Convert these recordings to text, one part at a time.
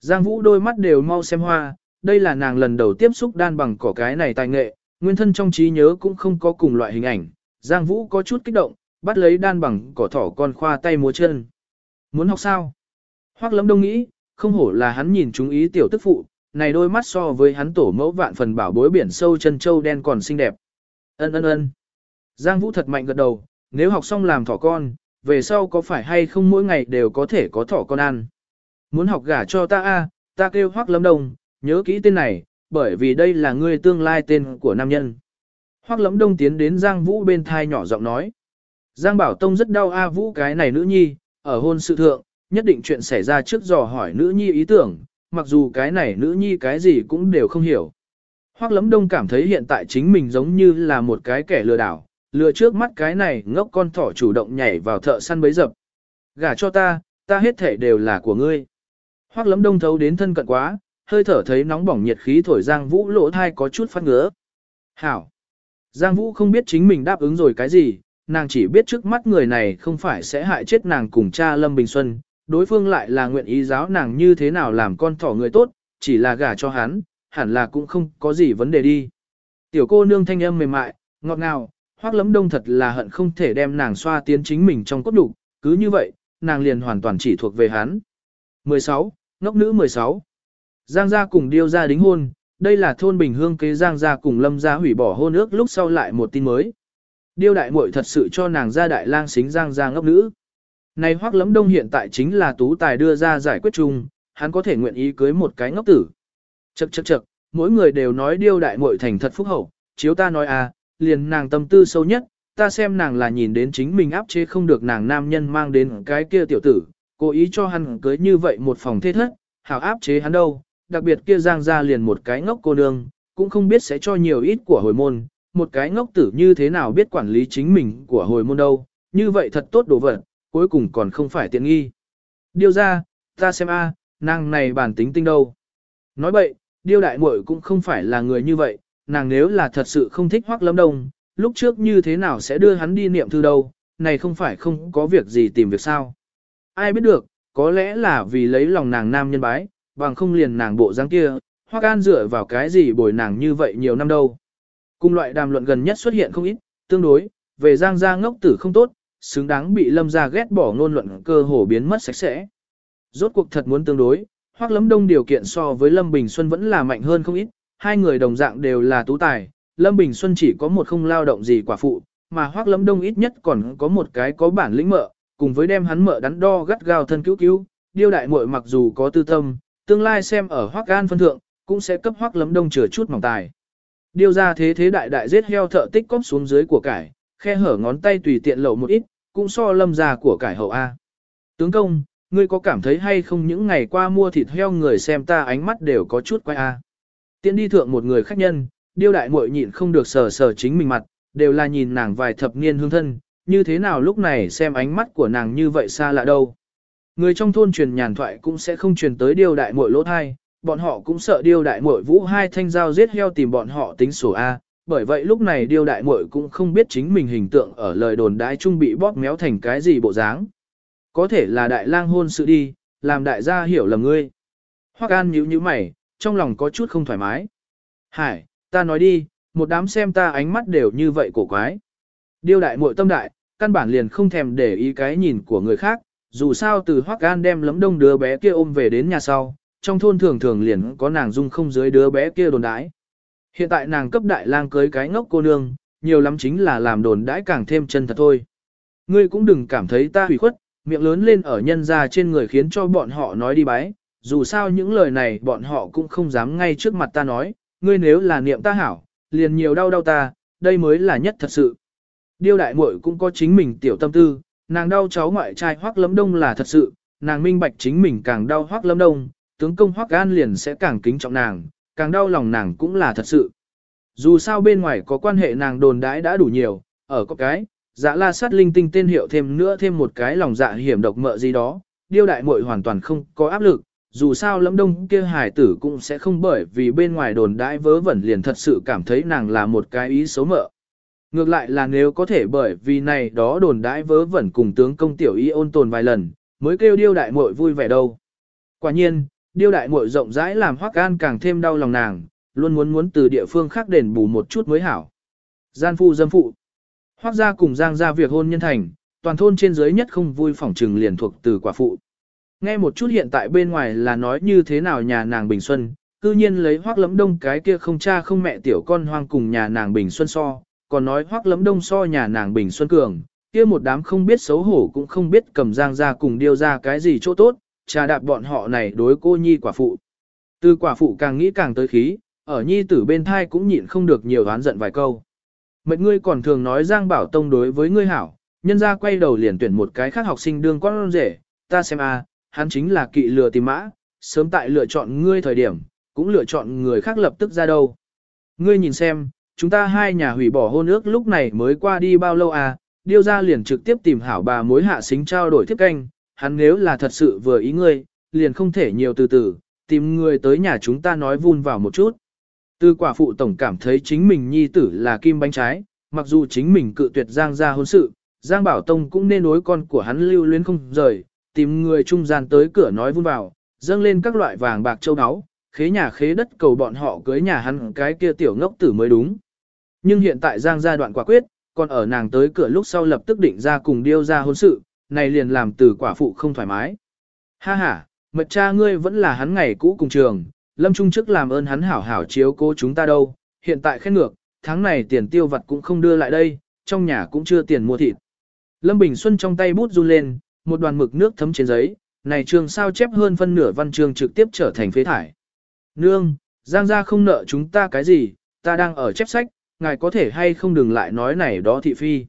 Giang Vũ đôi mắt đều mau xem hoa, đây là nàng lần đầu tiếp xúc đan bằng cỏ cái này tài nghệ, nguyên thân trong trí nhớ cũng không có cùng loại hình ảnh. Giang Vũ có chút kích động, bắt lấy đan bằng cỏ thỏ con khoa tay múa chân. Muốn học sao? Hoắc lấm Đông nghĩ, không hổ là hắn nhìn chúng ý tiểu tức phụ, này đôi mắt so với hắn tổ mẫu vạn phần bảo bối biển sâu chân châu đen còn xinh đẹp. Ân ân ân. Giang Vũ thật mạnh gật đầu, nếu học xong làm thỏ con, về sau có phải hay không mỗi ngày đều có thể có thỏ con ăn. Muốn học gả cho ta a, ta kêu Hoắc Lâm Đông, nhớ kỹ tên này, bởi vì đây là ngươi tương lai tên của nam nhân. Hoắc Lâm Đông tiến đến Giang Vũ bên thai nhỏ giọng nói. Giang Bảo Tông rất đau a Vũ cái này nữ nhi, ở hôn sự thượng, nhất định chuyện xảy ra trước dò hỏi nữ nhi ý tưởng, mặc dù cái này nữ nhi cái gì cũng đều không hiểu. Hoắc Lâm Đông cảm thấy hiện tại chính mình giống như là một cái kẻ lừa đảo, lừa trước mắt cái này ngốc con thỏ chủ động nhảy vào thợ săn bấy dập. Gả cho ta, ta hết thể đều là của ngươi. Hoắc lấm Đông thấu đến thân cận quá, hơi thở thấy nóng bỏng nhiệt khí thổi Giang Vũ lỗ thai có chút phát ngứa. Hảo! Giang Vũ không biết chính mình đáp ứng rồi cái gì, nàng chỉ biết trước mắt người này không phải sẽ hại chết nàng cùng cha Lâm Bình Xuân, đối phương lại là nguyện ý giáo nàng như thế nào làm con thỏ người tốt, chỉ là gả cho hắn, hẳn là cũng không có gì vấn đề đi. Tiểu cô nương thanh âm mềm mại, ngọt ngào, hoác lấm đông thật là hận không thể đem nàng xoa tiến chính mình trong cốt đủ, cứ như vậy, nàng liền hoàn toàn chỉ thuộc về hắn. 16. Ngốc nữ 16 Giang gia cùng điêu gia đính hôn, đây là thôn Bình Hương kế Giang gia cùng Lâm gia hủy bỏ hôn ước lúc sau lại một tin mới. Điêu đại muội thật sự cho nàng gia đại lang xính Giang gia ngốc nữ. Này hoắc lấm đông hiện tại chính là tú tài đưa ra giải quyết chung, hắn có thể nguyện ý cưới một cái ngốc tử. Chậc chậc chậc, mỗi người đều nói điêu đại muội thành thật phúc hậu, chiếu ta nói à, liền nàng tâm tư sâu nhất, ta xem nàng là nhìn đến chính mình áp chế không được nàng nam nhân mang đến cái kia tiểu tử, cố ý cho hắn cưới như vậy một phòng thế thất, hảo áp chế hắn đâu, đặc biệt kia giang ra liền một cái ngốc cô nương, cũng không biết sẽ cho nhiều ít của hồi môn, một cái ngốc tử như thế nào biết quản lý chính mình của hồi môn đâu, như vậy thật tốt đồ vật, cuối cùng còn không phải tiện nghi. Điêu ra, ta xem a, nàng này bản tính tinh đâu. Nói vậy, điêu đại muội cũng không phải là người như vậy, nàng nếu là thật sự không thích hoắc lâm đông, lúc trước như thế nào sẽ đưa hắn đi niệm thư đâu, này không phải không có việc gì tìm việc sao. Ai biết được, có lẽ là vì lấy lòng nàng nam nhân bái, bằng không liền nàng bộ dáng kia, hoắc an dựa vào cái gì bồi nàng như vậy nhiều năm đâu. Cùng loại đàm luận gần nhất xuất hiện không ít, tương đối, về giang gia ngốc tử không tốt, xứng đáng bị lâm gia ghét bỏ ngôn luận cơ hồ biến mất sạch sẽ. Rốt cuộc thật muốn tương đối, hoắc lâm đông điều kiện so với lâm bình xuân vẫn là mạnh hơn không ít, hai người đồng dạng đều là tú tài, lâm bình xuân chỉ có một không lao động gì quả phụ, mà hoắc lâm đông ít nhất còn có một cái có bản lĩnh mợ, cùng với đem hắn mợ đắn đo gắt gao thân cứu cứu, điêu đại muội mặc dù có tư tâm, tương lai xem ở hoắc gan phân thượng, cũng sẽ cấp hoắc lấm đông chừa chút mỏng tài. Điêu ra thế thế đại đại giết heo thợ tích cóp xuống dưới của cải, khe hở ngón tay tùy tiện lậu một ít, cũng so lâm già của cải hậu A. Tướng công, ngươi có cảm thấy hay không những ngày qua mua thịt heo người xem ta ánh mắt đều có chút quay A. Tiến đi thượng một người khách nhân, điêu đại muội nhịn không được sờ sờ chính mình mặt, đều là nhìn nàng vài thập niên hương thân, như thế nào lúc này xem ánh mắt của nàng như vậy xa lạ đâu. Người trong thôn truyền nhàn thoại cũng sẽ không truyền tới điêu đại muội lỗ thai, bọn họ cũng sợ điêu đại muội vũ hai thanh dao giết heo tìm bọn họ tính sổ A, bởi vậy lúc này điêu đại muội cũng không biết chính mình hình tượng ở lời đồn đái trung bị bóp méo thành cái gì bộ dáng. Có thể là đại lang hôn sự đi, làm đại gia hiểu lầm ngươi. Hoắc An nhíu nhíu mày, trong lòng có chút không thoải mái. Hải, ta nói đi, một đám xem ta ánh mắt đều như vậy cổ quái. Điêu đại muội tâm đại, căn bản liền không thèm để ý cái nhìn của người khác, dù sao từ Hoắc An đem lấm đông đứa bé kia ôm về đến nhà sau, trong thôn thường thường liền có nàng dung không dưới đứa bé kia đồn đãi. Hiện tại nàng cấp đại lang cưới cái ngốc cô nương, nhiều lắm chính là làm đồn đãi càng thêm chân thật thôi. Ngươi cũng đừng cảm thấy ta hủy khuất, miệng lớn lên ở nhân ra trên người khiến cho bọn họ nói đi bái, dù sao những lời này bọn họ cũng không dám ngay trước mặt ta nói, ngươi nếu là niệm ta hảo, liền nhiều đau đau ta, đây mới là nhất thật sự. Điêu đại muội cũng có chính mình tiểu tâm tư, nàng đau cháu ngoại trai hoắc lâm đông là thật sự, nàng minh bạch chính mình càng đau hoắc lâm đông, tướng công hoắc gan liền sẽ càng kính trọng nàng, càng đau lòng nàng cũng là thật sự. Dù sao bên ngoài có quan hệ nàng đồn đãi đã đủ nhiều, ở có cái, dạ la sát linh tinh tên hiệu thêm nữa thêm một cái lòng dạ hiểm độc mợ gì đó, điêu đại muội hoàn toàn không có áp lực, dù sao lâm đông kia hải tử cũng sẽ không bởi vì bên ngoài đồn đãi vớ vẩn liền thật sự cảm thấy nàng là một cái ý xấu mợ. Ngược lại là nếu có thể bởi vì này đó đồn đãi vớ vẩn cùng tướng công tiểu y ôn tồn vài lần, mới kêu điêu đại muội vui vẻ đâu. Quả nhiên, điêu đại muội rộng rãi làm Hoắc An càng thêm đau lòng nàng, luôn muốn muốn từ địa phương khác đền bù một chút mới hảo. Gian phu dâm phụ. Hoắc gia cùng Giang gia việc hôn nhân thành, toàn thôn trên dưới nhất không vui phỏng trừng liền thuộc từ quả phụ. Nghe một chút hiện tại bên ngoài là nói như thế nào nhà nàng Bình Xuân, cư nhiên lấy Hoắc Lẫm Đông cái kia không cha không mẹ tiểu con hoang cùng nhà nàng Bình Xuân so, còn nói Hoắc lấm Đông so nhà nàng Bình Xuân cường, kia một đám không biết xấu hổ cũng không biết cầm giang ra cùng điêu ra cái gì chỗ tốt, trà đạp bọn họ này đối cô nhi quả phụ. Từ quả phụ càng nghĩ càng tới khí, ở nhi tử bên thai cũng nhịn không được nhiều oán giận vài câu. mệnh ngươi còn thường nói Giang Bảo Tông đối với ngươi hảo, nhân ra quay đầu liền tuyển một cái khác học sinh đương con rể, ta xem a, hắn chính là kỵ lừa tìm mã, sớm tại lựa chọn ngươi thời điểm, cũng lựa chọn người khác lập tức ra đâu. Ngươi nhìn xem, chúng ta hai nhà hủy bỏ hôn ước lúc này mới qua đi bao lâu à, điêu ra liền trực tiếp tìm hảo bà mối hạ xính trao đổi tiếp canh, hắn nếu là thật sự vừa ý ngươi, liền không thể nhiều từ từ, tìm người tới nhà chúng ta nói vun vào một chút. Từ quả phụ tổng cảm thấy chính mình nhi tử là kim bánh trái, mặc dù chính mình cự tuyệt Giang ra hôn sự, Giang Bảo Tông cũng nên nối con của hắn lưu luyến không rời, tìm người trung gian tới cửa nói vun vào, dâng lên các loại vàng bạc châu áo, khế nhà khế đất cầu bọn họ cưới nhà hắn cái kia tiểu ngốc tử mới đúng. Nhưng hiện tại Giang gia đoạn quả quyết, còn ở nàng tới cửa lúc sau lập tức định ra cùng điêu ra hôn sự, này liền làm từ quả phụ không thoải mái. Ha ha, mật cha ngươi vẫn là hắn ngày cũ cùng trường, lâm trung chức làm ơn hắn hảo hảo chiếu cố chúng ta đâu, hiện tại khét ngược, tháng này tiền tiêu vặt cũng không đưa lại đây, trong nhà cũng chưa tiền mua thịt. Lâm Bình Xuân trong tay bút run lên, một đoàn mực nước thấm trên giấy, này trường sao chép hơn phân nửa văn chương trực tiếp trở thành phế thải. Nương, Giang gia không nợ chúng ta cái gì, ta đang ở chép sách, ngài có thể hay không đừng lại nói này đó thị phi.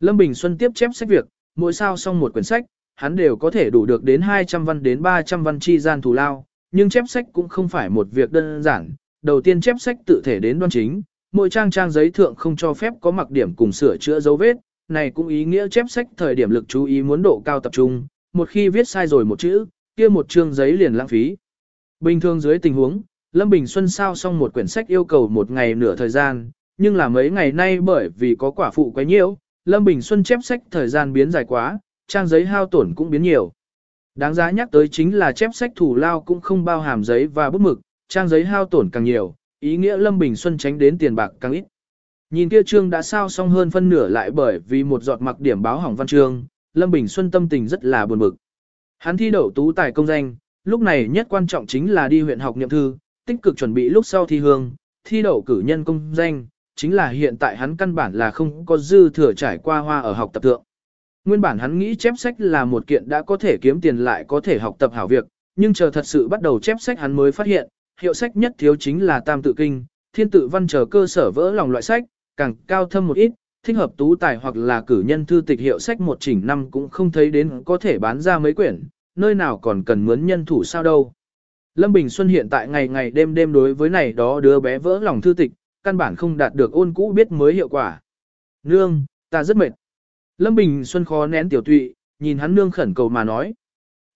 Lâm Bình Xuân tiếp chép sách việc, mỗi sao xong một quyển sách, hắn đều có thể đủ được đến 200 văn đến 300 văn chi gian thù lao, nhưng chép sách cũng không phải một việc đơn giản. Đầu tiên chép sách tự thể đến đoan chính, mỗi trang trang giấy thượng không cho phép có mặc điểm cùng sửa chữa dấu vết, này cũng ý nghĩa chép sách thời điểm lực chú ý muốn độ cao tập trung, một khi viết sai rồi một chữ, kia một chương giấy liền lãng phí. Bình thường dưới tình huống, Lâm Bình Xuân sao xong một quyển sách yêu cầu một ngày nửa thời gian, nhưng là mấy ngày nay bởi vì có quả phụ quá nhiều, Lâm Bình Xuân chép sách thời gian biến dài quá, trang giấy hao tổn cũng biến nhiều. Đáng giá nhắc tới chính là chép sách thủ lao cũng không bao hàm giấy và bút mực, trang giấy hao tổn càng nhiều, ý nghĩa Lâm Bình Xuân tránh đến tiền bạc càng ít. Nhìn kia trương đã sao xong hơn phân nửa lại bởi vì một giọt mặc điểm báo hỏng văn chương, Lâm Bình Xuân tâm tình rất là buồn bực. Hắn thi đậu tú tài công danh, lúc này nhất quan trọng chính là đi huyện học niệm thư, tích cực chuẩn bị lúc sau thi hương, thi đậu cử nhân công danh, chính là hiện tại hắn căn bản là không có dư thừa trải qua hoa ở học tập tượng. Nguyên bản hắn nghĩ chép sách là một kiện đã có thể kiếm tiền lại có thể học tập hảo việc, nhưng chờ thật sự bắt đầu chép sách hắn mới phát hiện, hiệu sách nhất thiếu chính là tam tự kinh, thiên tự văn chờ cơ sở vỡ lòng loại sách, càng cao thâm một ít, thích hợp tú tài hoặc là cử nhân thư tịch hiệu sách một chỉnh năm cũng không thấy đến có thể bán ra mấy quyển, nơi nào còn cần mướn nhân thủ sao đâu. Lâm Bình Xuân hiện tại ngày ngày đêm đêm đối với này đó đứa bé vỡ lòng thư tịch, căn bản không đạt được ôn cũ biết mới hiệu quả. Nương, ta rất mệt. Lâm Bình Xuân khó nén tiểu tụy, nhìn hắn nương khẩn cầu mà nói.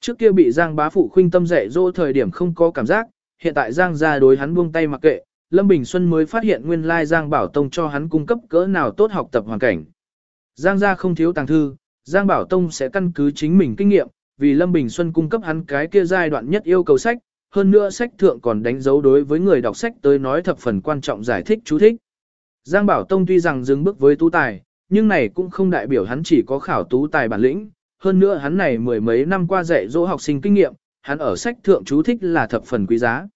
Trước kia bị Giang bá phụ khuynh tâm dạy dỗ thời điểm không có cảm giác, hiện tại Giang ra đối hắn buông tay mặc kệ, Lâm Bình Xuân mới phát hiện nguyên lai Giang Bảo Tông cho hắn cung cấp cỡ nào tốt học tập hoàn cảnh. Giang gia không thiếu tàng thư, Giang Bảo Tông sẽ căn cứ chính mình kinh nghiệm, vì Lâm Bình Xuân cung cấp hắn cái kia giai đoạn nhất yêu cầu sách, hơn nữa sách thượng còn đánh dấu đối với người đọc sách tới nói thập phần quan trọng giải thích chú thích. Giang Bảo Tông tuy rằng dừng bước với tú tài, nhưng này cũng không đại biểu hắn chỉ có khảo tú tài bản lĩnh, hơn nữa hắn này mười mấy năm qua dạy dỗ học sinh kinh nghiệm, hắn ở sách thượng chú thích là thập phần quý giá.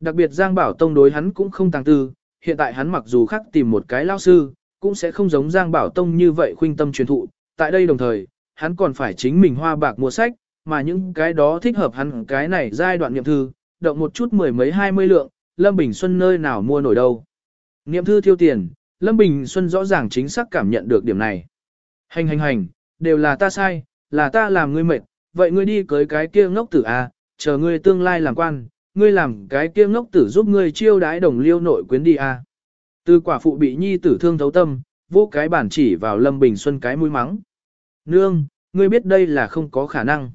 Đặc biệt Giang Bảo Tông đối hắn cũng không tăng tư, hiện tại hắn mặc dù khác tìm một cái lao sư, cũng sẽ không giống Giang Bảo Tông như vậy khuynh tâm truyền thụ, tại đây đồng thời, hắn còn phải chính mình hoa bạc mua sách, mà những cái đó thích hợp hắn cái này giai đoạn niệm thư, động một chút mười mấy hai mươi lượng, Lâm Bình Xuân nơi nào mua nổi đâu. Niệm thư tiêu tiền, Lâm Bình Xuân rõ ràng chính xác cảm nhận được điểm này. Hành hành hành, đều là ta sai, là ta làm ngươi mệt, vậy ngươi đi cưới cái kia ngốc tử à, chờ ngươi tương lai làm quan, ngươi làm cái kia ngốc tử giúp ngươi chiêu đái đồng liêu nội quyến đi à. Từ quả phụ bị nhi tử thương thấu tâm, vô cái bản chỉ vào Lâm Bình Xuân cái mũi mắng. Nương, ngươi biết đây là không có khả năng.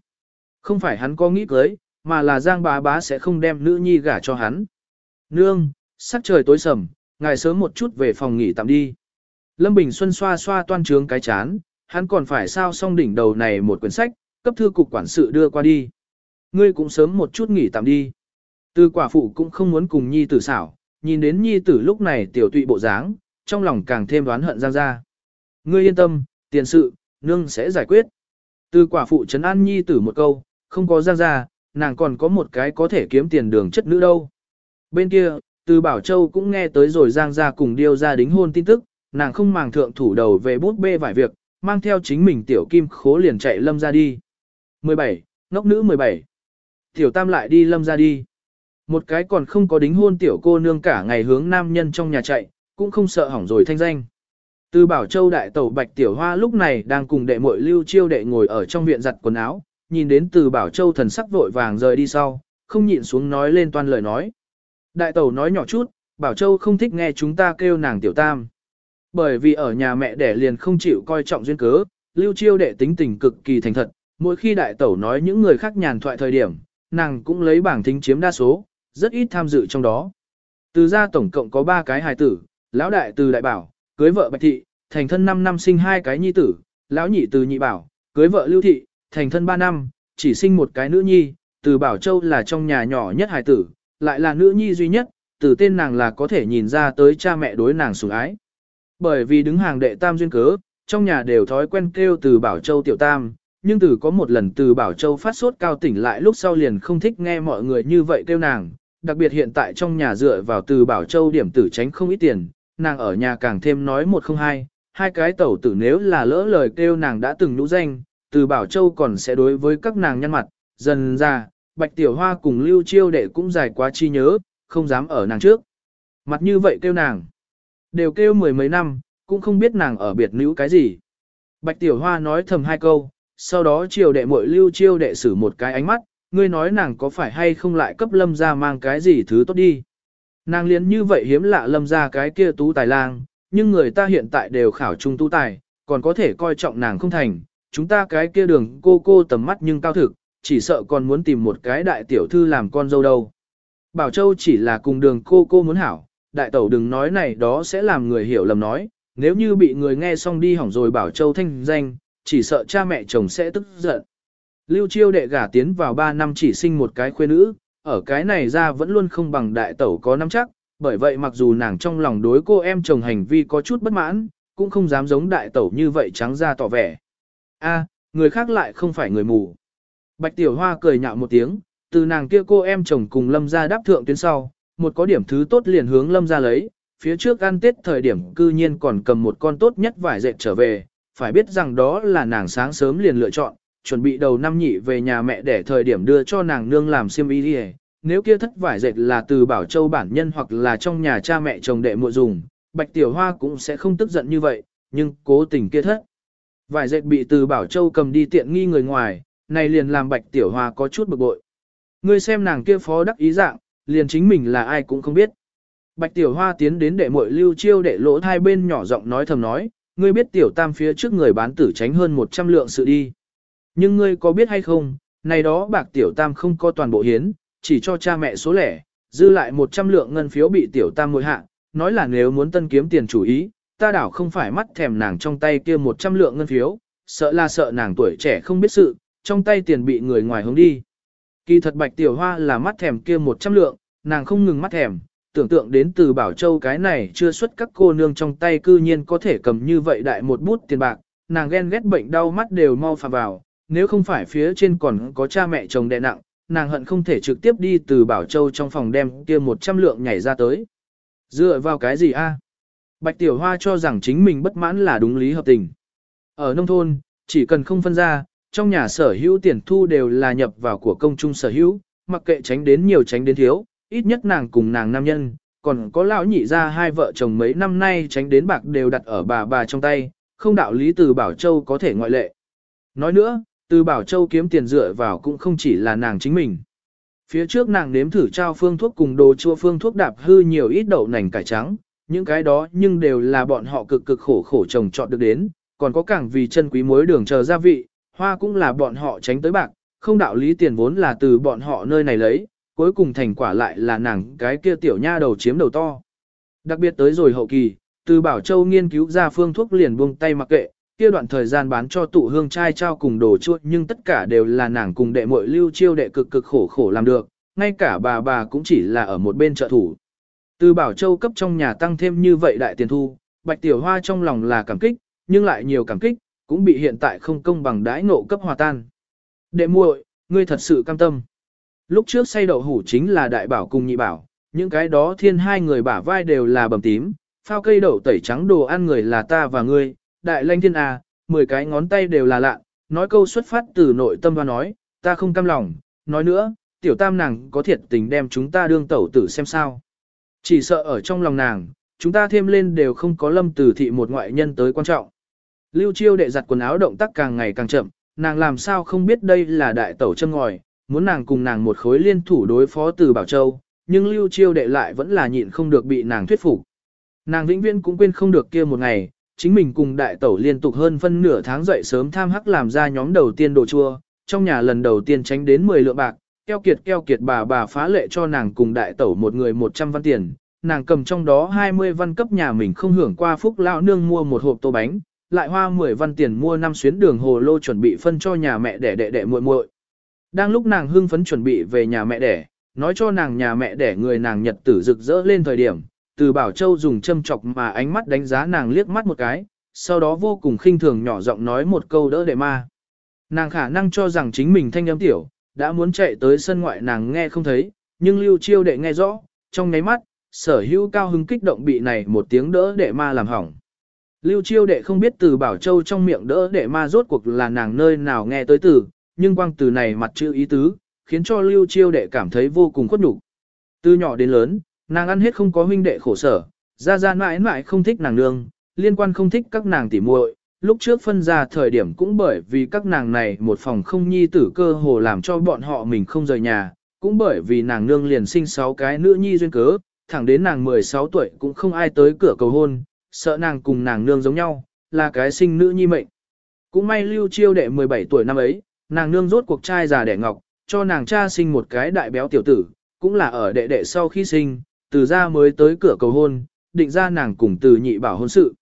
Không phải hắn có nghĩ cưới, mà là Giang bá bá sẽ không đem nữ nhi gả cho hắn. Nương, sắc trời tối sầm, ngài sớm một chút về phòng nghỉ tạm đi. Lâm Bình Xuân xoa xoa toan trướng cái chán, hắn còn phải sao xong đỉnh đầu này một quyển sách, cấp thư cục quản sự đưa qua đi. ngươi cũng sớm một chút nghỉ tạm đi. Từ quả phụ cũng không muốn cùng nhi tử xảo, nhìn đến nhi tử lúc này tiểu tụy bộ dáng, trong lòng càng thêm đoán hận Giang ra. Ngươi yên tâm, tiền sự, nương sẽ giải quyết. Từ quả phụ trấn an nhi tử một câu, không có Giang gia, nàng còn có một cái có thể kiếm tiền đường chất nữ đâu. Bên kia, từ Bảo Châu cũng nghe tới rồi Giang gia cùng điêu gia đính hôn tin tức, nàng không màng thượng thủ đầu về bút bê vài việc, mang theo chính mình tiểu kim khố liền chạy lâm ra đi. 17. Ngốc nữ 17. Tiểu tam lại đi lâm ra đi. Một cái còn không có đính hôn tiểu cô nương cả ngày hướng nam nhân trong nhà chạy, cũng không sợ hỏng rồi thanh danh. Từ Bảo Châu đại tẩu Bạch Tiểu Hoa lúc này đang cùng đệ muội Lưu Chiêu đệ ngồi ở trong viện giặt quần áo, nhìn đến Từ Bảo Châu thần sắc vội vàng rời đi sau, không nhịn xuống nói lên toàn lời nói. Đại tẩu nói nhỏ chút, Bảo Châu không thích nghe chúng ta kêu nàng Tiểu Tam. Bởi vì ở nhà mẹ đẻ liền không chịu coi trọng duyên cớ, Lưu Chiêu đệ tính tình cực kỳ thành thật, mỗi khi đại tẩu nói những người khác nhàn thoại thời điểm, nàng cũng lấy bảng thính chiếm đa số, rất ít tham dự trong đó. Từ gia tổng cộng có 3 cái hài tử, lão đại từ đại bảo, cưới vợ bạch thị, thành thân 5 năm sinh hai cái nhi tử, lão nhị từ nhị bảo, cưới vợ lưu thị, thành thân 3 năm, chỉ sinh một cái nữ nhi, từ bảo châu là trong nhà nhỏ nhất hài tử, lại là nữ nhi duy nhất, từ tên nàng là có thể nhìn ra tới cha mẹ đối nàng sủng ái. Bởi vì đứng hàng đệ tam duyên cớ, trong nhà đều thói quen kêu từ bảo châu tiểu tam, nhưng từ có một lần từ bảo châu phát sốt cao tỉnh lại lúc sau liền không thích nghe mọi người như vậy kêu nàng, đặc biệt hiện tại trong nhà dựa vào từ Bảo Châu điểm tử tránh không ít tiền, nàng ở nhà càng thêm nói một không hai, hai cái tẩu tử nếu là lỡ lời kêu nàng đã từng nhũ danh, từ Bảo Châu còn sẽ đối với các nàng nhân mặt, dần ra, Bạch Tiểu Hoa cùng Lưu Chiêu đệ cũng dài quá chi nhớ, không dám ở nàng trước. Mặt như vậy kêu nàng, đều kêu mười mấy năm, cũng không biết nàng ở biệt nữ cái gì. Bạch Tiểu Hoa nói thầm hai câu, sau đó chiều đệ muội Lưu Chiêu đệ xử một cái ánh mắt, ngươi nói nàng có phải hay không lại cấp lâm ra mang cái gì thứ tốt đi. Nàng liến như vậy hiếm lạ lâm ra cái kia tú tài lang, nhưng người ta hiện tại đều khảo trung tú tài, còn có thể coi trọng nàng không thành, chúng ta cái kia đường cô cô tầm mắt nhưng cao thực, chỉ sợ còn muốn tìm một cái đại tiểu thư làm con dâu đâu. Bảo Châu chỉ là cùng đường cô cô muốn hảo, đại tẩu đừng nói này đó sẽ làm người hiểu lầm nói, nếu như bị người nghe xong đi hỏng rồi Bảo Châu thanh danh, chỉ sợ cha mẹ chồng sẽ tức giận. Lưu chiêu đệ gả tiến vào 3 năm chỉ sinh một cái khuê nữ, ở cái này ra vẫn luôn không bằng đại tẩu có năm chắc, bởi vậy mặc dù nàng trong lòng đối cô em chồng hành vi có chút bất mãn, cũng không dám giống đại tẩu như vậy trắng ra tỏ vẻ. A, người khác lại không phải người mù. Bạch Tiểu Hoa cười nhạo một tiếng, từ nàng kia cô em chồng cùng Lâm ra đáp thượng tuyến sau, một có điểm thứ tốt liền hướng Lâm ra lấy, phía trước ăn tết thời điểm cư nhiên còn cầm một con tốt nhất vải dệt trở về, phải biết rằng đó là nàng sáng sớm liền lựa chọn, chuẩn bị đầu năm nhị về nhà mẹ để thời điểm đưa cho nàng nương làm xiêm y đi nếu kia thất vải dệt là từ Bảo Châu bản nhân hoặc là trong nhà cha mẹ chồng đệ muội dùng, Bạch Tiểu Hoa cũng sẽ không tức giận như vậy, nhưng cố tình kia thất. Vải dệt bị từ Bảo Châu cầm đi tiện nghi người ngoài, này liền làm Bạch Tiểu Hoa có chút bực bội. Ngươi xem nàng kia phó đắc ý dạng, liền chính mình là ai cũng không biết. Bạch Tiểu Hoa tiến đến đệ muội lưu chiêu đệ lỗ hai bên nhỏ giọng nói thầm nói, ngươi biết Tiểu Tam phía trước người bán tử tránh hơn 100 lượng sự đi. Nhưng ngươi có biết hay không, này đó bạc tiểu tam không có toàn bộ hiến, chỉ cho cha mẹ số lẻ, dư lại 100 lượng ngân phiếu bị tiểu tam ngồi hạ, nói là nếu muốn tân kiếm tiền chủ ý, ta đảo không phải mắt thèm nàng trong tay kia 100 lượng ngân phiếu, sợ là sợ nàng tuổi trẻ không biết sự, trong tay tiền bị người ngoài hướng đi. Kỳ thật bạch tiểu hoa là mắt thèm kia 100 lượng, nàng không ngừng mắt thèm, tưởng tượng đến từ Bảo Châu cái này chưa xuất các cô nương trong tay cư nhiên có thể cầm như vậy đại một bút tiền bạc, nàng ghen ghét bệnh đau mắt đều mau phà vào, nếu không phải phía trên còn có cha mẹ chồng đè nặng, nàng hận không thể trực tiếp đi từ Bảo Châu trong phòng đem kia 100 lượng nhảy ra tới. Dựa vào cái gì a? Bạch Tiểu Hoa cho rằng chính mình bất mãn là đúng lý hợp tình. Ở nông thôn, chỉ cần không phân ra, trong nhà sở hữu tiền thu đều là nhập vào của công chung sở hữu, mặc kệ tránh đến nhiều tránh đến thiếu, ít nhất nàng cùng nàng nam nhân, còn có lão nhị ra hai vợ chồng mấy năm nay tránh đến bạc đều đặt ở bà bà trong tay, không đạo lý từ Bảo Châu có thể ngoại lệ. Nói nữa, từ Bảo Châu kiếm tiền dựa vào cũng không chỉ là nàng chính mình. Phía trước nàng nếm thử trao phương thuốc cùng đồ chua phương thuốc đạp hư nhiều ít đậu nành cải trắng, những cái đó nhưng đều là bọn họ cực cực khổ khổ trồng trọt được đến, còn có càng vì chân quý muối đường chờ gia vị, hoa cũng là bọn họ tránh tới bạc, không đạo lý tiền vốn là từ bọn họ nơi này lấy, cuối cùng thành quả lại là nàng cái kia tiểu nha đầu chiếm đầu to. Đặc biệt tới rồi hậu kỳ, từ Bảo Châu nghiên cứu ra phương thuốc liền buông tay mặc kệ, kia đoạn thời gian bán cho tụ hương trai trao cùng đồ chuột nhưng tất cả đều là nàng cùng đệ muội lưu chiêu đệ cực cực khổ khổ làm được, ngay cả bà bà cũng chỉ là ở một bên trợ thủ. Từ Bảo Châu cấp trong nhà tăng thêm như vậy đại tiền thu, Bạch Tiểu Hoa trong lòng là cảm kích, nhưng lại nhiều cảm kích, cũng bị hiện tại không công bằng đãi ngộ cấp hòa tan. Đệ muội, ngươi thật sự cam tâm. Lúc trước say đậu hủ chính là đại bảo cùng nhị bảo, những cái đó thiên hai người bả vai đều là bầm tím, phao cây đậu tẩy trắng đồ ăn người là ta và ngươi, đại lanh thiên à, mười cái ngón tay đều là lạ, nói câu xuất phát từ nội tâm và nói, ta không cam lòng, nói nữa, tiểu tam nàng có thiệt tình đem chúng ta đương tẩu tử xem sao. Chỉ sợ ở trong lòng nàng, chúng ta thêm lên đều không có lâm tử thị một ngoại nhân tới quan trọng. Lưu chiêu đệ giặt quần áo động tác càng ngày càng chậm, nàng làm sao không biết đây là đại tẩu châm ngòi, muốn nàng cùng nàng một khối liên thủ đối phó từ Bảo Châu, nhưng lưu chiêu đệ lại vẫn là nhịn không được bị nàng thuyết phục. Nàng vĩnh viễn cũng quên không được kia một ngày, chính mình cùng đại tẩu liên tục hơn phân nửa tháng dậy sớm tham hắc làm ra nhóm đầu tiên đồ chua, trong nhà lần đầu tiên tránh đến 10 lượng bạc, keo kiệt keo kiệt bà bà phá lệ cho nàng cùng đại tẩu một người 100 văn tiền, nàng cầm trong đó 20 văn cấp nhà mình không hưởng qua phúc lão nương mua một hộp tô bánh, lại hoa 10 văn tiền mua năm xuyến đường hồ lô chuẩn bị phân cho nhà mẹ để đệ đệ muội muội. Đang lúc nàng hưng phấn chuẩn bị về nhà mẹ đẻ, nói cho nàng nhà mẹ đẻ người nàng nhật tử rực rỡ lên thời điểm, từ Bảo Châu dùng châm chọc mà ánh mắt đánh giá nàng liếc mắt một cái, sau đó vô cùng khinh thường nhỏ giọng nói một câu đỡ đệ ma. Nàng khả năng cho rằng chính mình thanh âm tiểu, đã muốn chạy tới sân ngoại nàng nghe không thấy, nhưng lưu chiêu đệ nghe rõ, trong nháy mắt, sở hữu cao hứng kích động bị này một tiếng đỡ đệ ma làm hỏng. Lưu chiêu đệ không biết từ Bảo Châu trong miệng đỡ đệ ma rốt cuộc là nàng nơi nào nghe tới từ, nhưng quang từ này mặt chữ ý tứ, khiến cho lưu chiêu đệ cảm thấy vô cùng khuất nhục. Từ nhỏ đến lớn, nàng ăn hết không có huynh đệ khổ sở, ra ra mãi mãi không thích nàng nương, liên quan không thích các nàng tỉ muội. Lúc trước phân ra thời điểm cũng bởi vì các nàng này một phòng không nhi tử cơ hồ làm cho bọn họ mình không rời nhà, cũng bởi vì nàng nương liền sinh sáu cái nữ nhi duyên cớ, thẳng đến nàng 16 tuổi cũng không ai tới cửa cầu hôn, sợ nàng cùng nàng nương giống nhau, là cái sinh nữ nhi mệnh. Cũng may lưu chiêu đệ 17 tuổi năm ấy, nàng nương rốt cuộc trai già đẻ ngọc, cho nàng cha sinh một cái đại béo tiểu tử, cũng là ở đệ đệ sau khi sinh, từ ra mới tới cửa cầu hôn, định ra nàng cùng từ nhị bảo hôn sự.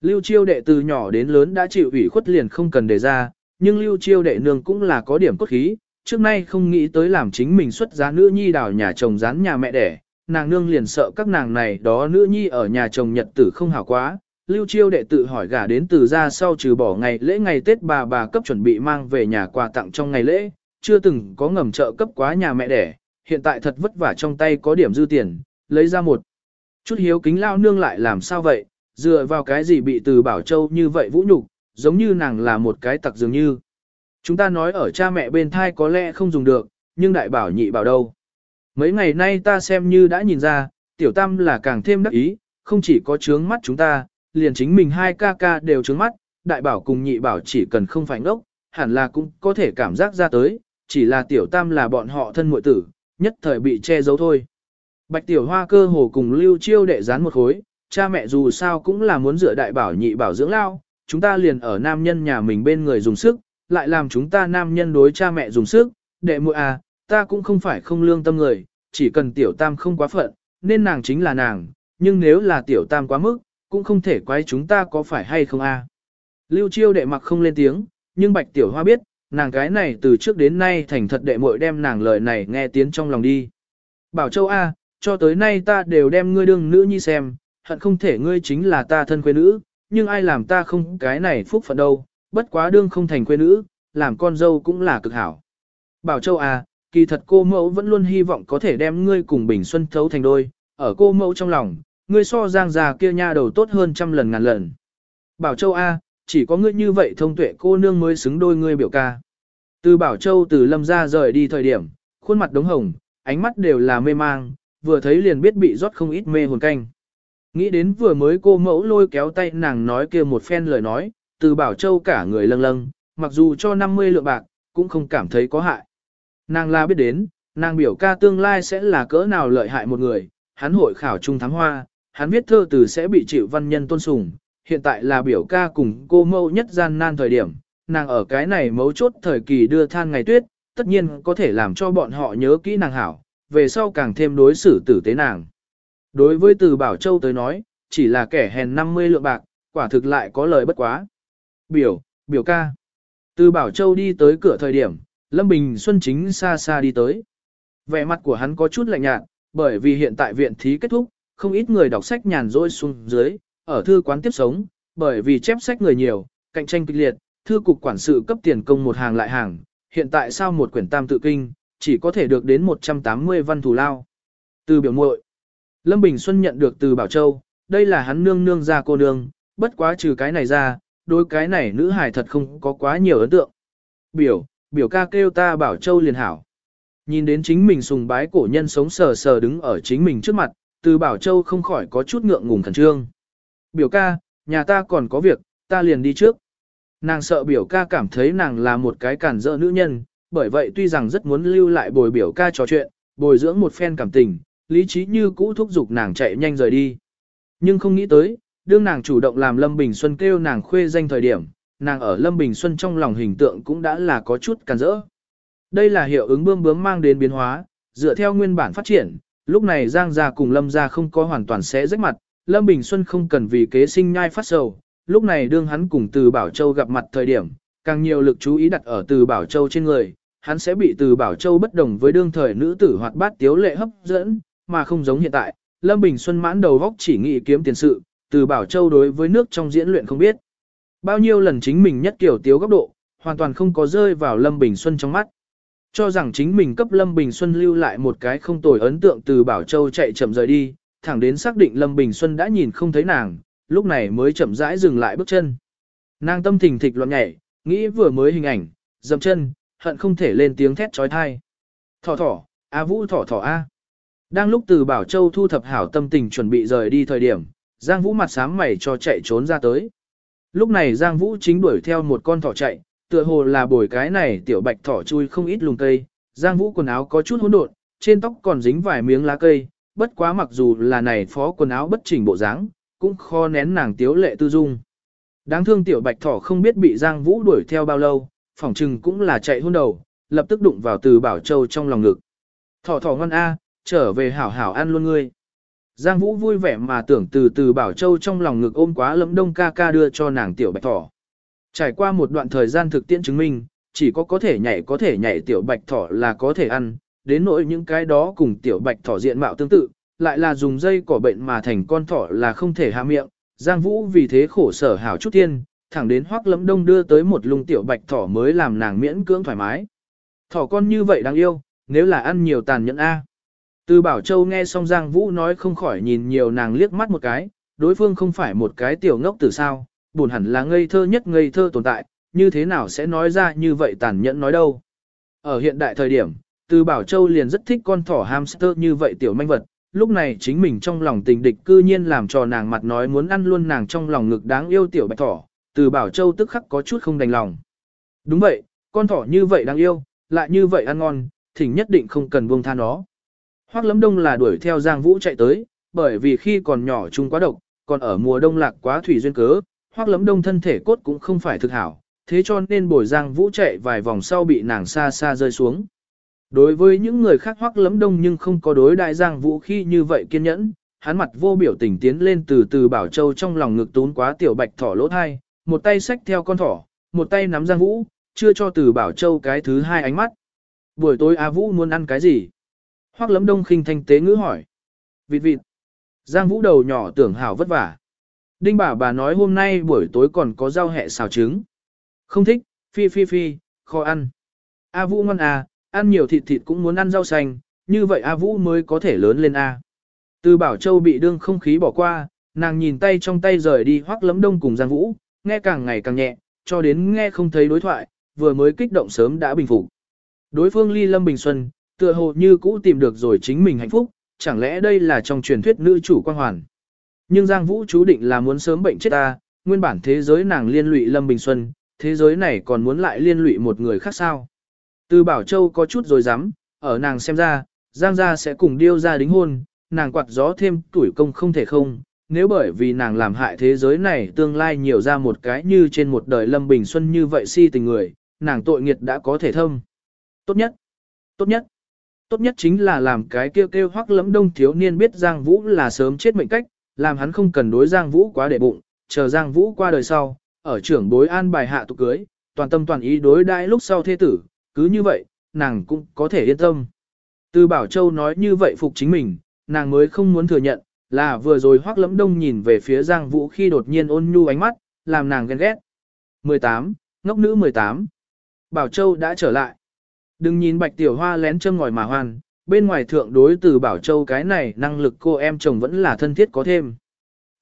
Lưu chiêu đệ từ nhỏ đến lớn đã chịu ủy khuất liền không cần đề ra, nhưng lưu chiêu đệ nương cũng là có điểm cốt khí, trước nay không nghĩ tới làm chính mình xuất giá nữ nhi đào nhà chồng rán nhà mẹ đẻ, nàng nương liền sợ các nàng này đó nữ nhi ở nhà chồng nhật tử không hảo quá, Lưu Chiêu đệ tự hỏi gả đến từ ra sau trừ bỏ ngày lễ ngày Tết bà bà cấp chuẩn bị mang về nhà quà tặng trong ngày lễ, chưa từng có ngầm trợ cấp quá nhà mẹ đẻ, hiện tại thật vất vả trong tay có điểm dư tiền, lấy ra một chút hiếu kính lao nương lại làm sao vậy, dựa vào cái gì bị từ Bảo Châu như vậy vũ nhục, giống như nàng là một cái tặc dường như. Chúng ta nói ở cha mẹ bên thai có lẽ không dùng được, nhưng đại bảo nhị bảo đâu. Mấy ngày nay ta xem như đã nhìn ra, tiểu tam là càng thêm đắc ý, không chỉ có trướng mắt chúng ta, liền chính mình hai ca ca đều trướng mắt, đại bảo cùng nhị bảo chỉ cần không phải ngốc, hẳn là cũng có thể cảm giác ra tới, chỉ là tiểu tam là bọn họ thân muội tử, nhất thời bị che giấu thôi. Bạch tiểu hoa cơ hồ cùng lưu chiêu đệ dán một khối, cha mẹ dù sao cũng là muốn dựa đại bảo nhị bảo dưỡng lao, chúng ta liền ở nam nhân nhà mình bên người dùng sức, lại làm chúng ta nam nhân đối cha mẹ dùng sức, đệ muội à, ta cũng không phải không lương tâm người, chỉ cần tiểu tam không quá phận, nên nàng chính là nàng, nhưng nếu là tiểu tam quá mức, cũng không thể quay chúng ta có phải hay không a? Lưu chiêu đệ mặc không lên tiếng, nhưng bạch tiểu hoa biết, nàng cái này từ trước đến nay thành thật đệ muội đem nàng lời này nghe tiếng trong lòng đi. Bảo châu A, cho tới nay ta đều đem ngươi đương nữ nhi xem, hận không thể ngươi chính là ta thân quê nữ, nhưng ai làm ta không cái này phúc phận đâu, bất quá đương không thành quê nữ, làm con dâu cũng là cực hảo. Bảo châu à kỳ thật cô mẫu vẫn luôn hy vọng có thể đem ngươi cùng Bình Xuân thấu thành đôi, ở cô mẫu trong lòng, ngươi so giang già kia nha đầu tốt hơn trăm lần ngàn lần. Bảo Châu A, chỉ có ngươi như vậy thông tuệ cô nương mới xứng đôi ngươi biểu ca. Từ Bảo Châu từ lâm ra rời đi thời điểm, khuôn mặt đống hồng, ánh mắt đều là mê mang, vừa thấy liền biết bị rót không ít mê hồn canh. Nghĩ đến vừa mới cô mẫu lôi kéo tay nàng nói kia một phen lời nói, từ Bảo Châu cả người lâng lâng, mặc dù cho 50 lượng bạc, cũng không cảm thấy có hại. Nàng là biết đến, nàng biểu ca tương lai sẽ là cỡ nào lợi hại một người, hắn hội khảo trung thám hoa, hắn viết thơ từ sẽ bị chịu văn nhân tôn sùng, hiện tại là biểu ca cùng cô mâu nhất gian nan thời điểm, nàng ở cái này mấu chốt thời kỳ đưa than ngày tuyết, tất nhiên có thể làm cho bọn họ nhớ kỹ nàng hảo, về sau càng thêm đối xử tử tế nàng. Đối với từ Bảo Châu tới nói, chỉ là kẻ hèn 50 lượng bạc, quả thực lại có lời bất quá. Biểu, biểu ca. Từ Bảo Châu đi tới cửa thời điểm, Lâm Bình Xuân chính xa xa đi tới. Vẻ mặt của hắn có chút lạnh nhạt, bởi vì hiện tại viện thí kết thúc, không ít người đọc sách nhàn rỗi xuống dưới, ở thư quán tiếp sống, bởi vì chép sách người nhiều, cạnh tranh kịch liệt, thư cục quản sự cấp tiền công một hàng lại hàng, hiện tại sao một quyển tam tự kinh, chỉ có thể được đến 180 văn thù lao. Từ biểu muội Lâm Bình Xuân nhận được từ Bảo Châu, đây là hắn nương nương ra cô nương, bất quá trừ cái này ra, đối cái này nữ hài thật không có quá nhiều ấn tượng. Biểu, biểu ca kêu ta Bảo Châu liền hảo. Nhìn đến chính mình sùng bái cổ nhân sống sờ sờ đứng ở chính mình trước mặt, từ Bảo Châu không khỏi có chút ngượng ngùng khẩn trương. Biểu ca, nhà ta còn có việc, ta liền đi trước. Nàng sợ biểu ca cảm thấy nàng là một cái cản dỡ nữ nhân, bởi vậy tuy rằng rất muốn lưu lại bồi biểu ca trò chuyện, bồi dưỡng một phen cảm tình, lý trí như cũ thúc giục nàng chạy nhanh rời đi. Nhưng không nghĩ tới, đương nàng chủ động làm Lâm Bình Xuân kêu nàng khuê danh thời điểm, nàng ở Lâm Bình Xuân trong lòng hình tượng cũng đã là có chút cản rỡ. Đây là hiệu ứng bươm bướm mang đến biến hóa, dựa theo nguyên bản phát triển, lúc này Giang gia cùng Lâm gia không có hoàn toàn sẽ rách mặt, Lâm Bình Xuân không cần vì kế sinh nhai phát sầu, lúc này đương hắn cùng Từ Bảo Châu gặp mặt thời điểm, càng nhiều lực chú ý đặt ở Từ Bảo Châu trên người, hắn sẽ bị Từ Bảo Châu bất đồng với đương thời nữ tử hoạt bát tiếu lệ hấp dẫn, mà không giống hiện tại, Lâm Bình Xuân mãn đầu góc chỉ nghĩ kiếm tiền sự, Từ Bảo Châu đối với nước trong diễn luyện không biết. Bao nhiêu lần chính mình nhất kiểu tiếu góc độ, hoàn toàn không có rơi vào Lâm Bình Xuân trong mắt. Cho rằng chính mình cấp Lâm Bình Xuân lưu lại một cái không tồi ấn tượng từ Bảo Châu chạy chậm rời đi, thẳng đến xác định Lâm Bình Xuân đã nhìn không thấy nàng, lúc này mới chậm rãi dừng lại bước chân. Nàng tâm thình thịch loạn nhảy, nghĩ vừa mới hình ảnh, dậm chân, hận không thể lên tiếng thét trói thai. Thỏ thỏ, A Vũ thỏ thỏ A. Đang lúc từ Bảo Châu thu thập hảo tâm tình chuẩn bị rời đi thời điểm, Giang Vũ mặt sám mày cho chạy trốn ra tới. Lúc này Giang Vũ chính đuổi theo một con thỏ chạy, tựa hồ là bồi cái này tiểu bạch thỏ chui không ít lùng cây. Giang Vũ quần áo có chút hỗn độn, trên tóc còn dính vài miếng lá cây, bất quá mặc dù là này phó quần áo bất chỉnh bộ dáng, cũng khó nén nàng tiếu lệ tư dung. Đáng thương tiểu bạch thỏ không biết bị Giang Vũ đuổi theo bao lâu, phỏng chừng cũng là chạy hôn đầu, lập tức đụng vào từ Bảo Châu trong lòng ngực. Thỏ thỏ ngon a, trở về hảo hảo ăn luôn ngươi. Giang Vũ vui vẻ mà tưởng từ từ Bảo Châu trong lòng ngực ôm quá lấm đông ca ca đưa cho nàng tiểu bạch thỏ. Trải qua một đoạn thời gian thực tiễn chứng minh, chỉ có có thể nhảy có thể nhảy tiểu bạch thỏ là có thể ăn, đến nỗi những cái đó cùng tiểu bạch thỏ diện mạo tương tự, lại là dùng dây cỏ bệnh mà thành con thỏ là không thể hạ miệng. Giang Vũ vì thế khổ sở hảo chút tiên thẳng đến hoắc lẫm đông đưa tới một lùng tiểu bạch thỏ mới làm nàng miễn cưỡng thoải mái. Thỏ con như vậy đáng yêu, nếu là ăn nhiều tàn nhẫn A. Từ Bảo Châu nghe xong Giang Vũ nói không khỏi nhìn nhiều nàng liếc mắt một cái, đối phương không phải một cái tiểu ngốc từ sao, buồn hẳn là ngây thơ nhất ngây thơ tồn tại, như thế nào sẽ nói ra như vậy tàn nhẫn nói đâu. Ở hiện đại thời điểm, Từ Bảo Châu liền rất thích con thỏ hamster như vậy tiểu manh vật, lúc này chính mình trong lòng tình địch cư nhiên làm cho nàng mặt nói muốn ăn luôn nàng trong lòng ngực đáng yêu tiểu bạch thỏ, Từ Bảo Châu tức khắc có chút không đành lòng. Đúng vậy, con thỏ như vậy đáng yêu, lại như vậy ăn ngon, thỉnh nhất định không cần buông tha nó. Hoắc Lâm Đông là đuổi theo Giang Vũ chạy tới, bởi vì khi còn nhỏ chung quá độc, còn ở mùa đông lạc quá thủy duyên cớ, Hoắc Lâm Đông thân thể cốt cũng không phải thực hảo, thế cho nên bồi Giang Vũ chạy vài vòng sau bị nàng xa xa rơi xuống. Đối với những người khác Hoắc Lâm Đông nhưng không có đối đại Giang Vũ khi như vậy kiên nhẫn, hắn mặt vô biểu tình tiến lên từ từ Bảo Châu trong lòng ngực tún quá tiểu bạch thỏ lỗ thai, một tay xách theo con thỏ, một tay nắm Giang Vũ, chưa cho từ Bảo Châu cái thứ hai ánh mắt. Buổi tối A Vũ muốn ăn cái gì? Hoắc Lâm Đông khinh thanh tế ngữ hỏi. Vịt vịt. Giang Vũ đầu nhỏ tưởng hảo vất vả. Đinh bà bà nói hôm nay buổi tối còn có rau hẹ xào trứng. Không thích, phi phi phi, khó ăn. A Vũ ngon à, ăn nhiều thịt thịt cũng muốn ăn rau xanh, như vậy A Vũ mới có thể lớn lên A. Từ Bảo Châu bị đương không khí bỏ qua, nàng nhìn tay trong tay rời đi hoắc lấm đông cùng Giang Vũ, nghe càng ngày càng nhẹ, cho đến nghe không thấy đối thoại, vừa mới kích động sớm đã bình phục. Đối phương ly lâm bình xuân, tựa hồ như cũ tìm được rồi chính mình hạnh phúc, chẳng lẽ đây là trong truyền thuyết nữ chủ quan hoàn. Nhưng Giang Vũ chú định là muốn sớm bệnh chết ta, nguyên bản thế giới nàng liên lụy Lâm Bình Xuân, thế giới này còn muốn lại liên lụy một người khác sao. Từ Bảo Châu có chút rồi dám, ở nàng xem ra, Giang gia sẽ cùng điêu ra đính hôn, nàng quạt gió thêm tuổi công không thể không, nếu bởi vì nàng làm hại thế giới này tương lai nhiều ra một cái như trên một đời Lâm Bình Xuân như vậy si tình người, nàng tội nghiệt đã có thể thâm. Tốt nhất, tốt nhất, tốt nhất chính là làm cái kêu kêu hoắc lẫm đông thiếu niên biết Giang Vũ là sớm chết mệnh cách, làm hắn không cần đối Giang Vũ quá để bụng, chờ Giang Vũ qua đời sau, ở trưởng bối an bài hạ tục cưới, toàn tâm toàn ý đối đãi lúc sau thế tử, cứ như vậy, nàng cũng có thể yên tâm. Từ Bảo Châu nói như vậy phục chính mình, nàng mới không muốn thừa nhận, là vừa rồi Hoắc Lẫm Đông nhìn về phía Giang Vũ khi đột nhiên ôn nhu ánh mắt, làm nàng ghen ghét. 18, ngốc nữ 18. Bảo Châu đã trở lại. Đừng nhìn Bạch Tiểu Hoa lén châm ngòi mà hoan, bên ngoài thượng đối từ Bảo Châu cái này năng lực cô em chồng vẫn là thân thiết có thêm.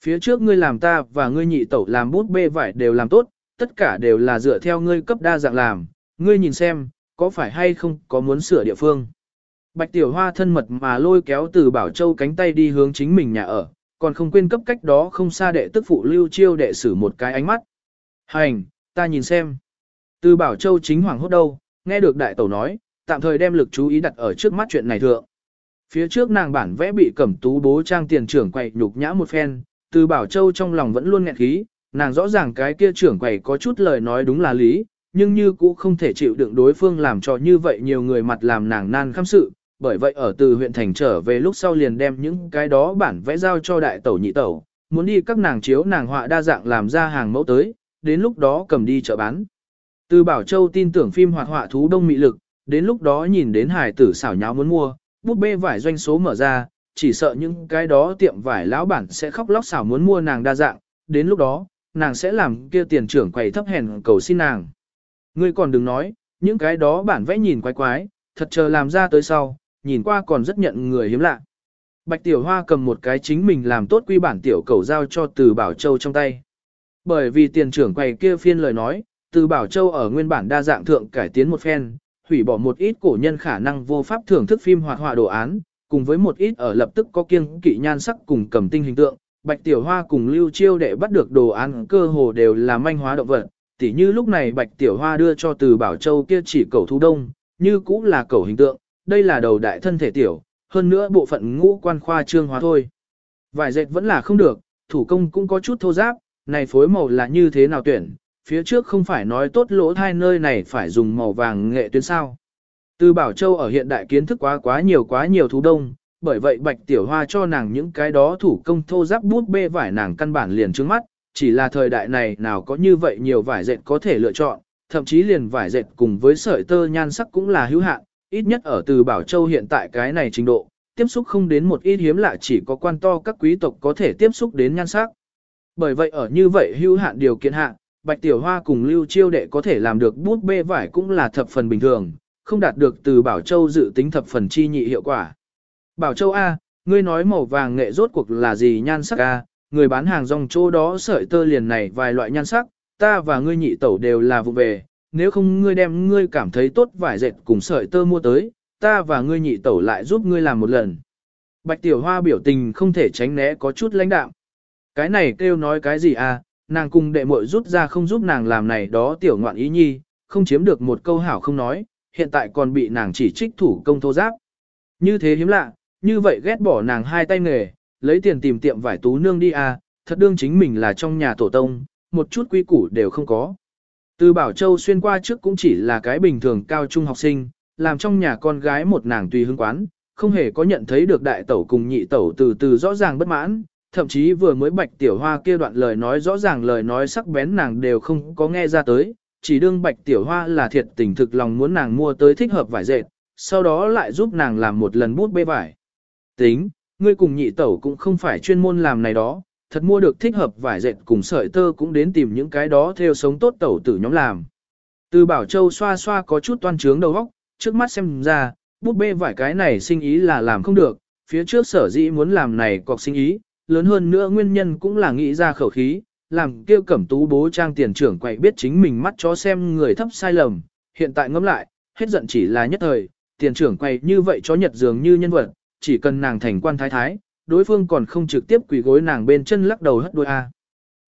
Phía trước ngươi làm ta và ngươi nhị tẩu làm bút bê vải đều làm tốt, tất cả đều là dựa theo ngươi cấp đa dạng làm, ngươi nhìn xem, có phải hay không có muốn sửa địa phương. Bạch Tiểu Hoa thân mật mà lôi kéo từ Bảo Châu cánh tay đi hướng chính mình nhà ở, còn không quên cấp cách đó không xa đệ tức phụ lưu chiêu đệ sử một cái ánh mắt. Hành, ta nhìn xem. Từ Bảo Châu chính hoàng hốt đâu, nghe được đại tẩu nói, tạm thời đem lực chú ý đặt ở trước mắt chuyện này thượng. Phía trước nàng bản vẽ bị cẩm tú bố trang tiền trưởng quầy nhục nhã một phen, từ Bảo Châu trong lòng vẫn luôn nghẹn khí, nàng rõ ràng cái kia trưởng quầy có chút lời nói đúng là lý, nhưng như cũng không thể chịu đựng đối phương làm cho như vậy nhiều người mặt làm nàng nan khăm sự, bởi vậy ở từ huyện thành trở về lúc sau liền đem những cái đó bản vẽ giao cho đại tẩu nhị tẩu, muốn đi các nàng chiếu nàng họa đa dạng làm ra hàng mẫu tới, đến lúc đó cầm đi chợ bán. Từ Bảo Châu tin tưởng phim hoạt họa thú đông mị lực, đến lúc đó nhìn đến hải tử xảo nháo muốn mua, bút bê vải doanh số mở ra, chỉ sợ những cái đó tiệm vải lão bản sẽ khóc lóc xảo muốn mua nàng đa dạng, đến lúc đó, nàng sẽ làm kia tiền trưởng quầy thấp hèn cầu xin nàng. Ngươi còn đừng nói, những cái đó bản vẽ nhìn quái quái, thật chờ làm ra tới sau, nhìn qua còn rất nhận người hiếm lạ. Bạch Tiểu Hoa cầm một cái chính mình làm tốt quy bản tiểu cầu giao cho Từ Bảo Châu trong tay. Bởi vì tiền trưởng quầy kia phiên lời nói, từ Bảo Châu ở nguyên bản đa dạng thượng cải tiến một phen, hủy bỏ một ít cổ nhân khả năng vô pháp thưởng thức phim hoạt họa đồ án, cùng với một ít ở lập tức có kiêng kỵ nhan sắc cùng cầm tinh hình tượng, Bạch Tiểu Hoa cùng Lưu Chiêu để bắt được đồ án cơ hồ đều là manh hóa động vật, tỉ như lúc này Bạch Tiểu Hoa đưa cho từ Bảo Châu kia chỉ cầu thu đông, như cũng là cầu hình tượng, đây là đầu đại thân thể tiểu, hơn nữa bộ phận ngũ quan khoa trương hóa thôi. Vải dệt vẫn là không được, thủ công cũng có chút thô giáp, này phối màu là như thế nào tuyển, phía trước không phải nói tốt lỗ thai nơi này phải dùng màu vàng nghệ tuyến sao. Từ Bảo Châu ở hiện đại kiến thức quá quá nhiều quá nhiều thú đông, bởi vậy Bạch Tiểu Hoa cho nàng những cái đó thủ công thô giáp bút bê vải nàng căn bản liền trước mắt, chỉ là thời đại này nào có như vậy nhiều vải dệt có thể lựa chọn, thậm chí liền vải dệt cùng với sợi tơ nhan sắc cũng là hữu hạn, ít nhất ở từ Bảo Châu hiện tại cái này trình độ, tiếp xúc không đến một ít hiếm lạ chỉ có quan to các quý tộc có thể tiếp xúc đến nhan sắc. Bởi vậy ở như vậy hữu hạn điều kiện hạn Bạch Tiểu Hoa cùng Lưu Chiêu Đệ có thể làm được bút bê vải cũng là thập phần bình thường, không đạt được từ Bảo Châu dự tính thập phần chi nhị hiệu quả. Bảo Châu A, ngươi nói màu vàng nghệ rốt cuộc là gì nhan sắc A, người bán hàng dòng chỗ đó sợi tơ liền này vài loại nhan sắc, ta và ngươi nhị tẩu đều là vụ về, nếu không ngươi đem ngươi cảm thấy tốt vải dệt cùng sợi tơ mua tới, ta và ngươi nhị tẩu lại giúp ngươi làm một lần. Bạch Tiểu Hoa biểu tình không thể tránh né có chút lãnh đạm. Cái này kêu nói cái gì à, nàng cùng đệ muội rút ra không giúp nàng làm này đó tiểu ngoạn ý nhi, không chiếm được một câu hảo không nói, hiện tại còn bị nàng chỉ trích thủ công thô giáp. Như thế hiếm lạ, như vậy ghét bỏ nàng hai tay nghề, lấy tiền tìm tiệm vải tú nương đi à, thật đương chính mình là trong nhà tổ tông, một chút quy củ đều không có. Từ Bảo Châu xuyên qua trước cũng chỉ là cái bình thường cao trung học sinh, làm trong nhà con gái một nàng tùy hương quán, không hề có nhận thấy được đại tẩu cùng nhị tẩu từ từ rõ ràng bất mãn, thậm chí vừa mới bạch tiểu hoa kia đoạn lời nói rõ ràng lời nói sắc bén nàng đều không có nghe ra tới, chỉ đương bạch tiểu hoa là thiệt tình thực lòng muốn nàng mua tới thích hợp vải dệt, sau đó lại giúp nàng làm một lần bút bê vải. Tính, ngươi cùng nhị tẩu cũng không phải chuyên môn làm này đó, thật mua được thích hợp vải dệt cùng sợi tơ cũng đến tìm những cái đó theo sống tốt tẩu tử nhóm làm. Từ Bảo Châu xoa xoa có chút toan trướng đầu óc, trước mắt xem ra, bút bê vải cái này sinh ý là làm không được, phía trước sở dĩ muốn làm này cọc sinh ý, lớn hơn nữa nguyên nhân cũng là nghĩ ra khẩu khí, làm kêu cẩm tú bố trang tiền trưởng quậy biết chính mình mắt chó xem người thấp sai lầm, hiện tại ngẫm lại, hết giận chỉ là nhất thời, tiền trưởng quậy như vậy chó nhật dường như nhân vật, chỉ cần nàng thành quan thái thái, đối phương còn không trực tiếp quỳ gối nàng bên chân lắc đầu hất đôi A.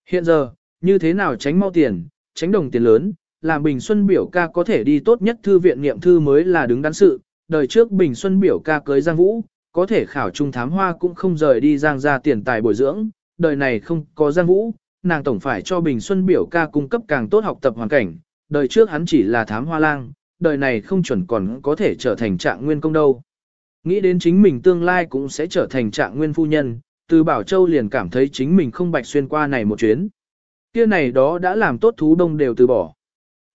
Hiện giờ, như thế nào tránh mau tiền, tránh đồng tiền lớn, làm Bình Xuân biểu ca có thể đi tốt nhất thư viện niệm thư mới là đứng đắn sự, đời trước Bình Xuân biểu ca cưới Giang Vũ, có thể khảo trung thám hoa cũng không rời đi Giang ra tiền tài bồi dưỡng, đời này không có Giang Vũ, nàng tổng phải cho Bình Xuân biểu ca cung cấp càng tốt học tập hoàn cảnh, đời trước hắn chỉ là thám hoa lang, đời này không chuẩn còn có thể trở thành trạng nguyên công đâu. Nghĩ đến chính mình tương lai cũng sẽ trở thành trạng nguyên phu nhân, từ Bảo Châu liền cảm thấy chính mình không bạch xuyên qua này một chuyến. Kia này đó đã làm tốt thú đông đều từ bỏ.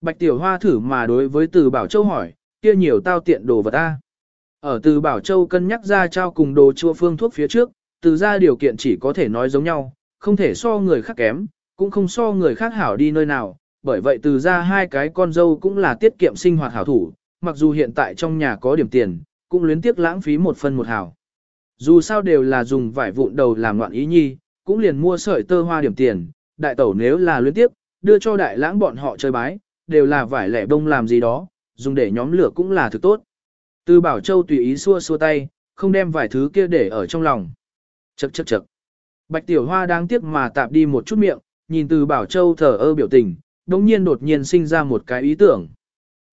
Bạch Tiểu Hoa thử mà đối với Từ Bảo Châu hỏi, kia nhiều tao tiện đồ vật ta. Ở Từ Bảo Châu cân nhắc ra trao cùng đồ chua phương thuốc phía trước, từ ra điều kiện chỉ có thể nói giống nhau, không thể so người khác kém, cũng không so người khác hảo đi nơi nào, bởi vậy từ ra hai cái con dâu cũng là tiết kiệm sinh hoạt hảo thủ, mặc dù hiện tại trong nhà có điểm tiền, cũng luyến tiếc lãng phí một phân một hảo. Dù sao đều là dùng vải vụn đầu làm loạn ý nhi, cũng liền mua sợi tơ hoa điểm tiền, đại tẩu nếu là luyến tiếc, đưa cho đại lãng bọn họ chơi bái, đều là vải lẻ bông làm gì đó, dùng để nhóm lửa cũng là thực tốt. Từ Bảo Châu tùy ý xua xua tay, không đem vài thứ kia để ở trong lòng. Chậc chậc chậc. Bạch Tiểu Hoa đang tiếc mà tạp đi một chút miệng, nhìn từ Bảo Châu thở ơ biểu tình, đống nhiên đột nhiên sinh ra một cái ý tưởng.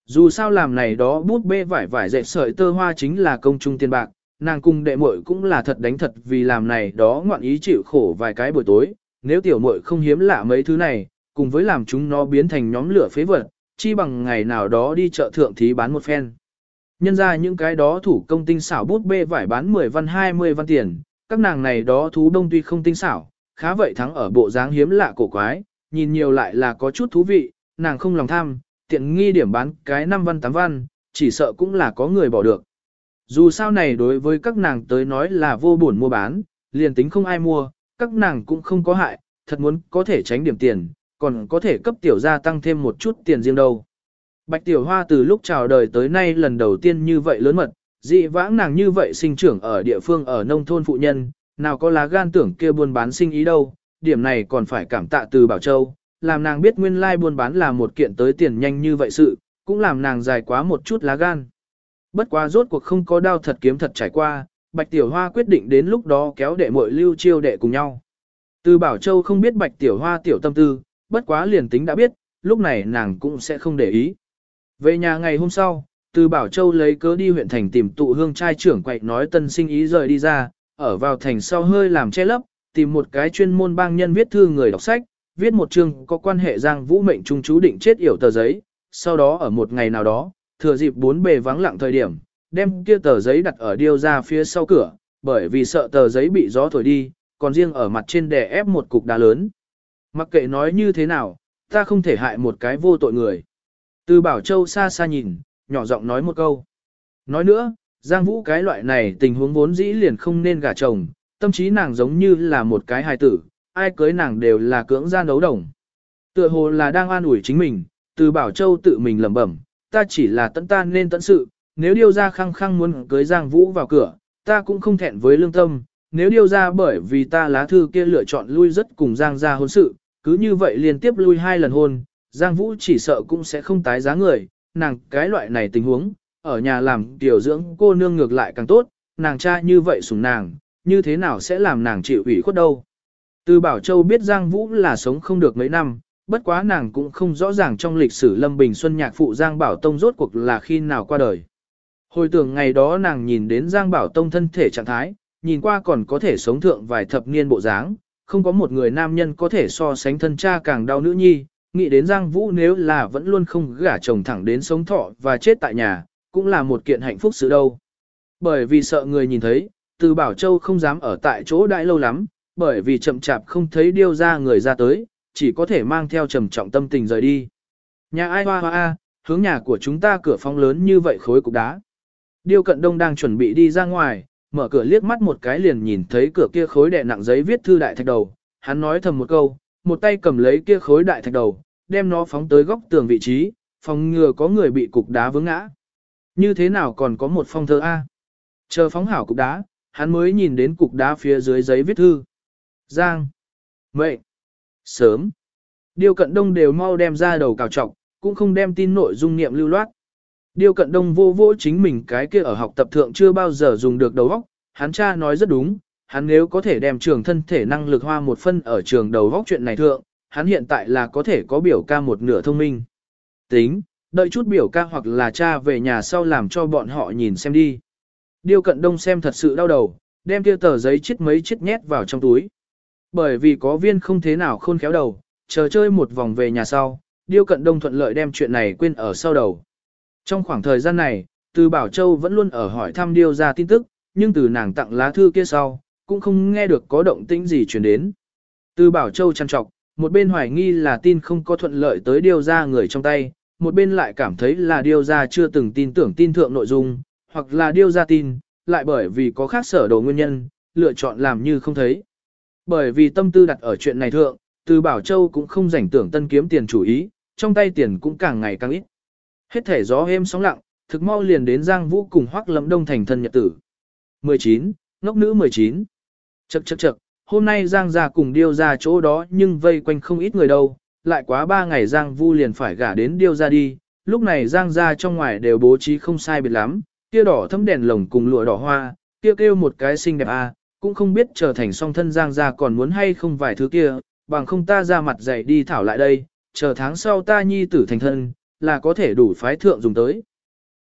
Dù sao làm này đó bút bê vải vải dệt sợi tơ hoa chính là công trung tiền bạc, nàng cung đệ muội cũng là thật đánh thật vì làm này đó ngoạn ý chịu khổ vài cái buổi tối, nếu tiểu muội không hiếm lạ mấy thứ này, cùng với làm chúng nó biến thành nhóm lửa phế vật, chi bằng ngày nào đó đi chợ thượng thí bán một phen. Nhân ra những cái đó thủ công tinh xảo bút bê vải bán 10 văn 20 văn tiền, các nàng này đó thú đông tuy không tinh xảo, khá vậy thắng ở bộ dáng hiếm lạ cổ quái, nhìn nhiều lại là có chút thú vị, nàng không lòng tham, tiện nghi điểm bán cái 5 văn 8 văn, chỉ sợ cũng là có người bỏ được. Dù sao này đối với các nàng tới nói là vô buồn mua bán, liền tính không ai mua, các nàng cũng không có hại, thật muốn có thể tránh điểm tiền, còn có thể cấp tiểu gia tăng thêm một chút tiền riêng đâu. Bạch tiểu hoa từ lúc chào đời tới nay lần đầu tiên như vậy lớn mật, dị vãng nàng như vậy sinh trưởng ở địa phương ở nông thôn phụ nhân, nào có lá gan tưởng kia buôn bán sinh ý đâu, điểm này còn phải cảm tạ từ Bảo Châu, làm nàng biết nguyên lai buôn bán là một kiện tới tiền nhanh như vậy sự, cũng làm nàng dài quá một chút lá gan. Bất quá rốt cuộc không có đau thật kiếm thật trải qua, Bạch Tiểu Hoa quyết định đến lúc đó kéo đệ muội lưu chiêu đệ cùng nhau. Từ Bảo Châu không biết Bạch Tiểu Hoa tiểu tâm tư, bất quá liền tính đã biết, lúc này nàng cũng sẽ không để ý. Về nhà ngày hôm sau, từ Bảo Châu lấy cớ đi huyện thành tìm tụ hương trai trưởng quậy nói tân sinh ý rời đi ra, ở vào thành sau hơi làm che lấp, tìm một cái chuyên môn bang nhân viết thư người đọc sách, viết một chương có quan hệ Giang Vũ mệnh trung chú định chết yểu tờ giấy, sau đó ở một ngày nào đó, thừa dịp bốn bề vắng lặng thời điểm, đem kia tờ giấy đặt ở điêu ra phía sau cửa, bởi vì sợ tờ giấy bị gió thổi đi, còn riêng ở mặt trên đè ép một cục đá lớn. Mặc kệ nói như thế nào, ta không thể hại một cái vô tội người. Từ Bảo Châu xa xa nhìn, nhỏ giọng nói một câu. Nói nữa, Giang Vũ cái loại này tình huống vốn dĩ liền không nên gả chồng, tâm trí nàng giống như là một cái hài tử, ai cưới nàng đều là cưỡng gian đấu đồng. Tựa hồ là đang an ủi chính mình, từ Bảo Châu tự mình lẩm bẩm, ta chỉ là tận ta nên tận sự, nếu điêu ra khăng khăng muốn cưới Giang Vũ vào cửa, ta cũng không thẹn với lương tâm, nếu điêu ra bởi vì ta lá thư kia lựa chọn lui rất cùng Giang ra hôn sự, cứ như vậy liên tiếp lui hai lần hôn, Giang Vũ chỉ sợ cũng sẽ không tái giá người, nàng cái loại này tình huống, ở nhà làm tiểu dưỡng cô nương ngược lại càng tốt, nàng cha như vậy sủng nàng, như thế nào sẽ làm nàng chịu ủy khuất đâu. Từ Bảo Châu biết Giang Vũ là sống không được mấy năm, bất quá nàng cũng không rõ ràng trong lịch sử Lâm Bình Xuân nhạc phụ Giang Bảo Tông rốt cuộc là khi nào qua đời. Hồi tưởng ngày đó nàng nhìn đến Giang Bảo Tông thân thể trạng thái, nhìn qua còn có thể sống thượng vài thập niên bộ dáng, không có một người nam nhân có thể so sánh thân cha càng đau nữ nhi, nghĩ đến Giang Vũ nếu là vẫn luôn không gả chồng thẳng đến sống thọ và chết tại nhà, cũng là một kiện hạnh phúc sự đâu. Bởi vì sợ người nhìn thấy, từ Bảo Châu không dám ở tại chỗ đại lâu lắm, bởi vì chậm chạp không thấy điêu ra người ra tới, chỉ có thể mang theo trầm trọng tâm tình rời đi. Nhà ai hoa hoa a, hướng nhà của chúng ta cửa phong lớn như vậy khối cục đá. Điêu cận đông đang chuẩn bị đi ra ngoài, mở cửa liếc mắt một cái liền nhìn thấy cửa kia khối đè nặng giấy viết thư đại thạch đầu, hắn nói thầm một câu, một tay cầm lấy kia khối đại thạch đầu, đem nó phóng tới góc tường vị trí, phòng ngừa có người bị cục đá vướng ngã. Như thế nào còn có một phong thơ A? Chờ phóng hảo cục đá, hắn mới nhìn đến cục đá phía dưới giấy viết thư. Giang. Mệ. Sớm. Điều cận đông đều mau đem ra đầu cào trọng, cũng không đem tin nội dung niệm lưu loát. Điều cận đông vô vô chính mình cái kia ở học tập thượng chưa bao giờ dùng được đầu óc, hắn cha nói rất đúng, hắn nếu có thể đem trường thân thể năng lực hoa một phân ở trường đầu góc chuyện này thượng, hắn hiện tại là có thể có biểu ca một nửa thông minh. Tính, đợi chút biểu ca hoặc là cha về nhà sau làm cho bọn họ nhìn xem đi. Điêu cận đông xem thật sự đau đầu, đem kia tờ giấy chết mấy chiếc nhét vào trong túi. Bởi vì có viên không thế nào khôn khéo đầu, chờ chơi một vòng về nhà sau, điêu cận đông thuận lợi đem chuyện này quên ở sau đầu. Trong khoảng thời gian này, từ Bảo Châu vẫn luôn ở hỏi thăm điêu ra tin tức, nhưng từ nàng tặng lá thư kia sau, cũng không nghe được có động tĩnh gì truyền đến. Từ Bảo Châu chăn trọc, một bên hoài nghi là tin không có thuận lợi tới điều ra người trong tay, một bên lại cảm thấy là điều ra chưa từng tin tưởng tin thượng nội dung, hoặc là điều ra tin, lại bởi vì có khác sở đồ nguyên nhân, lựa chọn làm như không thấy. Bởi vì tâm tư đặt ở chuyện này thượng, từ Bảo Châu cũng không rảnh tưởng tân kiếm tiền chủ ý, trong tay tiền cũng càng ngày càng ít. Hết thể gió êm sóng lặng, thực mau liền đến Giang Vũ cùng Hoắc Lâm Đông thành thân nhật tử. 19, ngốc nữ 19. Chậc chậc chậc, hôm nay Giang gia cùng điêu ra chỗ đó nhưng vây quanh không ít người đâu, lại quá ba ngày Giang Vu liền phải gả đến điêu ra đi, lúc này Giang gia trong ngoài đều bố trí không sai biệt lắm, kia đỏ thấm đèn lồng cùng lụa đỏ hoa, kia kêu, kêu một cái xinh đẹp à, cũng không biết trở thành song thân Giang gia còn muốn hay không vài thứ kia, bằng không ta ra mặt dạy đi thảo lại đây, chờ tháng sau ta nhi tử thành thân, là có thể đủ phái thượng dùng tới.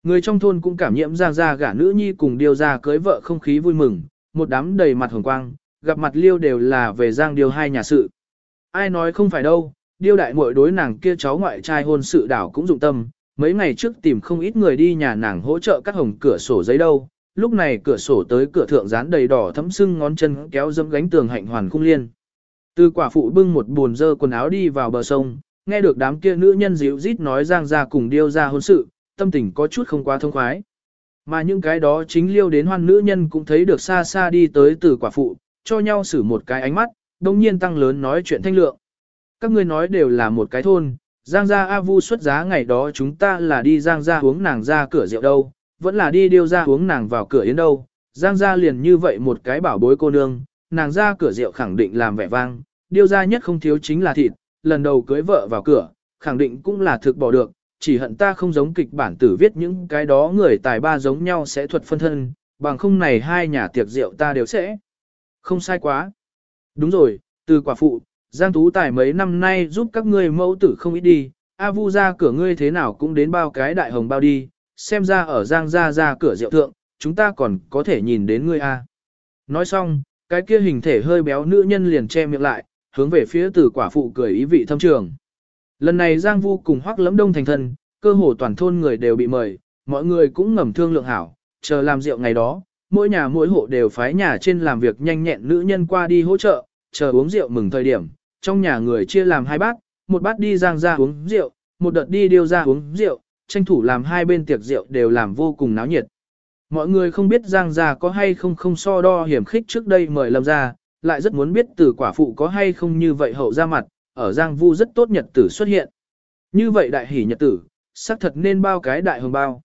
Người trong thôn cũng cảm nhiễm Giang gia gả nữ nhi cùng điêu ra cưới vợ không khí vui mừng, một đám đầy mặt hồng quang, gặp mặt liêu đều là về Giang điêu hai nhà sự. Ai nói không phải đâu, điêu đại muội đối nàng kia cháu ngoại trai hôn sự đảo cũng dụng tâm, mấy ngày trước tìm không ít người đi nhà nàng hỗ trợ cắt hồng cửa sổ giấy đâu, lúc này cửa sổ tới cửa thượng dán đầy đỏ thấm sưng ngón chân kéo dẫm gánh tường hạnh hoàn cung liên. Từ quả phụ bưng một buồn dơ quần áo đi vào bờ sông, nghe được đám kia nữ nhân dịu rít nói giang ra cùng điêu ra hôn sự, tâm tình có chút không quá thông khoái. Mà những cái đó chính liêu đến hoan nữ nhân cũng thấy được xa xa đi tới từ quả phụ, cho nhau xử một cái ánh mắt, đồng nhiên tăng lớn nói chuyện thanh lượng. Các ngươi nói đều là một cái thôn, giang gia A Vu xuất giá ngày đó chúng ta là đi giang gia uống nàng ra cửa rượu đâu, vẫn là đi điêu ra uống nàng vào cửa yến đâu, giang gia liền như vậy một cái bảo bối cô nương, nàng ra cửa rượu khẳng định làm vẻ vang, điêu ra nhất không thiếu chính là thịt, lần đầu cưới vợ vào cửa, khẳng định cũng là thực bỏ được, chỉ hận ta không giống kịch bản tử viết những cái đó người tài ba giống nhau sẽ thuật phân thân, bằng không này hai nhà tiệc rượu ta đều sẽ. Không sai quá. Đúng rồi, từ quả phụ, Giang Tú Tài mấy năm nay giúp các ngươi mẫu tử không ít đi, A Vu ra cửa ngươi thế nào cũng đến bao cái đại hồng bao đi, xem ra ở Giang ra ra cửa rượu thượng, chúng ta còn có thể nhìn đến ngươi A. Nói xong, cái kia hình thể hơi béo nữ nhân liền che miệng lại, hướng về phía từ quả phụ cười ý vị thâm trường. Lần này Giang Vu cùng Hoắc Lẫm Đông thành thân, cơ hồ toàn thôn người đều bị mời, mọi người cũng ngầm thương lượng hảo, chờ làm rượu ngày đó, mỗi nhà mỗi hộ đều phái nhà trên làm việc nhanh nhẹn nữ nhân qua đi hỗ trợ, chờ uống rượu mừng thời điểm, trong nhà người chia làm hai bát, một bát đi Giang gia uống rượu, một đợt đi điêu gia uống rượu, tranh thủ làm hai bên tiệc rượu đều làm vô cùng náo nhiệt. Mọi người không biết Giang gia có hay không không so đo hiểm khích trước đây mời Lâm gia lại rất muốn biết từ quả phụ có hay không như vậy hậu ra mặt, ở Giang Vu rất tốt nhật tử xuất hiện. Như vậy đại hỷ nhật tử, xác thật nên bao cái đại hồng bao.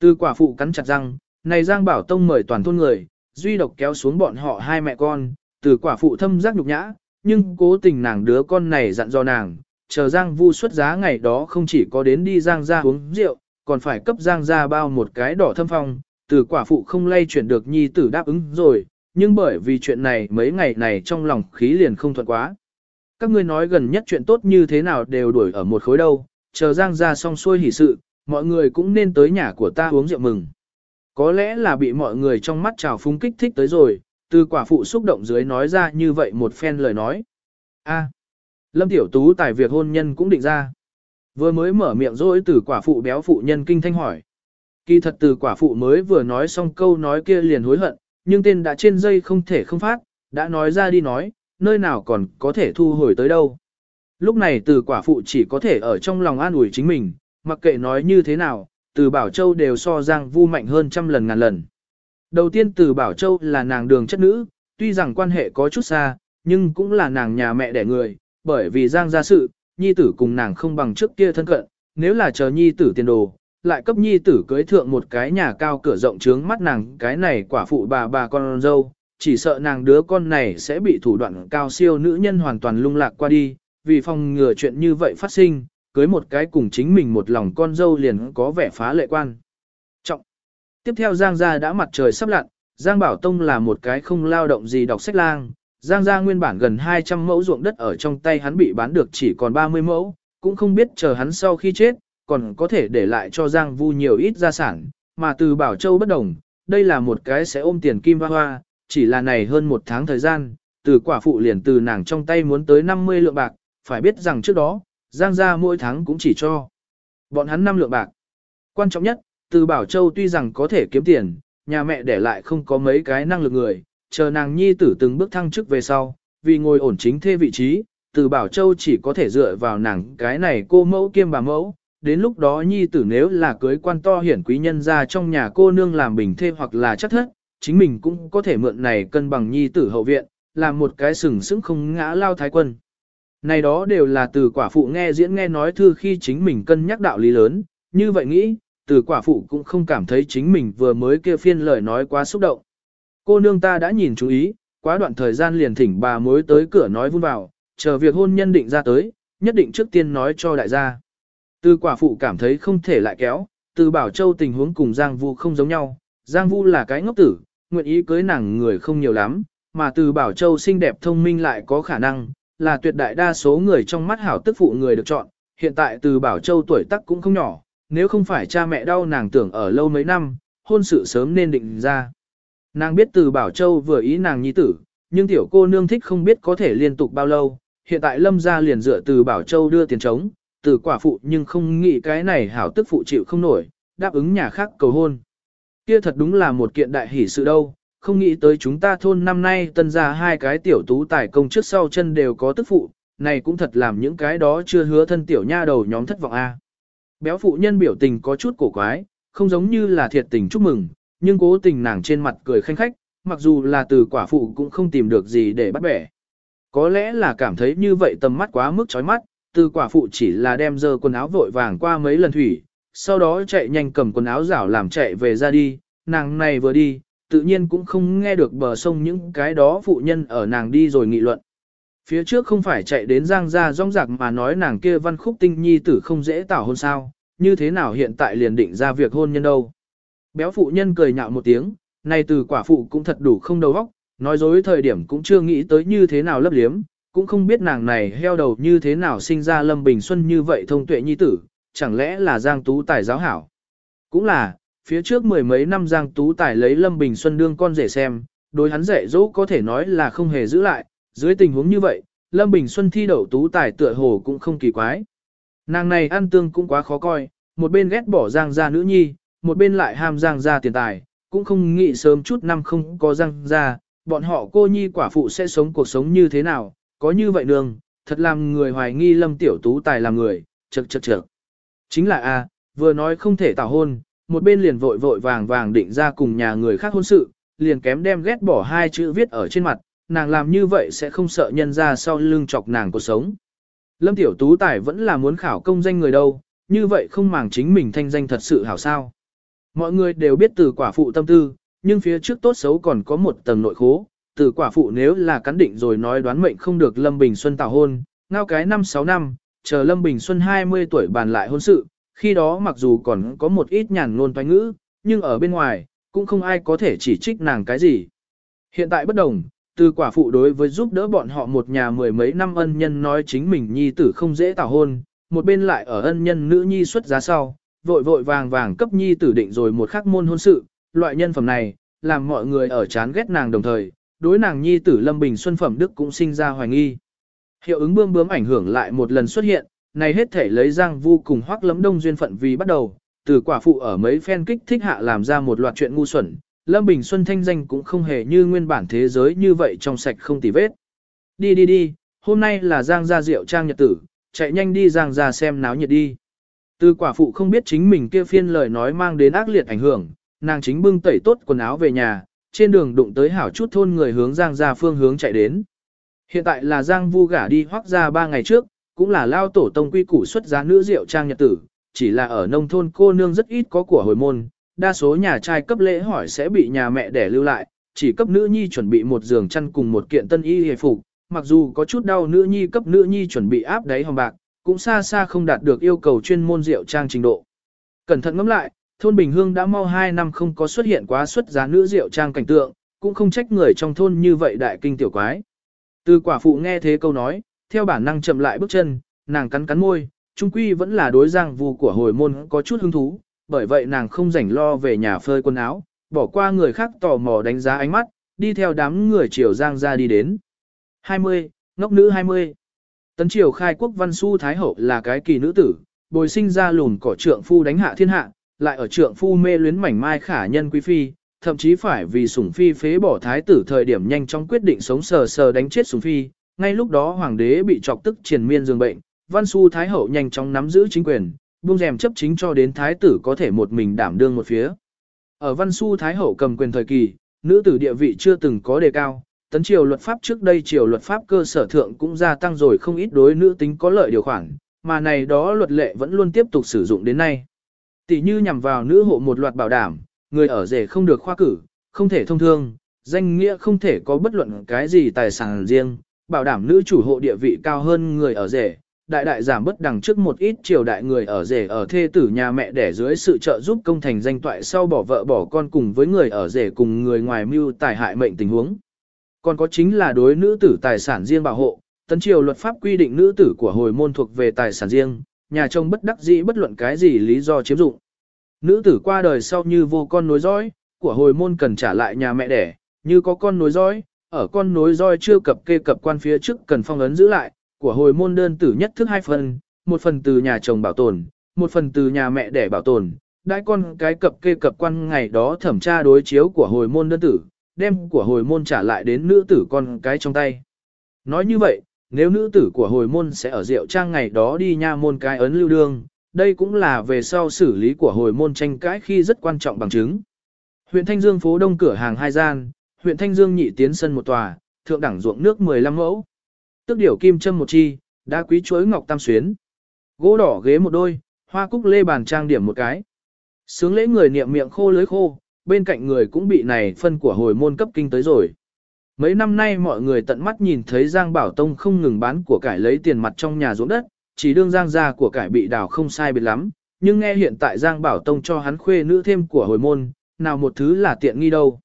Từ quả phụ cắn chặt răng, này Giang Bảo Tông mời toàn thôn người, duy độc kéo xuống bọn họ hai mẹ con, từ quả phụ thâm giác nhục nhã, nhưng cố tình nàng đứa con này dặn dò nàng, chờ Giang Vu xuất giá ngày đó không chỉ có đến đi Giang ra uống rượu, còn phải cấp Giang ra bao một cái đỏ thâm phong, từ quả phụ không lay chuyển được nhi tử đáp ứng rồi, nhưng bởi vì chuyện này mấy ngày này trong lòng khí liền không thuận quá. Các ngươi nói gần nhất chuyện tốt như thế nào đều đuổi ở một khối đâu, chờ Giang ra xong xuôi hỉ sự, mọi người cũng nên tới nhà của ta uống rượu mừng. Có lẽ là bị mọi người trong mắt trào phúng kích thích tới rồi, từ quả phụ xúc động dưới nói ra như vậy một phen lời nói. A, Lâm Tiểu Tú tài việc hôn nhân cũng định ra. Vừa mới mở miệng rồi từ quả phụ béo phụ nhân kinh thanh hỏi. Kỳ thật từ quả phụ mới vừa nói xong câu nói kia liền hối hận, nhưng tên đã trên dây không thể không phát, đã nói ra đi nói, nơi nào còn có thể thu hồi tới đâu. Lúc này từ quả phụ chỉ có thể ở trong lòng an ủi chính mình, mặc kệ nói như thế nào, từ Bảo Châu đều so Giang Vu mạnh hơn trăm lần ngàn lần. Đầu tiên từ Bảo Châu là nàng đường chất nữ, tuy rằng quan hệ có chút xa, nhưng cũng là nàng nhà mẹ đẻ người, bởi vì Giang gia sự, nhi tử cùng nàng không bằng trước kia thân cận, nếu là chờ nhi tử tiền đồ, lại cấp nhi tử cưới thượng một cái nhà cao cửa rộng trướng mắt nàng cái này quả phụ bà bà con dâu, chỉ sợ nàng đứa con này sẽ bị thủ đoạn cao siêu nữ nhân hoàn toàn lung lạc qua đi, vì phòng ngừa chuyện như vậy phát sinh, cưới một cái cùng chính mình một lòng con dâu liền có vẻ phá lệ quan. Trọng. Tiếp theo Giang gia đã mặt trời sắp lặn, Giang Bảo Tông là một cái không lao động gì đọc sách lang, Giang gia nguyên bản gần 200 mẫu ruộng đất ở trong tay hắn bị bán được chỉ còn 30 mẫu, cũng không biết chờ hắn sau khi chết, còn có thể để lại cho Giang Vu nhiều ít gia sản, mà từ Bảo Châu bất đồng, đây là một cái sẽ ôm tiền kim hoa hoa, chỉ là này hơn một tháng thời gian, từ quả phụ liền từ nàng trong tay muốn tới 50 lượng bạc, phải biết rằng trước đó, Giang gia mỗi tháng cũng chỉ cho bọn hắn 5 lượng bạc. Quan trọng nhất, từ Bảo Châu tuy rằng có thể kiếm tiền, nhà mẹ để lại không có mấy cái năng lực người, chờ nàng nhi tử từng bước thăng chức về sau, vì ngồi ổn chính thê vị trí, từ Bảo Châu chỉ có thể dựa vào nàng cái này cô mẫu kiêm bà mẫu, đến lúc đó nhi tử nếu là cưới quan to hiển quý nhân ra trong nhà cô nương làm bình thê hoặc là chắc thất, chính mình cũng có thể mượn này cân bằng nhi tử hậu viện, làm một cái sừng sững không ngã lao thái quân. Này đó đều là từ quả phụ nghe diễn nghe nói thư khi chính mình cân nhắc đạo lý lớn, như vậy nghĩ, từ quả phụ cũng không cảm thấy chính mình vừa mới kia phiên lời nói quá xúc động. Cô nương ta đã nhìn chú ý, quá đoạn thời gian liền thỉnh bà mối tới cửa nói vun vào, chờ việc hôn nhân định ra tới, nhất định trước tiên nói cho đại gia. Từ quả phụ cảm thấy không thể lại kéo, từ bảo châu tình huống cùng Giang Vu không giống nhau, Giang Vu là cái ngốc tử, nguyện ý cưới nàng người không nhiều lắm, mà từ bảo châu xinh đẹp thông minh lại có khả năng, là tuyệt đại đa số người trong mắt hảo tức phụ người được chọn, hiện tại từ bảo châu tuổi tác cũng không nhỏ, nếu không phải cha mẹ đau nàng tưởng ở lâu mấy năm, hôn sự sớm nên định ra. Nàng biết từ bảo châu vừa ý nàng nhi tử, nhưng tiểu cô nương thích không biết có thể liên tục bao lâu, hiện tại lâm gia liền dựa từ bảo châu đưa tiền trống, từ quả phụ nhưng không nghĩ cái này hảo tức phụ chịu không nổi, đáp ứng nhà khác cầu hôn. Kia thật đúng là một kiện đại hỷ sự đâu, không nghĩ tới chúng ta thôn năm nay tân ra hai cái tiểu tú tài công trước sau chân đều có tức phụ, này cũng thật làm những cái đó chưa hứa thân tiểu nha đầu nhóm thất vọng a. Béo phụ nhân biểu tình có chút cổ quái, không giống như là thiệt tình chúc mừng, nhưng cố tình nàng trên mặt cười khanh khách, mặc dù là từ quả phụ cũng không tìm được gì để bắt bẻ. Có lẽ là cảm thấy như vậy tầm mắt quá mức chói mắt, từ quả phụ chỉ là đem dơ quần áo vội vàng qua mấy lần thủy, sau đó chạy nhanh cầm quần áo rảo làm chạy về ra đi, nàng này vừa đi, tự nhiên cũng không nghe được bờ sông những cái đó phụ nhân ở nàng đi rồi nghị luận. Phía trước không phải chạy đến giang ra rong rạc mà nói nàng kia văn khúc tinh nhi tử không dễ tảo hôn sao, như thế nào hiện tại liền định ra việc hôn nhân đâu. Béo phụ nhân cười nhạo một tiếng, này từ quả phụ cũng thật đủ không đầu óc, nói dối thời điểm cũng chưa nghĩ tới như thế nào lấp liếm, cũng không biết nàng này heo đầu như thế nào sinh ra Lâm Bình Xuân như vậy thông tuệ nhi tử, chẳng lẽ là Giang Tú Tài giáo hảo. Cũng là, phía trước mười mấy năm Giang Tú Tài lấy Lâm Bình Xuân đương con rể xem, đối hắn dạy dỗ có thể nói là không hề giữ lại, dưới tình huống như vậy, Lâm Bình Xuân thi đậu Tú Tài tựa hồ cũng không kỳ quái. Nàng này ăn tương cũng quá khó coi, một bên ghét bỏ Giang gia nữ nhi, một bên lại ham Giang gia tiền tài, cũng không nghĩ sớm chút năm không có Giang gia, bọn họ cô nhi quả phụ sẽ sống cuộc sống như thế nào, có như vậy nương, thật làm người hoài nghi Lâm Tiểu Tú Tài làm người, chật chật chật. Chính là a, vừa nói không thể tảo hôn, một bên liền vội vội vàng vàng định ra cùng nhà người khác hôn sự, liền kém đem ghét bỏ hai chữ viết ở trên mặt, nàng làm như vậy sẽ không sợ nhân ra sau lưng chọc nàng cuộc sống. Lâm Tiểu Tú Tài vẫn là muốn khảo công danh người đâu, như vậy không màng chính mình thanh danh thật sự hảo sao. Mọi người đều biết từ quả phụ tâm tư, nhưng phía trước tốt xấu còn có một tầng nội khố, từ quả phụ nếu là cắn định rồi nói đoán mệnh không được Lâm Bình Xuân tảo hôn, ngao cái năm sáu năm, chờ Lâm Bình Xuân 20 tuổi bàn lại hôn sự, khi đó mặc dù còn có một ít nhàn ngôn toán ngữ, nhưng ở bên ngoài, cũng không ai có thể chỉ trích nàng cái gì. Hiện tại bất đồng, từ quả phụ đối với giúp đỡ bọn họ một nhà mười mấy năm ân nhân nói chính mình nhi tử không dễ tảo hôn, một bên lại ở ân nhân nữ nhi xuất giá sau, vội vội vàng vàng cấp nhi tử định rồi một khắc môn hôn sự, loại nhân phẩm này, làm mọi người ở chán ghét nàng đồng thời, đối nàng nhi tử Lâm Bình Xuân Phẩm Đức cũng sinh ra hoài nghi. Hiệu ứng bươm bướm ảnh hưởng lại một lần xuất hiện, này hết thể lấy Giang Vu cùng Hoắc Lấm Đông duyên phận vì bắt đầu, từ quả phụ ở mấy phen kích thích hạ làm ra một loạt chuyện ngu xuẩn, Lâm Bình Xuân thanh danh cũng không hề như nguyên bản thế giới như vậy trong sạch không tì vết. Đi đi đi, hôm nay là Giang gia rượu trang nhật tử, chạy nhanh đi Giang gia xem náo nhiệt đi. Từ quả phụ không biết chính mình kia phiên lời nói mang đến ác liệt ảnh hưởng, nàng chính bưng tẩy tốt quần áo về nhà, trên đường đụng tới hảo chút thôn người hướng Giang gia phương hướng chạy đến. Hiện tại là Giang Vu gả đi hoác ra ba ngày trước, cũng là lao tổ tông quy củ xuất giá nữ rượu trang nhật tử, chỉ là ở nông thôn cô nương rất ít có của hồi môn, đa số nhà trai cấp lễ hỏi sẽ bị nhà mẹ đẻ lưu lại, chỉ cấp nữ nhi chuẩn bị một giường chăn cùng một kiện tân y hề phục, mặc dù có chút đau nữ nhi cấp nữ nhi chuẩn bị áp đáy hồng bạc, cũng xa xa không đạt được yêu cầu chuyên môn rượu trang trình độ. Cẩn thận ngẫm lại, thôn Bình Hương đã mau 2 năm không có xuất hiện quá xuất giá nữ rượu trang cảnh tượng, cũng không trách người trong thôn như vậy đại kinh tiểu quái. Từ quả phụ nghe thế câu nói, theo bản năng chậm lại bước chân, nàng cắn cắn môi, trung quy vẫn là đối giang vù của hồi môn có chút hứng thú, bởi vậy nàng không rảnh lo về nhà phơi quần áo, bỏ qua người khác tò mò đánh giá ánh mắt, đi theo đám người triều giang ra đi đến. 20, ngốc nữ 20. Tấn triều khai quốc văn su thái hậu là cái kỳ nữ tử, bồi sinh ra lùn cỏ trượng phu đánh hạ thiên hạ, lại ở trượng phu mê luyến mảnh mai khả nhân quý phi, thậm chí phải vì sủng phi phế bỏ thái tử thời điểm nhanh chóng quyết định sống sờ sờ đánh chết sủng phi, ngay lúc đó hoàng đế bị chọc tức triền miên dương bệnh, Văn Su Thái Hậu nhanh chóng nắm giữ chính quyền, buông rèm chấp chính cho đến Thái tử có thể một mình đảm đương một phía. Ở Văn Su Thái Hậu cầm quyền thời kỳ, nữ tử địa vị chưa từng có đề cao, tấn triều luật pháp trước đây triều luật pháp cơ sở thượng cũng gia tăng rồi không ít đối nữ tính có lợi điều khoản, mà này đó luật lệ vẫn luôn tiếp tục sử dụng đến nay. Tỷ như nhằm vào nữ hộ một loạt bảo đảm, người ở rể không được khoa cử, không thể thông thương, danh nghĩa không thể có bất luận cái gì tài sản riêng, bảo đảm nữ chủ hộ địa vị cao hơn người ở rể, đại đại giảm bất đằng trước một ít triều đại người ở rể ở thê tử nhà mẹ đẻ dưới sự trợ giúp công thành danh toại sau bỏ vợ bỏ con cùng với người ở rể cùng người ngoài mưu tài hại mệnh tình huống. Còn có chính là đối nữ tử tài sản riêng bảo hộ, tấn triều luật pháp quy định nữ tử của hồi môn thuộc về tài sản riêng, nhà chồng bất đắc dĩ bất luận cái gì lý do chiếm dụng. Nữ tử qua đời sau như vô con nối dõi, của hồi môn cần trả lại nhà mẹ đẻ, như có con nối dõi, ở con nối dõi chưa cập kê cập quan phía trước cần phong ấn giữ lại, của hồi môn đơn tử nhất thức hai phần, một phần từ nhà chồng bảo tồn, một phần từ nhà mẹ đẻ bảo tồn. Đại con cái cập kê cập quan ngày đó thẩm tra đối chiếu của hồi môn đơn tử, đem của hồi môn trả lại đến nữ tử con cái trong tay. Nói như vậy, nếu nữ tử của hồi môn sẽ ở rượu trang ngày đó đi nha môn cái ấn lưu đương, đây cũng là về sau xử lý của hồi môn tranh cãi khi rất quan trọng bằng chứng. Huyện Thanh Dương phố đông cửa hàng hai gian, huyện Thanh Dương nhị tiến sân một tòa, thượng đẳng ruộng nước 15 mẫu. Tức điểu kim châm một chi, đá quý chuối ngọc tam xuyến. Gỗ đỏ ghế một đôi, hoa cúc lê bàn trang điểm một cái. Sướng lễ người niệm miệng khô lưới khô, bên cạnh người cũng bị này phân của hồi môn cấp kinh tới rồi. Mấy năm nay mọi người tận mắt nhìn thấy Giang Bảo Tông không ngừng bán của cải lấy tiền mặt trong nhà ruộng đất, chỉ đương Giang gia của cải bị đào không sai biệt lắm, nhưng nghe hiện tại Giang Bảo Tông cho hắn khuê nữ thêm của hồi môn, nào một thứ là tiện nghi đâu.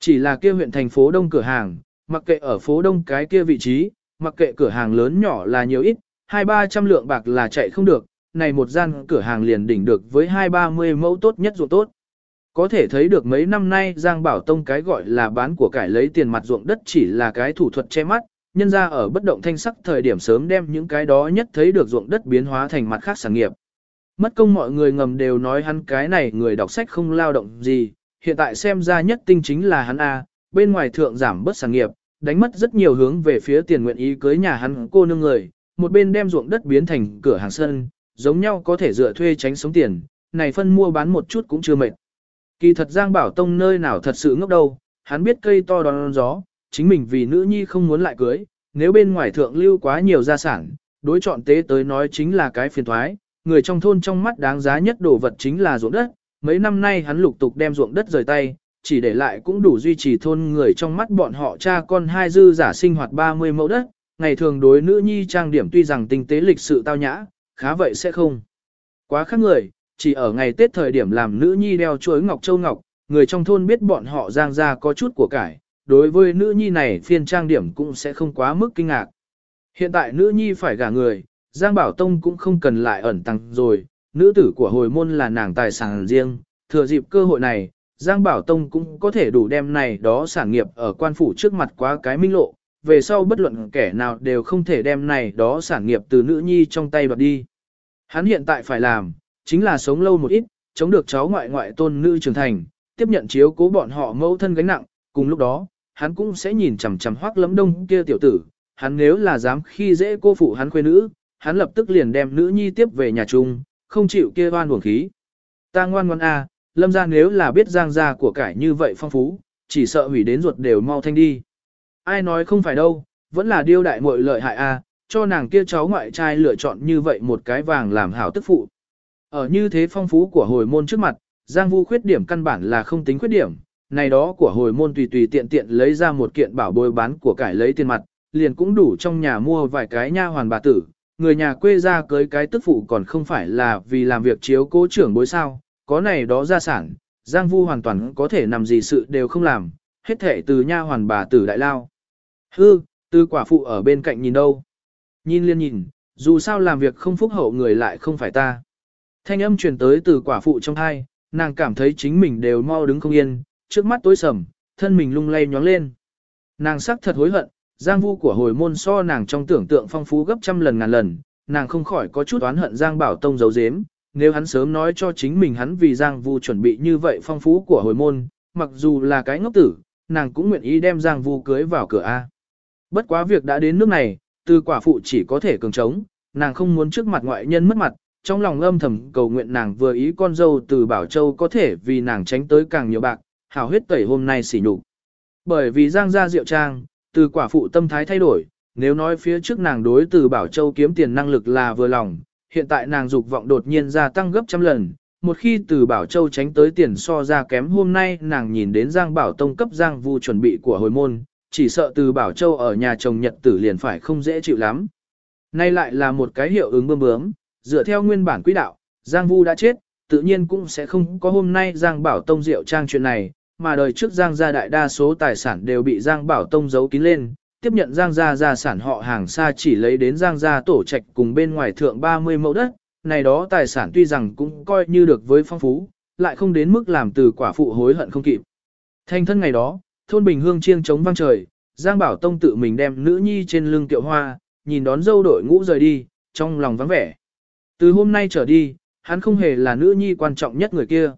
Chỉ là kia huyện thành phố đông cửa hàng, mặc kệ ở phố đông cái kia vị trí, mặc kệ cửa hàng lớn nhỏ là nhiều ít, hai ba trăm lượng bạc là chạy không được, này một gian cửa hàng liền đỉnh được với hai ba mươi mẫu tốt nhất ruộng tốt. Có thể thấy được mấy năm nay Giang Bảo Tông cái gọi là bán của cải lấy tiền mặt ruộng đất chỉ là cái thủ thuật che mắt, nhân ra ở bất động thanh sắc thời điểm sớm đem những cái đó nhất thấy được ruộng đất biến hóa thành mặt khác sản nghiệp. Mất công mọi người ngầm đều nói hắn cái này người đọc sách không lao động gì, hiện tại xem ra nhất tinh chính là hắn A, bên ngoài thượng giảm bớt sản nghiệp, đánh mất rất nhiều hướng về phía tiền nguyện ý cưới nhà hắn cô nương người, một bên đem ruộng đất biến thành cửa hàng sân, giống nhau có thể dựa thuê tránh sống tiền, này phân mua bán một chút cũng chưa mệt. Kỳ thật Giang Bảo Tông nơi nào thật sự ngốc đâu, hắn biết cây to đón gió, chính mình vì nữ nhi không muốn lại cưới, nếu bên ngoài thượng lưu quá nhiều gia sản, đối chọn tế tới nói chính là cái phiền thoái, người trong thôn trong mắt đáng giá nhất đồ vật chính là ruộng đất, mấy năm nay hắn lục tục đem ruộng đất rời tay, chỉ để lại cũng đủ duy trì thôn người trong mắt bọn họ cha con hai dư giả sinh hoạt 30 mẫu đất, ngày thường đối nữ nhi trang điểm tuy rằng tinh tế lịch sự tao nhã, khá vậy sẽ không. Quá khác người, chỉ ở ngày Tết thời điểm làm nữ nhi đeo chuối ngọc châu ngọc, người trong thôn biết bọn họ giang ra có chút của cải, đối với nữ nhi này phiên trang điểm cũng sẽ không quá mức kinh ngạc. Hiện tại nữ nhi phải gả người, Giang Bảo Tông cũng không cần lại ẩn tăng rồi, nữ tử của hồi môn là nàng tài sản riêng, thừa dịp cơ hội này, Giang Bảo Tông cũng có thể đủ đem này đó sản nghiệp ở quan phủ trước mặt quá cái minh lộ, về sau bất luận kẻ nào đều không thể đem này đó sản nghiệp từ nữ nhi trong tay đoạt đi. Hắn hiện tại phải làm, chính là sống lâu một ít, chống được cháu ngoại ngoại tôn nữ trưởng thành, tiếp nhận chiếu cố bọn họ mẫu thân gánh nặng, cùng lúc đó, hắn cũng sẽ nhìn chằm chằm hoác lấm đông kia tiểu tử, hắn nếu là dám khi dễ cô phụ hắn khuê nữ, hắn lập tức liền đem nữ nhi tiếp về nhà chung, không chịu kia oan uổng khí. Ta ngoan ngoan a, à, lâm ra nếu là biết giang gia của cải như vậy phong phú, chỉ sợ hủy đến ruột đều mau thanh đi. Ai nói không phải đâu, vẫn là điêu đại muội lợi hại a, cho nàng kia cháu ngoại trai lựa chọn như vậy một cái vàng làm hảo tức phụ. Ở như thế phong phú của hồi môn trước mặt, Giang Vu khuyết điểm căn bản là không tính khuyết điểm, này đó của hồi môn tùy tùy tiện tiện lấy ra một kiện bảo bối bán của cải lấy tiền mặt, liền cũng đủ trong nhà mua vài cái nha hoàn bà tử, người nhà quê ra cưới cái tức phụ còn không phải là vì làm việc chiếu cố trưởng bối sao, có này đó gia sản, Giang Vu hoàn toàn có thể nằm gì sự đều không làm, hết thể từ nha hoàn bà tử đại lao. Hư, tư quả phụ ở bên cạnh nhìn đâu. Nhìn liên nhìn, dù sao làm việc không phúc hậu người lại không phải ta. Thanh âm truyền tới từ quả phụ trong hai, nàng cảm thấy chính mình đều mau đứng không yên, trước mắt tối sầm, thân mình lung lay nhóng lên. Nàng sắc thật hối hận, Giang Vu của hồi môn so nàng trong tưởng tượng phong phú gấp trăm lần ngàn lần, nàng không khỏi có chút oán hận Giang Bảo Tông giấu giếm, nếu hắn sớm nói cho chính mình hắn vì Giang Vu chuẩn bị như vậy phong phú của hồi môn, mặc dù là cái ngốc tử, nàng cũng nguyện ý đem Giang Vu cưới vào cửa A. Bất quá việc đã đến nước này, từ quả phụ chỉ có thể cường trống, nàng không muốn trước mặt ngoại nhân mất mặt, trong lòng âm thầm cầu nguyện nàng vừa ý con dâu từ Bảo Châu có thể vì nàng tránh tới càng nhiều bạc, Hảo huyết tẩy hôm nay xỉ nhục. Bởi vì Giang gia Diệu Trang, từ quả phụ tâm thái thay đổi, nếu nói phía trước nàng đối từ Bảo Châu kiếm tiền năng lực là vừa lòng, hiện tại nàng dục vọng đột nhiên gia tăng gấp trăm lần. Một khi từ Bảo Châu tránh tới tiền so ra kém hôm nay nàng nhìn đến Giang Bảo Tông cấp Giang Vu chuẩn bị của hồi môn, chỉ sợ từ Bảo Châu ở nhà chồng nhật tử liền phải không dễ chịu lắm. Nay lại là một cái hiệu ứng bơm bướm, dựa theo nguyên bản quỹ đạo, Giang Vu đã chết, tự nhiên cũng sẽ không có hôm nay Giang Bảo Tông Diệu Trang chuyện này, mà đời trước Giang gia đại đa số tài sản đều bị Giang Bảo Tông giấu kín lên, tiếp nhận Giang gia gia sản họ hàng xa chỉ lấy đến Giang gia tổ trạch cùng bên ngoài thượng 30 mẫu đất, này đó tài sản tuy rằng cũng coi như được với phong phú, lại không đến mức làm từ quả phụ hối hận không kịp. Thanh thân ngày đó, thôn Bình Hương chiêng chống vang trời, Giang Bảo Tông tự mình đem nữ nhi trên lưng kiệu hoa, nhìn đón dâu đội ngũ rời đi, trong lòng vắng vẻ. Từ hôm nay trở đi, hắn không hề là nữ nhi quan trọng nhất người kia.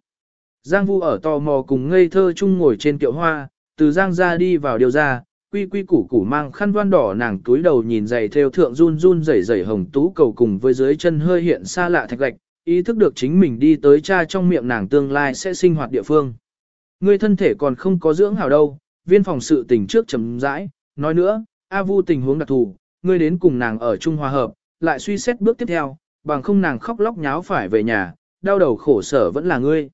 Giang Vu ở tò mò cùng ngây thơ chung ngồi trên kiệu hoa, từ Giang ra đi vào điều ra, quy quy củ củ mang khăn đoan đỏ nàng túi đầu nhìn giày theo thượng run run rẩy rẩy hồng tú cầu cùng với dưới chân hơi hiện xa lạ thạch lạch, ý thức được chính mình đi tới cha trong miệng nàng tương lai sẽ sinh hoạt địa phương. Ngươi thân thể còn không có dưỡng hảo đâu, viên phòng sự tình trước chấm rãi, nói nữa, A Vu tình huống đặc thù, ngươi đến cùng nàng ở chung Hòa Hợp, lại suy xét bước tiếp theo, bằng không nàng khóc lóc nháo phải về nhà, đau đầu khổ sở vẫn là ngươi.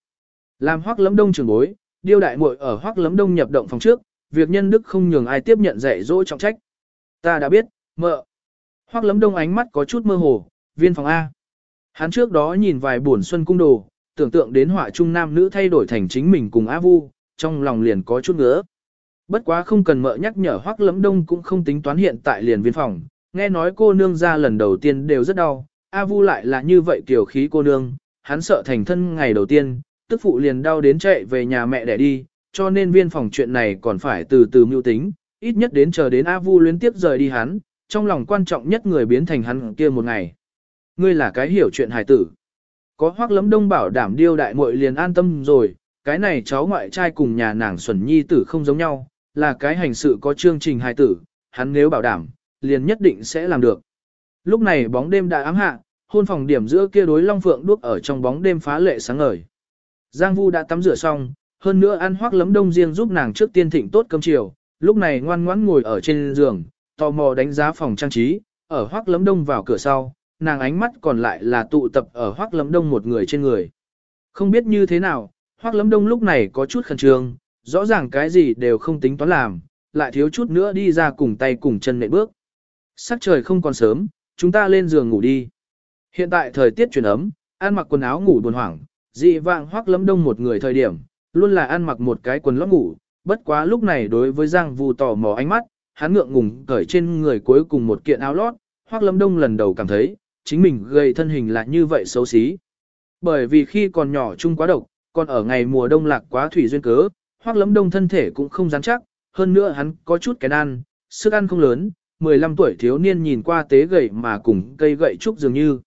Làm hoắc lấm đông trường bối, điêu đại muội ở hoắc lấm đông nhập động phòng trước, việc nhân đức không nhường ai tiếp nhận dạy dỗ trọng trách. Ta đã biết, mợ. Hoắc lấm đông ánh mắt có chút mơ hồ, viên phòng A. Hắn trước đó nhìn vài buồn xuân cung đồ, tưởng tượng đến họa trung nam nữ thay đổi thành chính mình cùng A Vu, trong lòng liền có chút ngứa. Bất quá không cần mợ nhắc nhở hoắc lấm đông cũng không tính toán hiện tại liền viên phòng, nghe nói cô nương ra lần đầu tiên đều rất đau, A Vu lại là như vậy kiểu khí cô nương, hắn sợ thành thân ngày đầu tiên, tức phụ liền đau đến chạy về nhà mẹ để đi, cho nên viên phòng chuyện này còn phải từ từ mưu tính, ít nhất đến chờ đến A Vu liên tiếp rời đi hắn, trong lòng quan trọng nhất người biến thành hắn kia một ngày. Ngươi là cái hiểu chuyện hài tử. Có hoác lấm đông bảo đảm điêu đại muội liền an tâm rồi, cái này cháu ngoại trai cùng nhà nàng Xuân Nhi tử không giống nhau, là cái hành sự có chương trình hài tử, hắn nếu bảo đảm, liền nhất định sẽ làm được. Lúc này bóng đêm đã ám hạ, hôn phòng điểm giữa kia đối long phượng đuốc ở trong bóng đêm phá lệ sáng ngời. Giang Vu đã tắm rửa xong, hơn nữa ăn hoác lấm đông riêng giúp nàng trước tiên thịnh tốt cơm chiều, lúc này ngoan ngoãn ngồi ở trên giường, tò mò đánh giá phòng trang trí, ở hoác lấm đông vào cửa sau, nàng ánh mắt còn lại là tụ tập ở hoác lấm đông một người trên người. Không biết như thế nào, hoác lấm đông lúc này có chút khẩn trương, rõ ràng cái gì đều không tính toán làm, lại thiếu chút nữa đi ra cùng tay cùng chân nệ bước. Sắc trời không còn sớm, chúng ta lên giường ngủ đi. Hiện tại thời tiết chuyển ấm, ăn mặc quần áo ngủ buồn hoảng, dị vạng hoác lấm đông một người thời điểm, luôn là ăn mặc một cái quần lót ngủ, bất quá lúc này đối với Giang Vu tò mò ánh mắt, hắn ngượng ngùng cởi trên người cuối cùng một kiện áo lót, hoác lấm đông lần đầu cảm thấy, chính mình gầy thân hình là như vậy xấu xí. Bởi vì khi còn nhỏ chung quá độc, còn ở ngày mùa đông lạc quá thủy duyên cớ, hoác lấm đông thân thể cũng không rắn chắc, hơn nữa hắn có chút cái ăn, sức ăn không lớn, 15 tuổi thiếu niên nhìn qua tế gầy mà cùng cây gậy trúc dường như.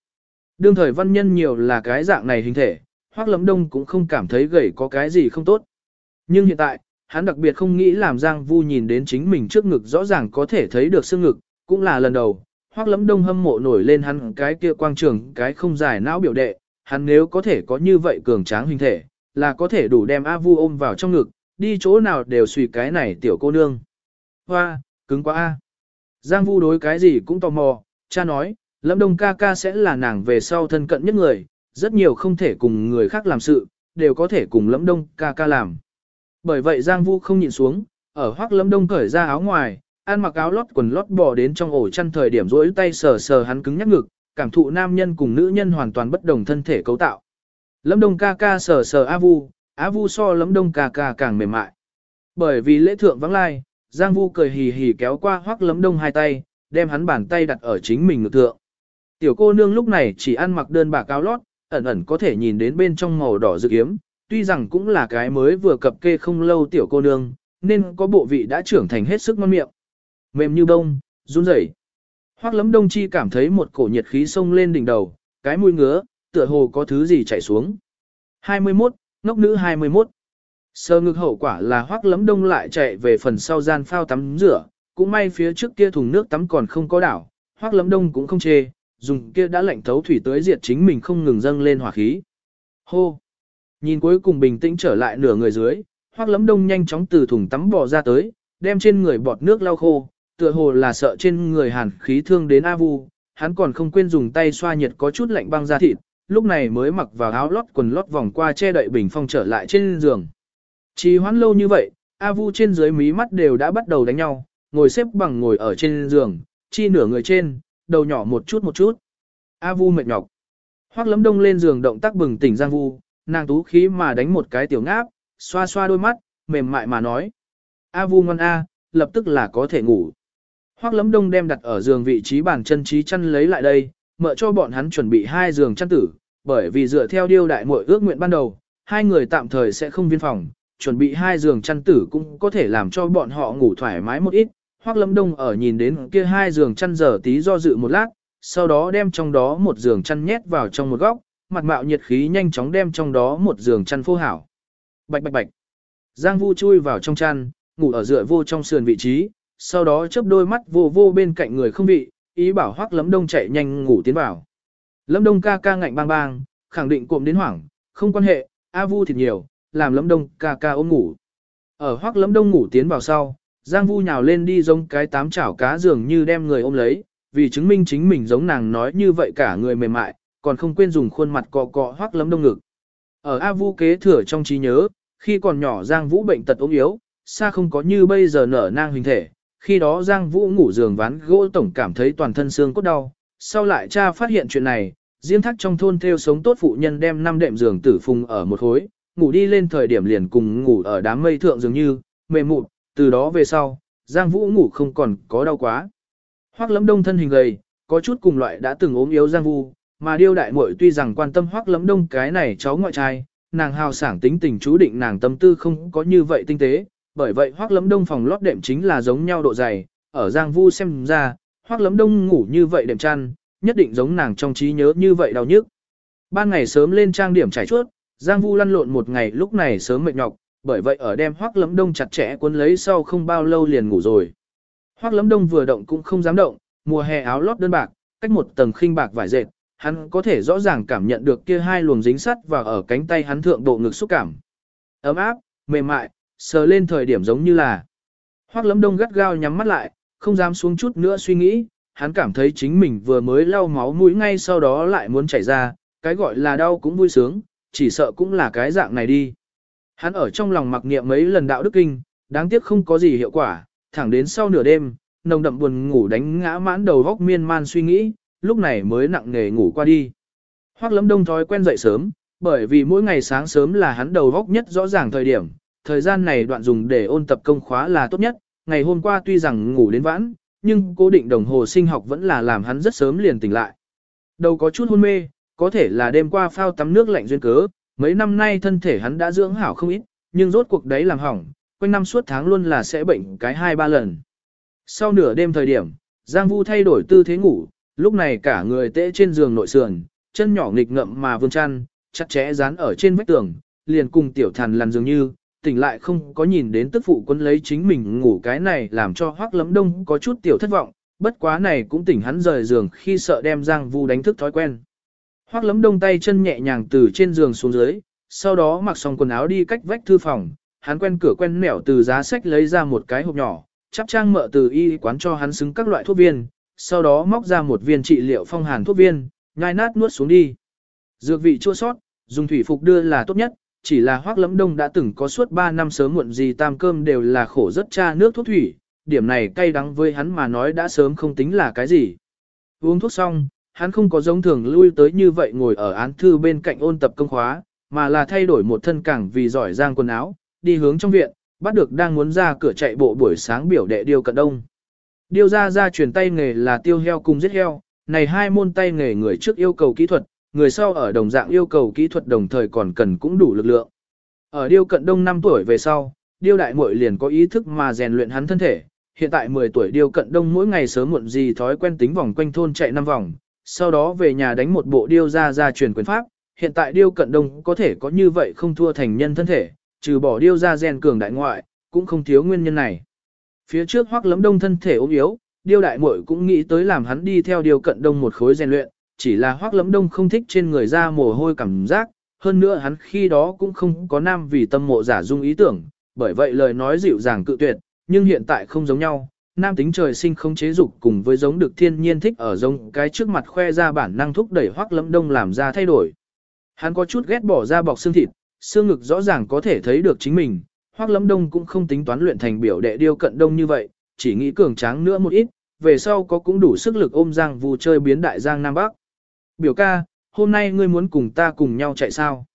Đương thời văn nhân nhiều là cái dạng này hình thể, hoác Lâm đông cũng không cảm thấy gầy có cái gì không tốt. Nhưng hiện tại, hắn đặc biệt không nghĩ làm Giang Vu nhìn đến chính mình trước ngực rõ ràng có thể thấy được xương ngực, cũng là lần đầu. Hoác Lâm đông hâm mộ nổi lên hắn cái kia quang trường cái không dài não biểu đệ, hắn nếu có thể có như vậy cường tráng hình thể, là có thể đủ đem A Vu ôm vào trong ngực, đi chỗ nào đều suy cái này tiểu cô nương. Hoa, cứng quá A. Giang Vu đối cái gì cũng tò mò, cha nói, Lâm Đông ca ca sẽ là nàng về sau thân cận nhất người, rất nhiều không thể cùng người khác làm sự, đều có thể cùng Lâm Đông ca ca làm. Bởi vậy Giang Vu không nhịn xuống, ở hoắc Lâm Đông cởi ra áo ngoài, ăn mặc áo lót quần lót bò đến trong ổ chăn thời điểm rỗi tay sờ sờ hắn cứng nhắc ngực, cảm thụ nam nhân cùng nữ nhân hoàn toàn bất đồng thân thể cấu tạo. Lâm Đông ca ca sờ sờ A Vu, A Vu so Lâm Đông ca ca càng mềm mại. Bởi vì lễ thượng vắng lai, Giang Vu cười hì hì kéo qua hoắc Lâm Đông hai tay, đem hắn bàn tay đặt ở chính mình ngực thượng. Tiểu cô nương lúc này chỉ ăn mặc đơn bạc áo lót, ẩn ẩn có thể nhìn đến bên trong màu đỏ rực kiếm, tuy rằng cũng là cái mới vừa cập kê không lâu tiểu cô nương, nên có bộ vị đã trưởng thành hết sức ngon miệng. Mềm như bông, run rẩy. Hoắc Lấm Đông Chi cảm thấy một cổ nhiệt khí xông lên đỉnh đầu, cái mũi ngứa, tựa hồ có thứ gì chảy xuống. 21, ngốc nữ 21. Sơ ngực hậu quả là Hoắc Lấm Đông lại chạy về phần sau gian phao tắm rửa, cũng may phía trước kia thùng nước tắm còn không có đảo, hoác lấm đông cũng không chê, dùng kia đã lạnh thấu thủy tới diệt chính mình không ngừng dâng lên hỏa khí. Hô! Nhìn cuối cùng bình tĩnh trở lại nửa người dưới, hoác lấm đông nhanh chóng từ thùng tắm bò ra tới, đem trên người bọt nước lau khô, tựa hồ là sợ trên người hàn khí thương đến A Vu, hắn còn không quên dùng tay xoa nhiệt có chút lạnh băng ra thịt, lúc này mới mặc vào áo lót quần lót vòng qua che đậy bình phong trở lại trên giường. Chỉ hoãn lâu như vậy, A Vu trên dưới mí mắt đều đã bắt đầu đánh nhau, ngồi xếp bằng ngồi ở trên giường, chi nửa người trên, đầu nhỏ một chút một chút. A Vu mệt nhọc. Hoắc Lâm Đông lên giường động tác bừng tỉnh Giang Vu, nàng tú khí mà đánh một cái tiểu ngáp, xoa xoa đôi mắt, mềm mại mà nói: "A Vu ngoan a, lập tức là có thể ngủ." Hoắc Lâm Đông đem đặt ở giường vị trí bàn chân trí chăn lấy lại đây, mợ cho bọn hắn chuẩn bị hai giường chăn tử, bởi vì dựa theo điêu đại muội ước nguyện ban đầu, hai người tạm thời sẽ không viên phòng, chuẩn bị hai giường chăn tử cũng có thể làm cho bọn họ ngủ thoải mái một ít. Hoắc Lâm Đông ở nhìn đến kia hai giường chăn giờ tí do dự một lát, sau đó đem trong đó một giường chăn nhét vào trong một góc, mặt mạo nhiệt khí nhanh chóng đem trong đó một giường chăn phô hảo. Bạch bạch bạch. Giang Vu chui vào trong chăn, ngủ ở dựa vô trong sườn vị trí, sau đó chớp đôi mắt vô vô bên cạnh người không vị, ý bảo Hoắc Lâm Đông chạy nhanh ngủ tiến vào. Lâm Đông ca ca ngạnh bang bang, khẳng định cụm đến hoảng, không quan hệ, A Vu thịt nhiều, làm Lâm Đông ca ca ôm ngủ. Ở Hoắc Lâm Đông ngủ tiến vào sau, Giang Vu nhào lên đi giống cái tám chảo cá dường như đem người ôm lấy, vì chứng minh chính mình giống nàng nói như vậy cả người mềm mại, còn không quên dùng khuôn mặt cọ cọ Hoắc lấm Đông ngực. Ở A Vu kế thừa trong trí nhớ, khi còn nhỏ Giang Vũ bệnh tật ốm yếu, xa không có như bây giờ nở nang hình thể, khi đó Giang Vũ ngủ giường ván gỗ tổng cảm thấy toàn thân xương cốt đau, sau lại cha phát hiện chuyện này, diêm thắc trong thôn theo sống tốt phụ nhân đem năm đệm giường tử phùng ở một khối, ngủ đi lên thời điểm liền cùng ngủ ở đám mây thượng dường như, mềm mụn, từ đó về sau, Giang Vũ ngủ không còn có đau quá. Hoắc Lẫm Đông thân hình gầy, có chút cùng loại đã từng ốm yếu Giang Vũ, mà điêu đại muội tuy rằng quan tâm Hoắc Lẫm Đông cái này cháu ngoại trai, nàng hào sảng tính tình chú định nàng tâm tư không có như vậy tinh tế, bởi vậy Hoắc Lẫm Đông phòng lót đệm chính là giống nhau độ dày, ở Giang Vu xem ra, Hoắc Lẫm Đông ngủ như vậy đệm chăn, nhất định giống nàng trong trí nhớ như vậy đau nhức. Ban ngày sớm lên trang điểm trải chuốt, Giang Vu lăn lộn một ngày lúc này sớm mệt nhọc, bởi vậy ở đem hoác lấm Đông chặt chẽ cuốn lấy sau không bao lâu liền ngủ rồi. Hoác lấm Đông vừa động cũng không dám động, mùa hè áo lót đơn bạc, cách một tầng khinh bạc vải dệt, hắn có thể rõ ràng cảm nhận được kia hai luồng dính sắt và ở cánh tay hắn thượng độ ngực xúc cảm. Ấm áp, mềm mại, sờ lên thời điểm giống như là. Hoác lấm Đông gắt gao nhắm mắt lại, không dám xuống chút nữa suy nghĩ, hắn cảm thấy chính mình vừa mới lau máu mũi ngay sau đó lại muốn chảy ra, cái gọi là đau cũng vui sướng, chỉ sợ cũng là cái dạng này đi. Hắn ở trong lòng mặc niệm mấy lần đạo đức kinh, đáng tiếc không có gì hiệu quả, thẳng đến sau nửa đêm, nồng đậm buồn ngủ đánh ngã mãn đầu góc miên man suy nghĩ, lúc này mới nặng nề ngủ qua đi. Hoắc Lâm Đông thói quen dậy sớm, bởi vì mỗi ngày sáng sớm là hắn đầu góc nhất rõ ràng thời điểm, thời gian này đoạn dùng để ôn tập công khóa là tốt nhất, ngày hôm qua tuy rằng ngủ đến vãn, nhưng cố định đồng hồ sinh học vẫn là làm hắn rất sớm liền tỉnh lại. Đầu có chút hôn mê, có thể là đêm qua phao tắm nước lạnh duyên cớ, mấy năm nay thân thể hắn đã dưỡng hảo không ít, nhưng rốt cuộc đấy làm hỏng, quanh năm suốt tháng luôn là sẽ bệnh cái hai ba lần. Sau nửa đêm thời điểm, Giang Vu thay đổi tư thế ngủ, lúc này cả người tễ trên giường nội sườn, chân nhỏ nghịch ngậm mà vươn chăn, chặt chẽ dán ở trên vách tường, liền cùng tiểu thần lằn dường như, tỉnh lại không có nhìn đến tức phụ quân lấy chính mình ngủ cái này làm cho hoắc lấm đông có chút tiểu thất vọng, bất quá này cũng tỉnh hắn rời giường khi sợ đem Giang Vu đánh thức thói quen. Hoắc lấm đông tay chân nhẹ nhàng từ trên giường xuống dưới, sau đó mặc xong quần áo đi cách vách thư phòng, hắn quen cửa quen nẻo từ giá sách lấy ra một cái hộp nhỏ, chắp trang mợ từ y quán cho hắn xứng các loại thuốc viên, sau đó móc ra một viên trị liệu phong hàn thuốc viên, nhai nát nuốt xuống đi. Dược vị chua sót, dùng thủy phục đưa là tốt nhất, chỉ là hoác lẫm đông đã từng có suốt 3 năm sớm muộn gì tam cơm đều là khổ rất cha nước thuốc thủy, điểm này cay đắng với hắn mà nói đã sớm không tính là cái gì. Uống thuốc xong, hắn không có giống thường lui tới như vậy ngồi ở án thư bên cạnh ôn tập công khóa, mà là thay đổi một thân cảng vì giỏi giang quần áo, đi hướng trong viện, bắt được đang muốn ra cửa chạy bộ buổi sáng biểu đệ điêu cận đông. Điêu ra ra truyền tay nghề là tiêu heo cùng giết heo, này hai môn tay nghề người trước yêu cầu kỹ thuật, người sau ở đồng dạng yêu cầu kỹ thuật đồng thời còn cần cũng đủ lực lượng. Ở điêu cận đông 5 tuổi về sau, điêu đại muội liền có ý thức mà rèn luyện hắn thân thể. Hiện tại 10 tuổi điêu cận đông mỗi ngày sớm muộn gì thói quen tính vòng quanh thôn chạy 5 vòng, sau đó về nhà đánh một bộ điêu ra ra truyền quyền pháp. Hiện tại điêu cận đông có thể có như vậy không thua thành nhân thân thể, trừ bỏ điêu ra gen cường đại ngoại, cũng không thiếu nguyên nhân này. Phía trước Hoắc Lấm Đông thân thể ốm yếu, Điêu đại muội cũng nghĩ tới làm hắn đi theo Điêu Cận Đông một khối rèn luyện, chỉ là Hoắc Lấm Đông không thích trên người ra mồ hôi cảm giác, hơn nữa hắn khi đó cũng không có nam vì tâm mộ giả dung ý tưởng, bởi vậy lời nói dịu dàng cự tuyệt, nhưng hiện tại không giống nhau, nam tính trời sinh không chế dục cùng với giống được thiên nhiên thích ở giống cái trước mặt khoe ra bản năng thúc đẩy Hoắc Lấm Đông làm ra thay đổi. Hắn có chút ghét bỏ ra bọc xương thịt, xương ngực rõ ràng có thể thấy được chính mình, Hoắc Lâm Đông cũng không tính toán luyện thành biểu đệ điêu cận đông như vậy, chỉ nghĩ cường tráng nữa một ít, về sau có cũng đủ sức lực ôm Giang Vu chơi biến đại Giang Nam Bắc. Biểu ca, hôm nay ngươi muốn cùng ta cùng nhau chạy sao?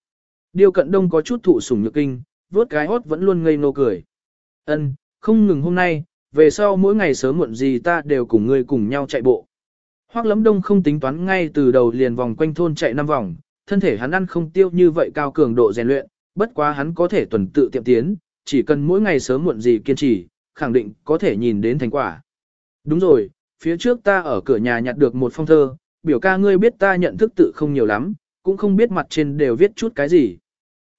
Điêu cận đông có chút thụ sủng nhược kinh, vuốt cái hốt vẫn luôn ngây nô cười. Ân, không ngừng hôm nay, về sau mỗi ngày sớm muộn gì ta đều cùng ngươi cùng nhau chạy bộ. Hoắc Lấm Đông không tính toán ngay từ đầu liền vòng quanh thôn chạy năm vòng, thân thể hắn ăn không tiêu như vậy cao cường độ rèn luyện, bất quá hắn có thể tuần tự tiệm tiến, chỉ cần mỗi ngày sớm muộn gì kiên trì, khẳng định có thể nhìn đến thành quả. Đúng rồi, phía trước ta ở cửa nhà nhặt được một phong thơ, biểu ca ngươi biết ta nhận thức tự không nhiều lắm, cũng không biết mặt trên đều viết chút cái gì.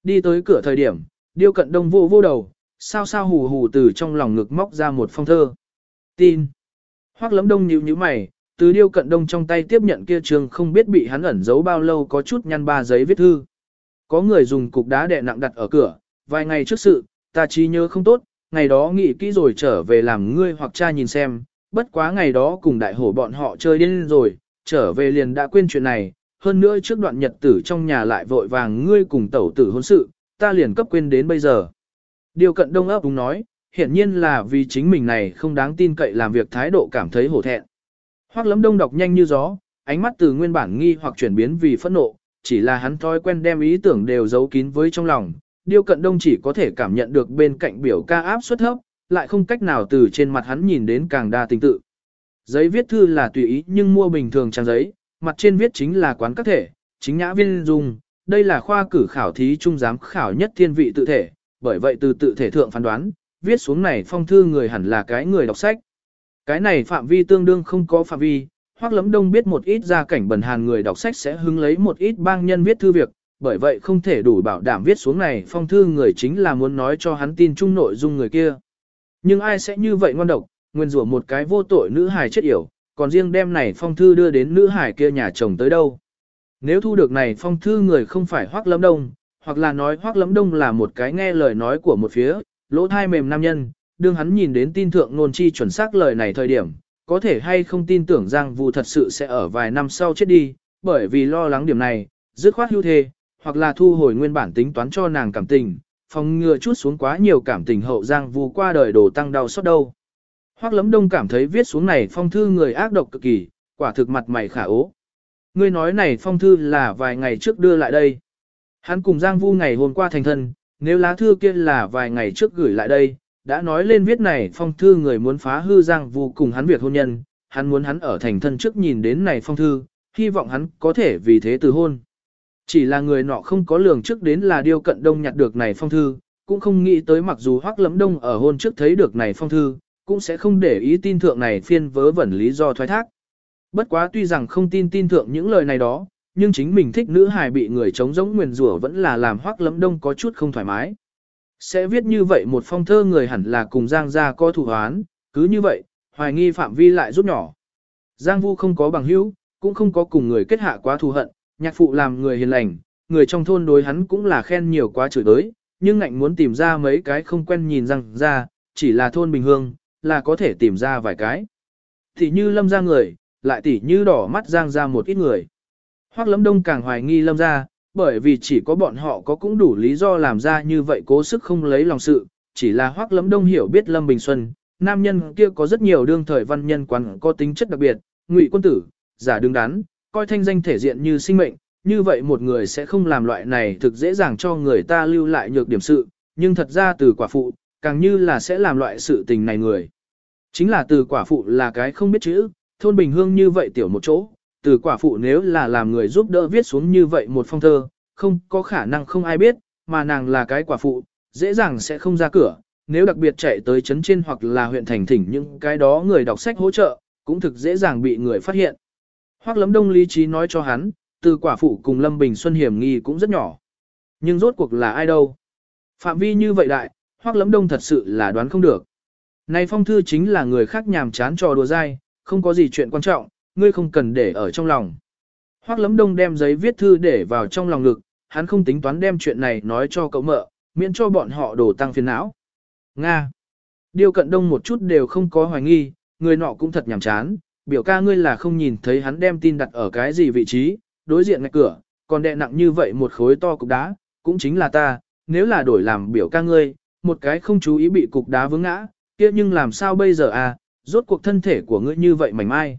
Đi tới cửa thời điểm, điêu cận đông vô vô đầu, sao sao hù hù từ trong lòng ngực móc ra một phong thơ. Tin. Hoác lấm đông nhíu nhíu mày, từ điêu cận đông trong tay tiếp nhận kia trường không biết bị hắn ẩn giấu bao lâu có chút nhăn ba giấy viết thư. Có người dùng cục đá đè nặng đặt ở cửa, vài ngày trước sự, ta trí nhớ không tốt, ngày đó nghĩ kỹ rồi trở về làm ngươi hoặc cha nhìn xem, bất quá ngày đó cùng đại hổ bọn họ chơi điên rồi, trở về liền đã quên chuyện này, hơn nữa trước đoạn nhật tử trong nhà lại vội vàng ngươi cùng tẩu tử hôn sự, ta liền cấp quên đến bây giờ. Điều cận đông ấp đúng nói, hiển nhiên là vì chính mình này không đáng tin cậy làm việc thái độ cảm thấy hổ thẹn. Hoắc lấm đông đọc nhanh như gió, ánh mắt từ nguyên bản nghi hoặc chuyển biến vì phẫn nộ, chỉ là hắn thói quen đem ý tưởng đều giấu kín với trong lòng, Điêu Cận Đông chỉ có thể cảm nhận được bên cạnh biểu ca áp suất thấp, lại không cách nào từ trên mặt hắn nhìn đến càng đa tình tự. Giấy viết thư là tùy ý nhưng mua bình thường trang giấy, mặt trên viết chính là quán các thể, chính nhã viên dùng, đây là khoa cử khảo thí trung giám khảo nhất thiên vị tự thể, bởi vậy từ tự thể thượng phán đoán, viết xuống này phong thư người hẳn là cái người đọc sách. Cái này phạm vi tương đương không có phạm vi, hoặc lấm đông biết một ít gia cảnh bần hàn người đọc sách sẽ hứng lấy một ít bang nhân viết thư việc, bởi vậy không thể đủ bảo đảm viết xuống này phong thư người chính là muốn nói cho hắn tin chung nội dung người kia. Nhưng ai sẽ như vậy ngon độc, nguyên rủa một cái vô tội nữ hài chết yểu, còn riêng đem này phong thư đưa đến nữ hài kia nhà chồng tới đâu. Nếu thu được này phong thư người không phải hoác lâm đông, hoặc là nói hoác lấm đông là một cái nghe lời nói của một phía, lỗ thai mềm nam nhân, đương hắn nhìn đến tin thượng nôn chi chuẩn xác lời này thời điểm, có thể hay không tin tưởng Giang Vu thật sự sẽ ở vài năm sau chết đi, bởi vì lo lắng điểm này, dứt khoát hưu thề, hoặc là thu hồi nguyên bản tính toán cho nàng cảm tình, phòng ngừa chút xuống quá nhiều cảm tình hậu Giang Vu qua đời đổ tăng đau xót đâu. Hoắc Lấm Đông cảm thấy viết xuống này phong thư người ác độc cực kỳ, quả thực mặt mày khả ố. Ngươi nói này phong thư là vài ngày trước đưa lại đây. Hắn cùng Giang Vu ngày hôm qua thành thân, nếu lá thư kia là vài ngày trước gửi lại đây, đã nói lên viết này phong thư người muốn phá hư Giang Vu cùng hắn việc hôn nhân, hắn muốn hắn ở thành thân trước nhìn đến này phong thư, hy vọng hắn có thể vì thế từ hôn. Chỉ là người nọ không có lường trước đến là điêu cận đông nhặt được này phong thư, cũng không nghĩ tới mặc dù hoắc lấm đông ở hôn trước thấy được này phong thư, cũng sẽ không để ý tin thượng này phiên vớ vẩn lý do thoái thác. Bất quá tuy rằng không tin tin thượng những lời này đó, nhưng chính mình thích nữ hài bị người chống giống nguyền rủa vẫn là làm hoắc lẫm đông có chút không thoải mái. Sẽ viết như vậy một phong thơ người hẳn là cùng Giang gia có thủ hoán, cứ như vậy, hoài nghi phạm vi lại rút nhỏ. Giang Vu không có bằng hữu, cũng không có cùng người kết hạ quá thù hận, nhạc phụ làm người hiền lành, người trong thôn đối hắn cũng là khen nhiều quá chửi tới, nhưng ngạnh muốn tìm ra mấy cái không quen nhìn Giang gia, chỉ là thôn bình hương, là có thể tìm ra vài cái. Thì như lâm ra người, lại tỉ như đỏ mắt Giang ra một ít người. Hoắc Lâm Đông càng hoài nghi Lâm ra, bởi vì chỉ có bọn họ có cũng đủ lý do làm ra như vậy cố sức không lấy lòng sự, chỉ là Hoắc Lâm Đông hiểu biết Lâm Bình Xuân, nam nhân kia có rất nhiều đương thời văn nhân quán có tính chất đặc biệt, ngụy quân tử, giả đứng đắn, coi thanh danh thể diện như sinh mệnh, như vậy một người sẽ không làm loại này thực dễ dàng cho người ta lưu lại nhược điểm sự, nhưng thật ra từ quả phụ, càng như là sẽ làm loại sự tình này người. Chính là từ quả phụ là cái không biết chữ, thôn bình hương như vậy tiểu một chỗ, từ quả phụ nếu là làm người giúp đỡ viết xuống như vậy một phong thơ, không có khả năng không ai biết, mà nàng là cái quả phụ, dễ dàng sẽ không ra cửa, nếu đặc biệt chạy tới chấn trên hoặc là huyện thành thỉnh những cái đó người đọc sách hỗ trợ, cũng thực dễ dàng bị người phát hiện. Hoắc lấm Đông lý trí nói cho hắn, từ quả phụ cùng Lâm Bình Xuân hiểm nghi cũng rất nhỏ. Nhưng rốt cuộc là ai đâu? Phạm vi như vậy đại, Hoắc lấm Đông thật sự là đoán không được. Này phong thư chính là người khác nhàm chán trò đùa dai, không có gì chuyện quan trọng, ngươi không cần để ở trong lòng. Hoắc lấm đông đem giấy viết thư để vào trong lòng ngực, hắn không tính toán đem chuyện này nói cho cậu mợ, miễn cho bọn họ đổ tăng phiền não. Nga. Điều cận đông một chút đều không có hoài nghi, người nọ cũng thật nhàm chán, biểu ca ngươi là không nhìn thấy hắn đem tin đặt ở cái gì vị trí, đối diện ngạch cửa, còn đè nặng như vậy một khối to cục đá, cũng chính là ta, nếu là đổi làm biểu ca ngươi, một cái không chú ý bị cục đá vướng ngã, kia nhưng làm sao bây giờ à, rốt cuộc thân thể của ngươi như vậy mảnh mai.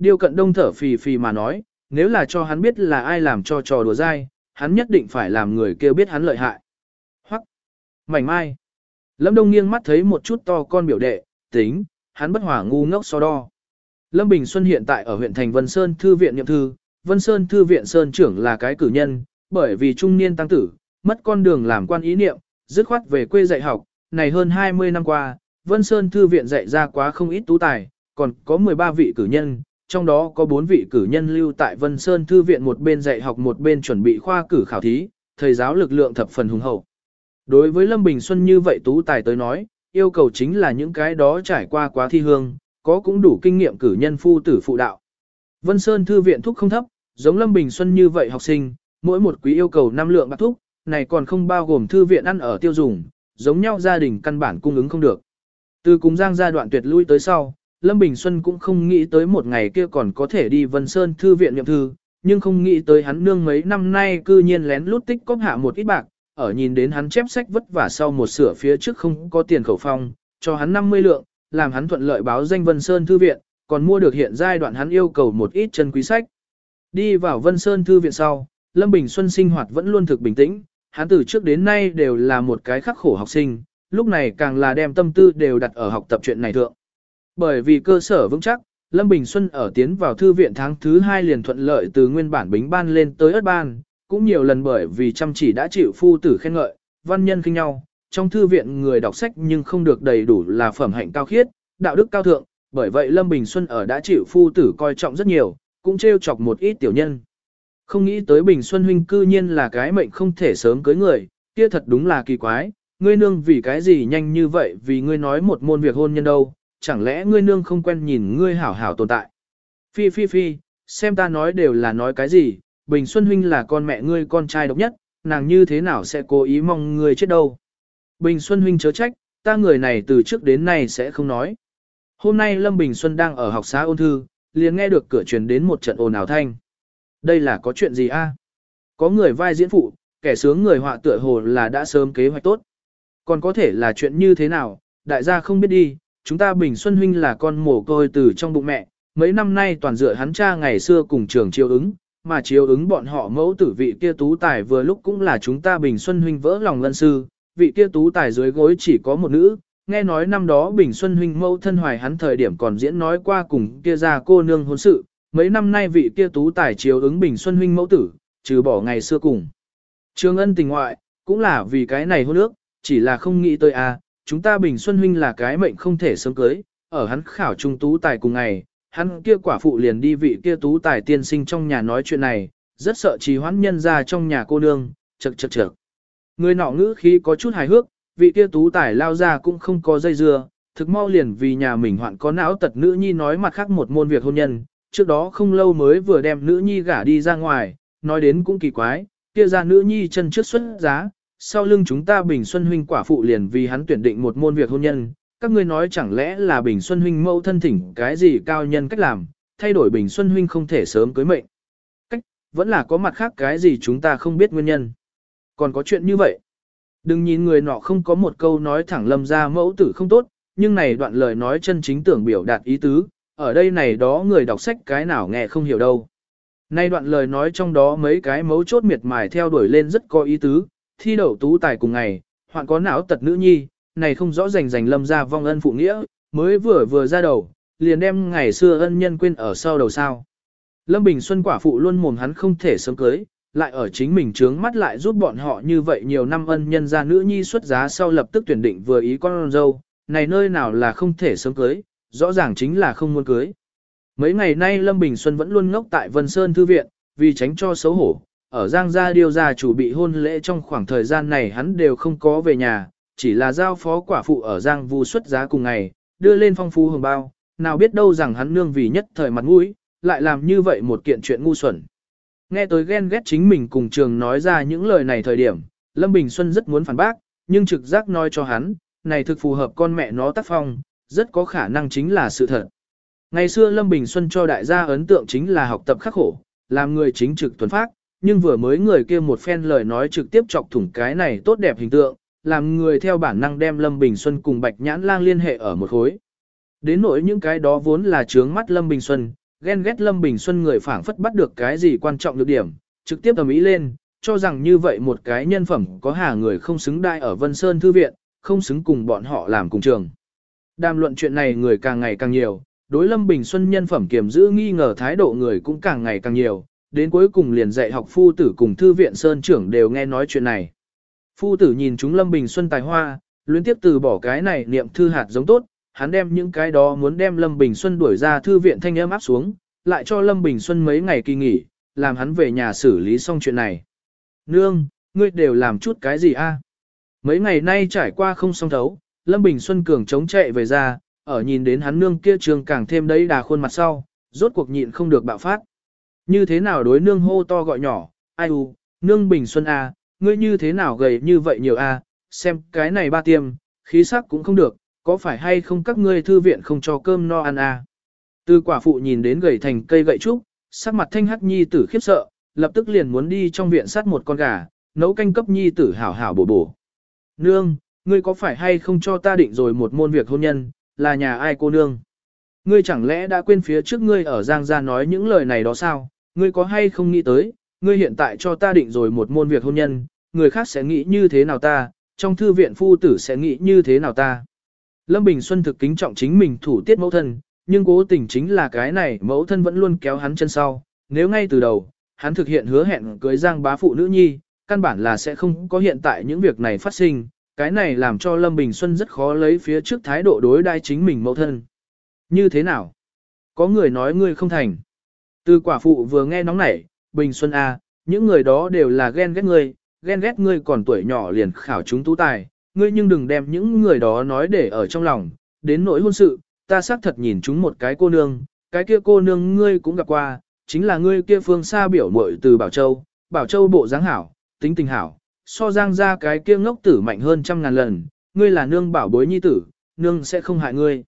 Điều cận đông thở phì phì mà nói, nếu là cho hắn biết là ai làm cho trò đùa dai, hắn nhất định phải làm người kêu biết hắn lợi hại. Hoặc, mảnh mai. Lâm Đông nghiêng mắt thấy một chút to con biểu đệ, tính, hắn bất hỏa ngu ngốc so đo. Lâm Bình Xuân hiện tại ở huyện thành Vân Sơn Thư viện nhậm thư, Vân Sơn Thư viện Sơn trưởng là cái cử nhân, bởi vì trung niên tăng tử, mất con đường làm quan ý niệm, dứt khoát về quê dạy học, này hơn 20 năm qua, Vân Sơn Thư viện dạy ra quá không ít tú tài, còn có 13 vị cử nhân, trong đó có bốn vị cử nhân lưu tại Vân Sơn Thư viện một bên dạy học một bên chuẩn bị khoa cử khảo thí, thầy giáo lực lượng thập phần hùng hậu. Đối với Lâm Bình Xuân như vậy tú tài tới nói, yêu cầu chính là những cái đó trải qua quá thi hương, có cũng đủ kinh nghiệm cử nhân phu tử phụ đạo. Vân Sơn Thư viện thúc không thấp, giống Lâm Bình Xuân như vậy học sinh, mỗi một quý yêu cầu năm lượng bạc thúc, này còn không bao gồm thư viện ăn ở tiêu dùng, giống nhau gia đình căn bản cung ứng không được. Từ cùng giang gia đoạn tuyệt lui tới sau, Lâm Bình Xuân cũng không nghĩ tới một ngày kia còn có thể đi Vân Sơn Thư viện nhậm thư, nhưng không nghĩ tới hắn nương mấy năm nay cư nhiên lén lút tích cóp hạ một ít bạc, ở nhìn đến hắn chép sách vất vả sau một sửa phía trước không có tiền khẩu phong, cho hắn 50 lượng, làm hắn thuận lợi báo danh Vân Sơn Thư viện, còn mua được hiện giai đoạn hắn yêu cầu một ít chân quý sách. Đi vào Vân Sơn Thư viện sau, Lâm Bình Xuân sinh hoạt vẫn luôn thực bình tĩnh, hắn từ trước đến nay đều là một cái khắc khổ học sinh, lúc này càng là đem tâm tư đều đặt ở học tập chuyện này thượng. Bởi vì cơ sở vững chắc, Lâm Bình Xuân ở tiến vào thư viện tháng thứ hai liền thuận lợi từ nguyên bản bính ban lên tới ớt ban, cũng nhiều lần bởi vì chăm chỉ đã chịu phu tử khen ngợi, văn nhân kinh nhau, trong thư viện người đọc sách nhưng không được đầy đủ là phẩm hạnh cao khiết, đạo đức cao thượng, bởi vậy Lâm Bình Xuân ở đã chịu phu tử coi trọng rất nhiều, cũng trêu chọc một ít tiểu nhân. Không nghĩ tới Bình Xuân huynh cư nhiên là cái mệnh không thể sớm cưới người, kia thật đúng là kỳ quái, ngươi nương vì cái gì nhanh như vậy vì ngươi nói một môn việc hôn nhân đâu, chẳng lẽ ngươi nương không quen nhìn ngươi hảo hảo tồn tại. Phi phi phi, xem ta nói đều là nói cái gì, Bình Xuân huynh là con mẹ ngươi con trai độc nhất, nàng như thế nào sẽ cố ý mong ngươi chết đâu. Bình Xuân huynh chớ trách, ta người này từ trước đến nay sẽ không nói. Hôm nay Lâm Bình Xuân đang ở học xá ôn thư, liền nghe được cửa truyền đến một trận ồn ào thanh. Đây là có chuyện gì a? À? Có người vai diễn phụ, kẻ sướng người họa tựa hồ là đã sớm kế hoạch tốt. Còn có thể là chuyện như thế nào, đại gia không biết đi, chúng ta Bình Xuân huynh là con mồ côi từ trong bụng mẹ, mấy năm nay toàn dựa hắn cha ngày xưa cùng trường chiêu ứng, mà chiêu ứng bọn họ mẫu tử vị kia tú tài vừa lúc cũng là chúng ta Bình Xuân huynh vỡ lòng lân sư, vị kia tú tài dưới gối chỉ có một nữ, nghe nói năm đó Bình Xuân huynh mẫu thân hoài hắn thời điểm còn diễn nói qua cùng kia ra cô nương hôn sự, mấy năm nay vị kia tú tài chiêu ứng Bình Xuân huynh mẫu tử, trừ bỏ ngày xưa cùng. Trường ân tình ngoại, cũng là vì cái này hôn ước, chỉ là không nghĩ tới à, chúng ta Bình Xuân huynh là cái mệnh không thể sớm cưới, ở hắn khảo trung tú tài cùng ngày, hắn kia quả phụ liền đi vị kia tú tài tiên sinh trong nhà nói chuyện này, rất sợ trì hoãn nhân ra trong nhà cô nương, chật chật chật. Người nọ ngữ khí có chút hài hước, vị kia tú tài lao ra cũng không có dây dưa, thực mau liền vì nhà mình hoạn có não tật nữ nhi nói mặt khác một môn việc hôn nhân, trước đó không lâu mới vừa đem nữ nhi gả đi ra ngoài, nói đến cũng kỳ quái, kia ra nữ nhi chân trước xuất giá, sau lưng chúng ta Bình Xuân huynh quả phụ liền vì hắn tuyển định một môn việc hôn nhân, các ngươi nói chẳng lẽ là Bình Xuân huynh mẫu thân thỉnh cái gì cao nhân cách làm, thay đổi Bình Xuân huynh không thể sớm cưới mệnh. Cách, vẫn là có mặt khác cái gì chúng ta không biết nguyên nhân. Còn có chuyện như vậy. Đừng nhìn người nọ không có một câu nói thẳng lâm ra mẫu tử không tốt, nhưng này đoạn lời nói chân chính tưởng biểu đạt ý tứ, ở đây này đó người đọc sách cái nào nghe không hiểu đâu. Nay đoạn lời nói trong đó mấy cái mấu chốt miệt mài theo đuổi lên rất có ý tứ, thi đậu tú tài cùng ngày, hoạn có não tật nữ nhi, này không rõ rành rành lâm ra vong ân phụ nghĩa, mới vừa vừa ra đầu, liền đem ngày xưa ân nhân quên ở sau đầu sao. Lâm Bình Xuân quả phụ luôn mồm hắn không thể sớm cưới, lại ở chính mình trướng mắt lại giúp bọn họ như vậy nhiều năm ân nhân ra nữ nhi xuất giá sau lập tức tuyển định vừa ý con dâu, này nơi nào là không thể sớm cưới, rõ ràng chính là không muốn cưới. Mấy ngày nay Lâm Bình Xuân vẫn luôn ngốc tại Vân Sơn Thư Viện, vì tránh cho xấu hổ, ở Giang Gia điều gia chủ bị hôn lễ trong khoảng thời gian này hắn đều không có về nhà, chỉ là giao phó quả phụ ở Giang Vu xuất giá cùng ngày, đưa lên phong phú hồng bao, nào biết đâu rằng hắn nương vì nhất thời mặt mũi, lại làm như vậy một kiện chuyện ngu xuẩn. Nghe tới ghen ghét chính mình cùng trường nói ra những lời này thời điểm, Lâm Bình Xuân rất muốn phản bác, nhưng trực giác nói cho hắn, này thực phù hợp con mẹ nó tác phong, rất có khả năng chính là sự thật. Ngày xưa Lâm Bình Xuân cho đại gia ấn tượng chính là học tập khắc khổ, làm người chính trực tuấn phác, nhưng vừa mới người kia một phen lời nói trực tiếp chọc thủng cái này tốt đẹp hình tượng, làm người theo bản năng đem Lâm Bình Xuân cùng Bạch Nhãn Lang liên hệ ở một khối. Đến nỗi những cái đó vốn là trướng mắt Lâm Bình Xuân, ghen ghét Lâm Bình Xuân người phảng phất bắt được cái gì quan trọng được điểm, trực tiếp ầm ý lên, cho rằng như vậy một cái nhân phẩm có hà người không xứng đai ở Vân Sơn Thư Viện, không xứng cùng bọn họ làm cùng trường. Đàm luận chuyện này người càng ngày càng nhiều, đối Lâm Bình Xuân nhân phẩm kiểm giữ nghi ngờ thái độ người cũng càng ngày càng nhiều, đến cuối cùng liền dạy học phu tử cùng Thư Viện Sơn trưởng đều nghe nói chuyện này. Phu tử nhìn chúng Lâm Bình Xuân tài hoa, luyến tiếp từ bỏ cái này niệm thư hạt giống tốt, hắn đem những cái đó muốn đem Lâm Bình Xuân đuổi ra thư viện thanh âm áp xuống, lại cho Lâm Bình Xuân mấy ngày kỳ nghỉ, làm hắn về nhà xử lý xong chuyện này. Nương, ngươi đều làm chút cái gì a? Mấy ngày nay trải qua không xong thấu, Lâm Bình Xuân cường chống chạy về ra, ở nhìn đến hắn nương kia trường càng thêm đấy đà khuôn mặt sau, rốt cuộc nhịn không được bạo phát. Như thế nào đối nương hô to gọi nhỏ, ai u, nương Bình Xuân a, ngươi như thế nào gầy như vậy nhiều a, xem cái này ba tiêm, khí sắc cũng không được, có phải hay không các ngươi thư viện không cho cơm no ăn a? Từ quả phụ nhìn đến gầy thành cây gậy trúc, sắc mặt thanh hắc nhi tử khiếp sợ, lập tức liền muốn đi trong viện sát một con gà, nấu canh cấp nhi tử hảo hảo bổ bổ. Nương, ngươi có phải hay không cho ta định rồi một môn việc hôn nhân, là nhà ai cô nương? Ngươi chẳng lẽ đã quên phía trước ngươi ở Giang Gia nói những lời này đó sao? Ngươi có hay không nghĩ tới, ngươi hiện tại cho ta định rồi một môn việc hôn nhân, người khác sẽ nghĩ như thế nào ta, trong thư viện phu tử sẽ nghĩ như thế nào ta? Lâm Bình Xuân thực kính trọng chính mình thủ tiết mẫu thân, nhưng cố tình chính là cái này mẫu thân vẫn luôn kéo hắn chân sau. Nếu ngay từ đầu, hắn thực hiện hứa hẹn cưới giang bá phụ nữ nhi, căn bản là sẽ không có hiện tại những việc này phát sinh. Cái này làm cho Lâm Bình Xuân rất khó lấy phía trước thái độ đối đai chính mình mẫu thân. Như thế nào? Có người nói ngươi không thành. Từ quả phụ vừa nghe nóng nảy, Bình Xuân A, à, những người đó đều là ghen ghét ngươi, ghen ghét ngươi còn tuổi nhỏ liền khảo chúng tú tài, ngươi nhưng đừng đem những người đó nói để ở trong lòng, đến nỗi hôn sự, ta xác thật nhìn chúng một cái cô nương, cái kia cô nương ngươi cũng gặp qua, chính là ngươi kia phương xa biểu muội từ Bảo Châu, Bảo Châu bộ dáng hảo, tính tình hảo, so giang ra cái kia ngốc tử mạnh hơn trăm ngàn lần, ngươi là nương bảo bối nhi tử, nương sẽ không hại ngươi.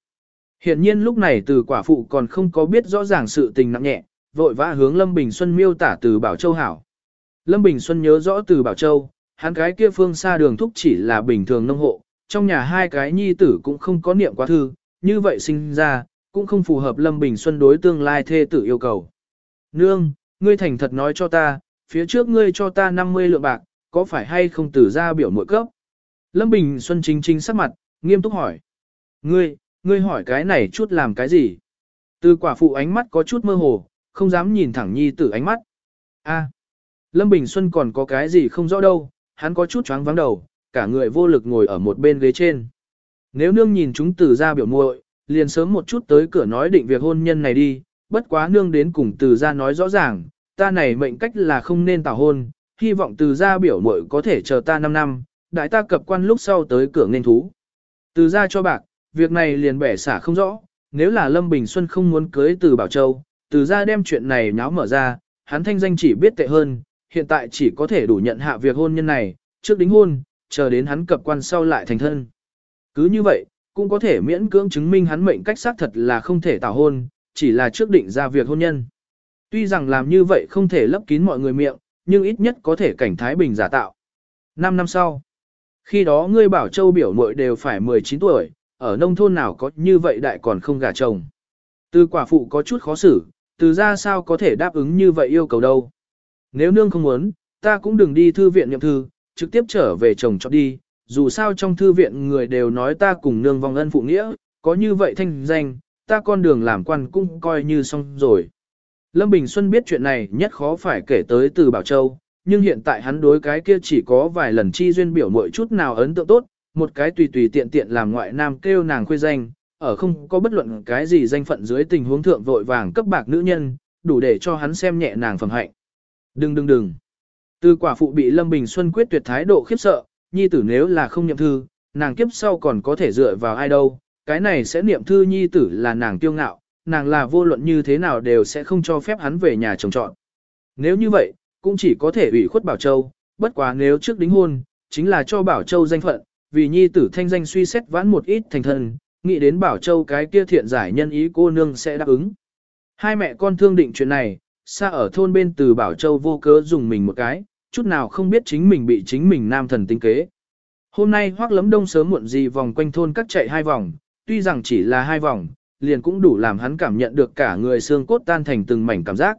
Hiện nhiên lúc này từ quả phụ còn không có biết rõ ràng sự tình nặng nhẹ, vội vã hướng Lâm Bình Xuân miêu tả từ Bảo Châu hảo. Lâm Bình Xuân nhớ rõ từ Bảo Châu, hắn cái kia phương xa đường thúc chỉ là bình thường nông hộ, trong nhà hai cái nhi tử cũng không có niệm quá thư, như vậy sinh ra, cũng không phù hợp Lâm Bình Xuân đối tương lai thê tử yêu cầu. Nương, ngươi thành thật nói cho ta, phía trước ngươi cho ta 50 lượng bạc, có phải hay không tử ra biểu mỗi cấp? Lâm Bình Xuân chính chính sắc mặt, nghiêm túc hỏi. Ngươi, ngươi hỏi cái này chút làm cái gì? Từ quả phụ ánh mắt có chút mơ hồ, không dám nhìn thẳng nhi tử ánh mắt. A, Lâm Bình Xuân còn có cái gì không rõ đâu, hắn có chút choáng vắng đầu, cả người vô lực ngồi ở một bên ghế trên. Nếu nương nhìn chúng từ ra biểu muội, liền sớm một chút tới cửa nói định việc hôn nhân này đi, bất quá nương đến cùng từ ra nói rõ ràng, ta này mệnh cách là không nên tảo hôn, hy vọng từ ra biểu muội có thể chờ ta 5 năm, đại ta cập quan lúc sau tới cửa nên thú. Từ ra cho bạc, việc này liền bẻ xả không rõ, nếu là Lâm Bình Xuân không muốn cưới từ Bảo Châu, từ ra đem chuyện này nháo mở ra, hắn thanh danh chỉ biết tệ hơn, hiện tại chỉ có thể đủ nhận hạ việc hôn nhân này, trước đính hôn, chờ đến hắn cập quan sau lại thành thân. Cứ như vậy, cũng có thể miễn cưỡng chứng minh hắn mệnh cách xác thật là không thể tảo hôn, chỉ là trước định ra việc hôn nhân. Tuy rằng làm như vậy không thể lấp kín mọi người miệng, nhưng ít nhất có thể cảnh Thái Bình giả tạo. Năm năm sau, khi đó ngươi bảo châu biểu muội đều phải 19 tuổi, ở nông thôn nào có như vậy đại còn không gả chồng. Từ quả phụ có chút khó xử, từ ra sao có thể đáp ứng như vậy yêu cầu đâu. Nếu nương không muốn, ta cũng đừng đi thư viện nhậm thư, trực tiếp trở về chồng cho đi, dù sao trong thư viện người đều nói ta cùng nương vong ân phụ nghĩa, có như vậy thanh danh, ta con đường làm quan cũng coi như xong rồi. Lâm Bình Xuân biết chuyện này nhất khó phải kể tới từ Bảo Châu, nhưng hiện tại hắn đối cái kia chỉ có vài lần chi duyên biểu mỗi chút nào ấn tượng tốt, một cái tùy tùy tiện tiện làm ngoại nam kêu nàng khuê danh, ở không có bất luận cái gì danh phận dưới tình huống thượng vội vàng cấp bạc nữ nhân, đủ để cho hắn xem nhẹ nàng phẩm hạnh. Đừng đừng đừng. Từ quả phụ bị Lâm Bình Xuân quyết tuyệt thái độ khiếp sợ, nhi tử nếu là không nhậm thư, nàng kiếp sau còn có thể dựa vào ai đâu, cái này sẽ niệm thư nhi tử là nàng tiêu ngạo, nàng là vô luận như thế nào đều sẽ không cho phép hắn về nhà chồng chọn. Nếu như vậy, cũng chỉ có thể ủy khuất Bảo Châu, bất quá nếu trước đính hôn, chính là cho Bảo Châu danh phận, vì nhi tử thanh danh suy xét vãn một ít thành thần, nghĩ đến Bảo Châu cái kia thiện giải nhân ý cô nương sẽ đáp ứng. Hai mẹ con thương định chuyện này, xa ở thôn bên từ Bảo Châu vô cớ dùng mình một cái, chút nào không biết chính mình bị chính mình nam thần tinh kế. Hôm nay hoác lấm đông sớm muộn gì vòng quanh thôn cắt chạy hai vòng, tuy rằng chỉ là hai vòng, liền cũng đủ làm hắn cảm nhận được cả người xương cốt tan thành từng mảnh cảm giác.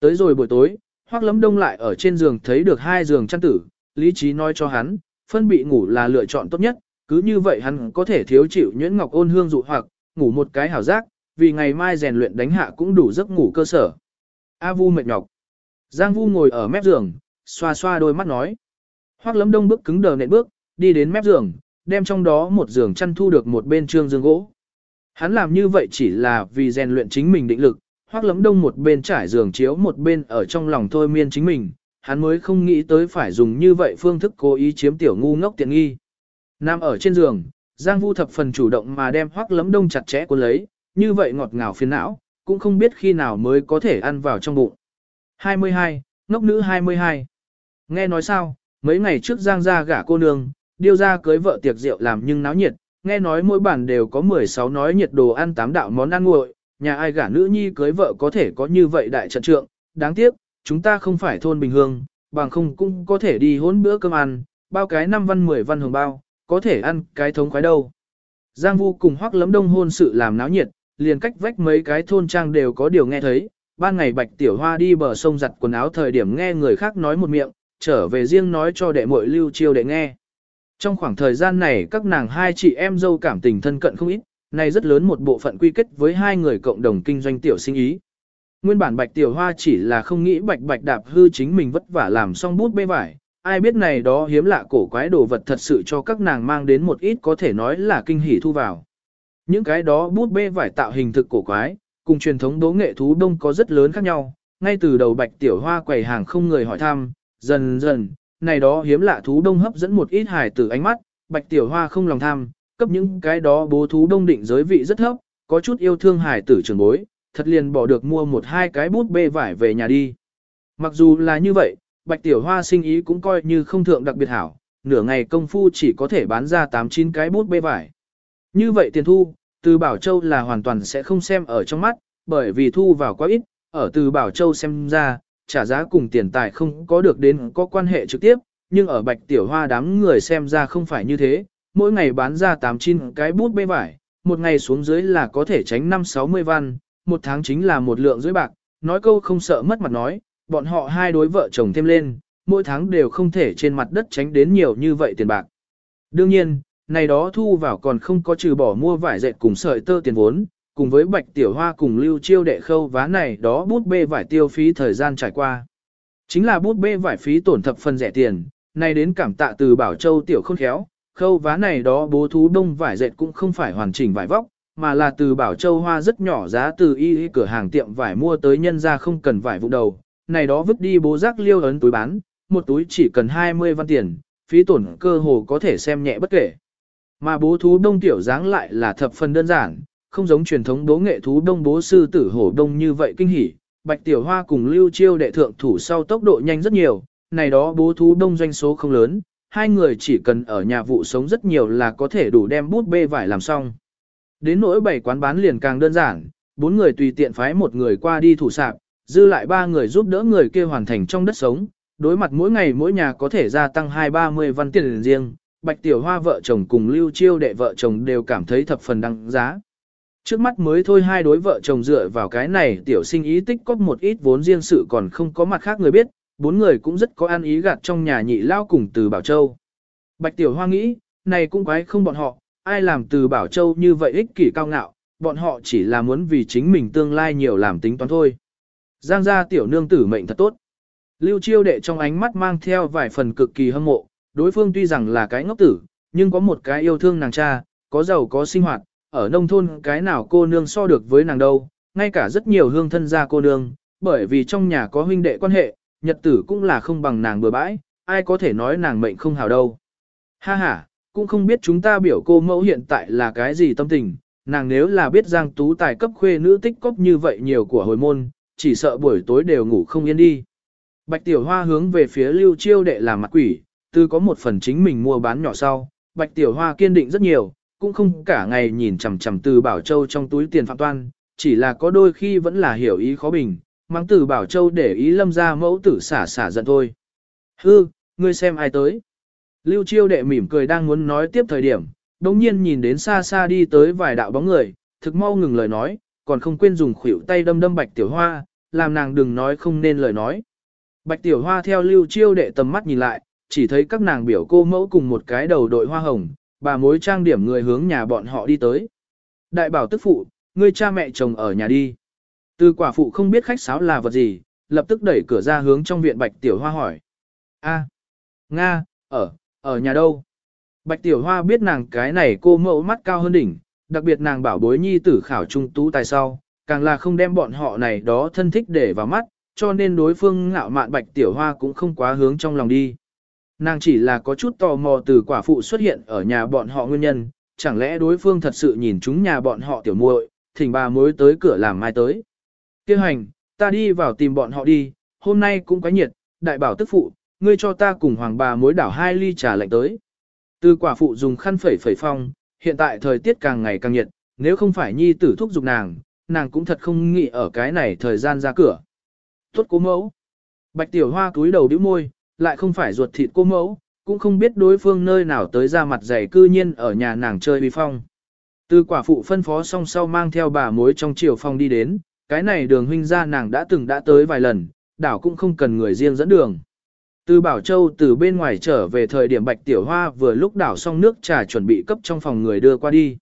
Tới rồi buổi tối, hoác lấm đông lại ở trên giường thấy được hai giường chăn tử, lý trí nói cho hắn, phân bị ngủ là lựa chọn tốt nhất, cứ như vậy hắn có thể thiếu chịu nhuyễn ngọc ôn hương dụ hoặc, ngủ một cái hảo giác, vì ngày mai rèn luyện đánh hạ cũng đủ giấc ngủ cơ sở. A Vu mệt nhọc. Giang Vu ngồi ở mép giường, xoa xoa đôi mắt nói. Hoắc Lâm Đông bước cứng đờ nện bước, đi đến mép giường, đem trong đó một giường chăn thu được một bên trương giường gỗ. Hắn làm như vậy chỉ là vì rèn luyện chính mình định lực, Hoắc Lâm Đông một bên trải giường chiếu một bên ở trong lòng thôi miên chính mình, hắn mới không nghĩ tới phải dùng như vậy phương thức cố ý chiếm tiểu ngu ngốc tiện nghi. Nam ở trên giường, Giang Vu thập phần chủ động mà đem Hoắc lấm Đông chặt chẽ cuốn lấy, như vậy ngọt ngào phiền não, cũng không biết khi nào mới có thể ăn vào trong bụng. 22, ngốc nữ 22. Nghe nói sao, mấy ngày trước Giang ra gả cô nương, điêu ra cưới vợ tiệc rượu làm nhưng náo nhiệt, nghe nói mỗi bản đều có 16 nói nhiệt đồ ăn tám đạo món ăn nguội, nhà ai gả nữ nhi cưới vợ có thể có như vậy đại trận trượng, đáng tiếc, chúng ta không phải thôn bình hương, bằng không cũng có thể đi hôn bữa cơm ăn, bao cái năm văn 10 văn hưởng bao, có thể ăn cái thống khoái đâu. Giang Vu cùng Hoắc Lấm Đông hôn sự làm náo nhiệt, liền cách vách mấy cái thôn trang đều có điều nghe thấy, ban ngày Bạch Tiểu Hoa đi bờ sông giặt quần áo thời điểm nghe người khác nói một miệng, trở về riêng nói cho đệ muội Lưu Chiêu để nghe. Trong khoảng thời gian này các nàng hai chị em dâu cảm tình thân cận không ít, này rất lớn một bộ phận quy kết với hai người cộng đồng kinh doanh tiểu sinh ý. Nguyên bản Bạch Tiểu Hoa chỉ là không nghĩ Bạch Bạch đạp hư chính mình vất vả làm xong bút bê vải, ai biết này đó hiếm lạ cổ quái đồ vật thật sự cho các nàng mang đến một ít có thể nói là kinh hỉ thu vào. Những cái đó bút bê vải tạo hình thực cổ quái, cùng truyền thống đố nghệ thú đông có rất lớn khác nhau, ngay từ đầu Bạch Tiểu Hoa quầy hàng không người hỏi thăm, dần dần, này đó hiếm lạ thú đông hấp dẫn một ít hài tử ánh mắt, Bạch Tiểu Hoa không lòng tham, cấp những cái đó bố thú đông định giới vị rất thấp, có chút yêu thương hài tử trường bối, thật liền bỏ được mua một hai cái bút bê vải về nhà đi. Mặc dù là như vậy, Bạch Tiểu Hoa sinh ý cũng coi như không thượng đặc biệt hảo, nửa ngày công phu chỉ có thể bán ra 8-9 cái bút bê vải. Như vậy tiền thu, từ Bảo Châu là hoàn toàn sẽ không xem ở trong mắt, bởi vì thu vào quá ít, ở từ Bảo Châu xem ra, trả giá cùng tiền tài không có được đến có quan hệ trực tiếp, nhưng ở Bạch Tiểu Hoa đám người xem ra không phải như thế, mỗi ngày bán ra 8-9 cái bút bê vải, một ngày xuống dưới là có thể tránh 5-60 văn, một tháng chính là một lượng dưới bạc, nói câu không sợ mất mặt nói, bọn họ hai đối vợ chồng thêm lên, mỗi tháng đều không thể trên mặt đất tránh đến nhiều như vậy tiền bạc. Đương nhiên, này đó thu vào còn không có trừ bỏ mua vải dệt cùng sợi tơ tiền vốn, cùng với bạch tiểu hoa cùng lưu chiêu đệ khâu vá này đó bút bê vải tiêu phí thời gian trải qua. Chính là bút bê vải phí tổn thập phần rẻ tiền, này đến cảm tạ từ bảo châu tiểu khôn khéo, khâu vá này đó bố thú đông vải dệt cũng không phải hoàn chỉnh vải vóc, mà là từ bảo châu hoa rất nhỏ giá từ y y cửa hàng tiệm vải mua tới nhân ra không cần vải vụ đầu, này đó vứt đi bố rác liêu ấn túi bán, một túi chỉ cần 20 văn tiền, phí tổn cơ hồ có thể xem nhẹ bất kể. Mà bố thú đông tiểu dáng lại là thập phần đơn giản, không giống truyền thống bố nghệ thú đông bố sư tử hổ đông như vậy kinh hỉ. Bạch Tiểu Hoa cùng Lưu Chiêu đệ thượng thủ sau tốc độ nhanh rất nhiều, này đó bố thú đông doanh số không lớn, hai người chỉ cần ở nhà vụ sống rất nhiều là có thể đủ đem bút bê vải làm xong. Đến nỗi bảy quán bán liền càng đơn giản, bốn người tùy tiện phái một người qua đi thủ sạp, dư lại ba người giúp đỡ người kia hoàn thành trong đất sống, đối mặt mỗi ngày mỗi nhà có thể gia tăng hai ba mươi văn tiền riêng, Bạch Tiểu Hoa vợ chồng cùng Lưu Chiêu đệ vợ chồng đều cảm thấy thập phần đăng giá. Trước mắt mới thôi hai đối vợ chồng dựa vào cái này tiểu sinh ý tích có một ít vốn riêng sự còn không có mặt khác người biết, bốn người cũng rất có ăn ý gạt trong nhà nhị lao cùng từ Bảo Châu. Bạch Tiểu Hoa nghĩ, này cũng quái không bọn họ, ai làm từ Bảo Châu như vậy ích kỷ cao ngạo, bọn họ chỉ là muốn vì chính mình tương lai nhiều làm tính toán thôi. Giang gia tiểu nương tử mệnh thật tốt. Lưu chiêu đệ trong ánh mắt mang theo vài phần cực kỳ hâm mộ, đối phương tuy rằng là cái ngốc tử, nhưng có một cái yêu thương nàng cha, có giàu có sinh hoạt, ở nông thôn cái nào cô nương so được với nàng đâu, ngay cả rất nhiều hương thân gia cô nương, bởi vì trong nhà có huynh đệ quan hệ, nhật tử cũng là không bằng nàng bừa bãi, ai có thể nói nàng mệnh không hào đâu. Ha ha, cũng không biết chúng ta biểu cô mẫu hiện tại là cái gì tâm tình, nàng nếu là biết Giang Tú Tài cấp khuê nữ tích cốc như vậy nhiều của hồi môn, chỉ sợ buổi tối đều ngủ không yên đi. Bạch Tiểu Hoa hướng về phía Lưu Chiêu đệ làm mặt quỷ, từ có một phần chính mình mua bán nhỏ sau, Bạch Tiểu Hoa kiên định rất nhiều, cũng không cả ngày nhìn chằm chằm từ Bảo Châu trong túi tiền phạm toan, chỉ là có đôi khi vẫn là hiểu ý khó bình, mang từ Bảo Châu để ý lâm ra mẫu tử xả xả giận thôi. Hư, ngươi xem ai tới. Lưu Chiêu đệ mỉm cười đang muốn nói tiếp thời điểm, đồng nhiên nhìn đến xa xa đi tới vài đạo bóng người, thực mau ngừng lời nói, còn không quên dùng khuỷu tay đâm đâm Bạch Tiểu Hoa, làm nàng đừng nói không nên lời nói. Bạch Tiểu Hoa theo Lưu Chiêu đệ tầm mắt nhìn lại, chỉ thấy các nàng biểu cô mẫu cùng một cái đầu đội hoa hồng, bà mối trang điểm người hướng nhà bọn họ đi tới. Đại bảo tức phụ, ngươi cha mẹ chồng ở nhà đi. Từ quả phụ không biết khách sáo là vật gì, lập tức đẩy cửa ra hướng trong viện Bạch Tiểu Hoa hỏi. A, Nga, ở, ở nhà đâu? Bạch Tiểu Hoa biết nàng cái này cô mẫu mắt cao hơn đỉnh, đặc biệt nàng bảo bối nhi tử khảo trung tú tài sau, càng là không đem bọn họ này đó thân thích để vào mắt, cho nên đối phương ngạo mạn Bạch Tiểu Hoa cũng không quá hướng trong lòng đi. Nàng chỉ là có chút tò mò từ quả phụ xuất hiện ở nhà bọn họ nguyên nhân, chẳng lẽ đối phương thật sự nhìn chúng nhà bọn họ tiểu muội, thỉnh bà mối tới cửa làm mai tới. Kêu hành, ta đi vào tìm bọn họ đi, hôm nay cũng quá nhiệt, đại bảo tức phụ, ngươi cho ta cùng hoàng bà mối đảo hai ly trà lạnh tới. Từ quả phụ dùng khăn phẩy phẩy phong, hiện tại thời tiết càng ngày càng nhiệt, nếu không phải nhi tử thúc giục nàng, nàng cũng thật không nghĩ ở cái này thời gian ra cửa. Tốt cố mẫu. Bạch tiểu hoa cúi đầu đĩu môi, lại không phải ruột thịt cô mẫu, cũng không biết đối phương nơi nào tới ra mặt dày cư nhiên ở nhà nàng chơi vi phong. Từ quả phụ phân phó xong sau mang theo bà mối trong chiều phong đi đến, cái này đường huynh ra nàng đã từng đã tới vài lần, đảo cũng không cần người riêng dẫn đường. Từ Bảo Châu từ bên ngoài trở về thời điểm Bạch Tiểu Hoa vừa lúc đảo xong nước trà chuẩn bị cấp trong phòng người đưa qua đi.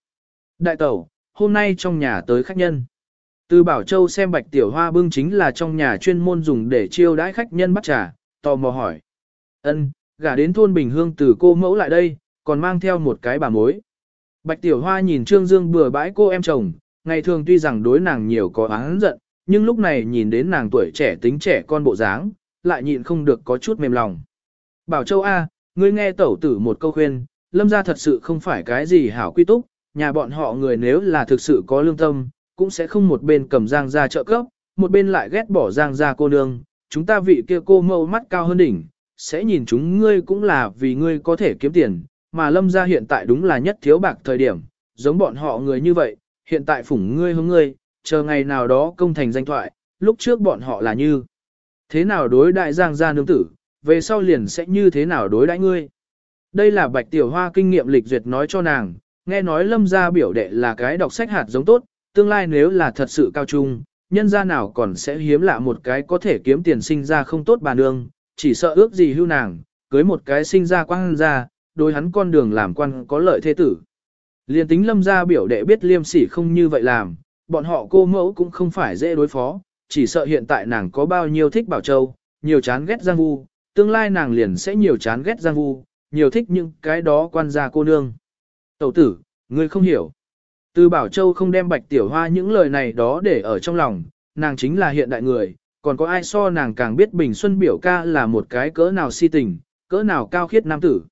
Đại tẩu, hôm nay trong nhà tới khách nhân. Từ Bảo Châu xem Bạch Tiểu Hoa bưng chính là trong nhà chuyên môn dùng để chiêu đãi khách nhân bắt trà, tò mò hỏi. Ân, gả đến thôn Bình Hương từ cô mẫu lại đây, còn mang theo một cái bà mối. Bạch Tiểu Hoa nhìn Trương Dương bừa bãi cô em chồng, ngày thường tuy rằng đối nàng nhiều có án giận, nhưng lúc này nhìn đến nàng tuổi trẻ tính trẻ con bộ dáng, lại nhịn không được có chút mềm lòng. Bảo Châu A, ngươi nghe tẩu tử một câu khuyên, lâm gia thật sự không phải cái gì hảo quy túc, nhà bọn họ người nếu là thực sự có lương tâm, cũng sẽ không một bên cầm giang ra trợ cấp, một bên lại ghét bỏ giang ra cô nương, chúng ta vị kia cô mâu mắt cao hơn đỉnh, sẽ nhìn chúng ngươi cũng là vì ngươi có thể kiếm tiền, mà lâm gia hiện tại đúng là nhất thiếu bạc thời điểm, giống bọn họ người như vậy, hiện tại phủng ngươi hướng ngươi, chờ ngày nào đó công thành danh thoại, lúc trước bọn họ là như thế nào đối đại giang gia nương tử, về sau liền sẽ như thế nào đối đãi ngươi. Đây là bạch tiểu hoa kinh nghiệm lịch duyệt nói cho nàng, nghe nói lâm gia biểu đệ là cái đọc sách hạt giống tốt, tương lai nếu là thật sự cao trung, nhân gia nào còn sẽ hiếm lạ một cái có thể kiếm tiền sinh ra không tốt bà nương, chỉ sợ ước gì hưu nàng, cưới một cái sinh ra quang ra, đối hắn con đường làm quan có lợi thế tử. Liên tính lâm gia biểu đệ biết liêm sỉ không như vậy làm, bọn họ cô mẫu cũng không phải dễ đối phó, chỉ sợ hiện tại nàng có bao nhiêu thích Bảo Châu, nhiều chán ghét Giang Vu, tương lai nàng liền sẽ nhiều chán ghét Giang Vu, nhiều thích những cái đó quan gia cô nương. Tẩu tử, ngươi không hiểu. Từ Bảo Châu không đem Bạch Tiểu Hoa những lời này đó để ở trong lòng, nàng chính là hiện đại người, còn có ai so nàng càng biết Bình Xuân biểu ca là một cái cỡ nào si tình, cỡ nào cao khiết nam tử.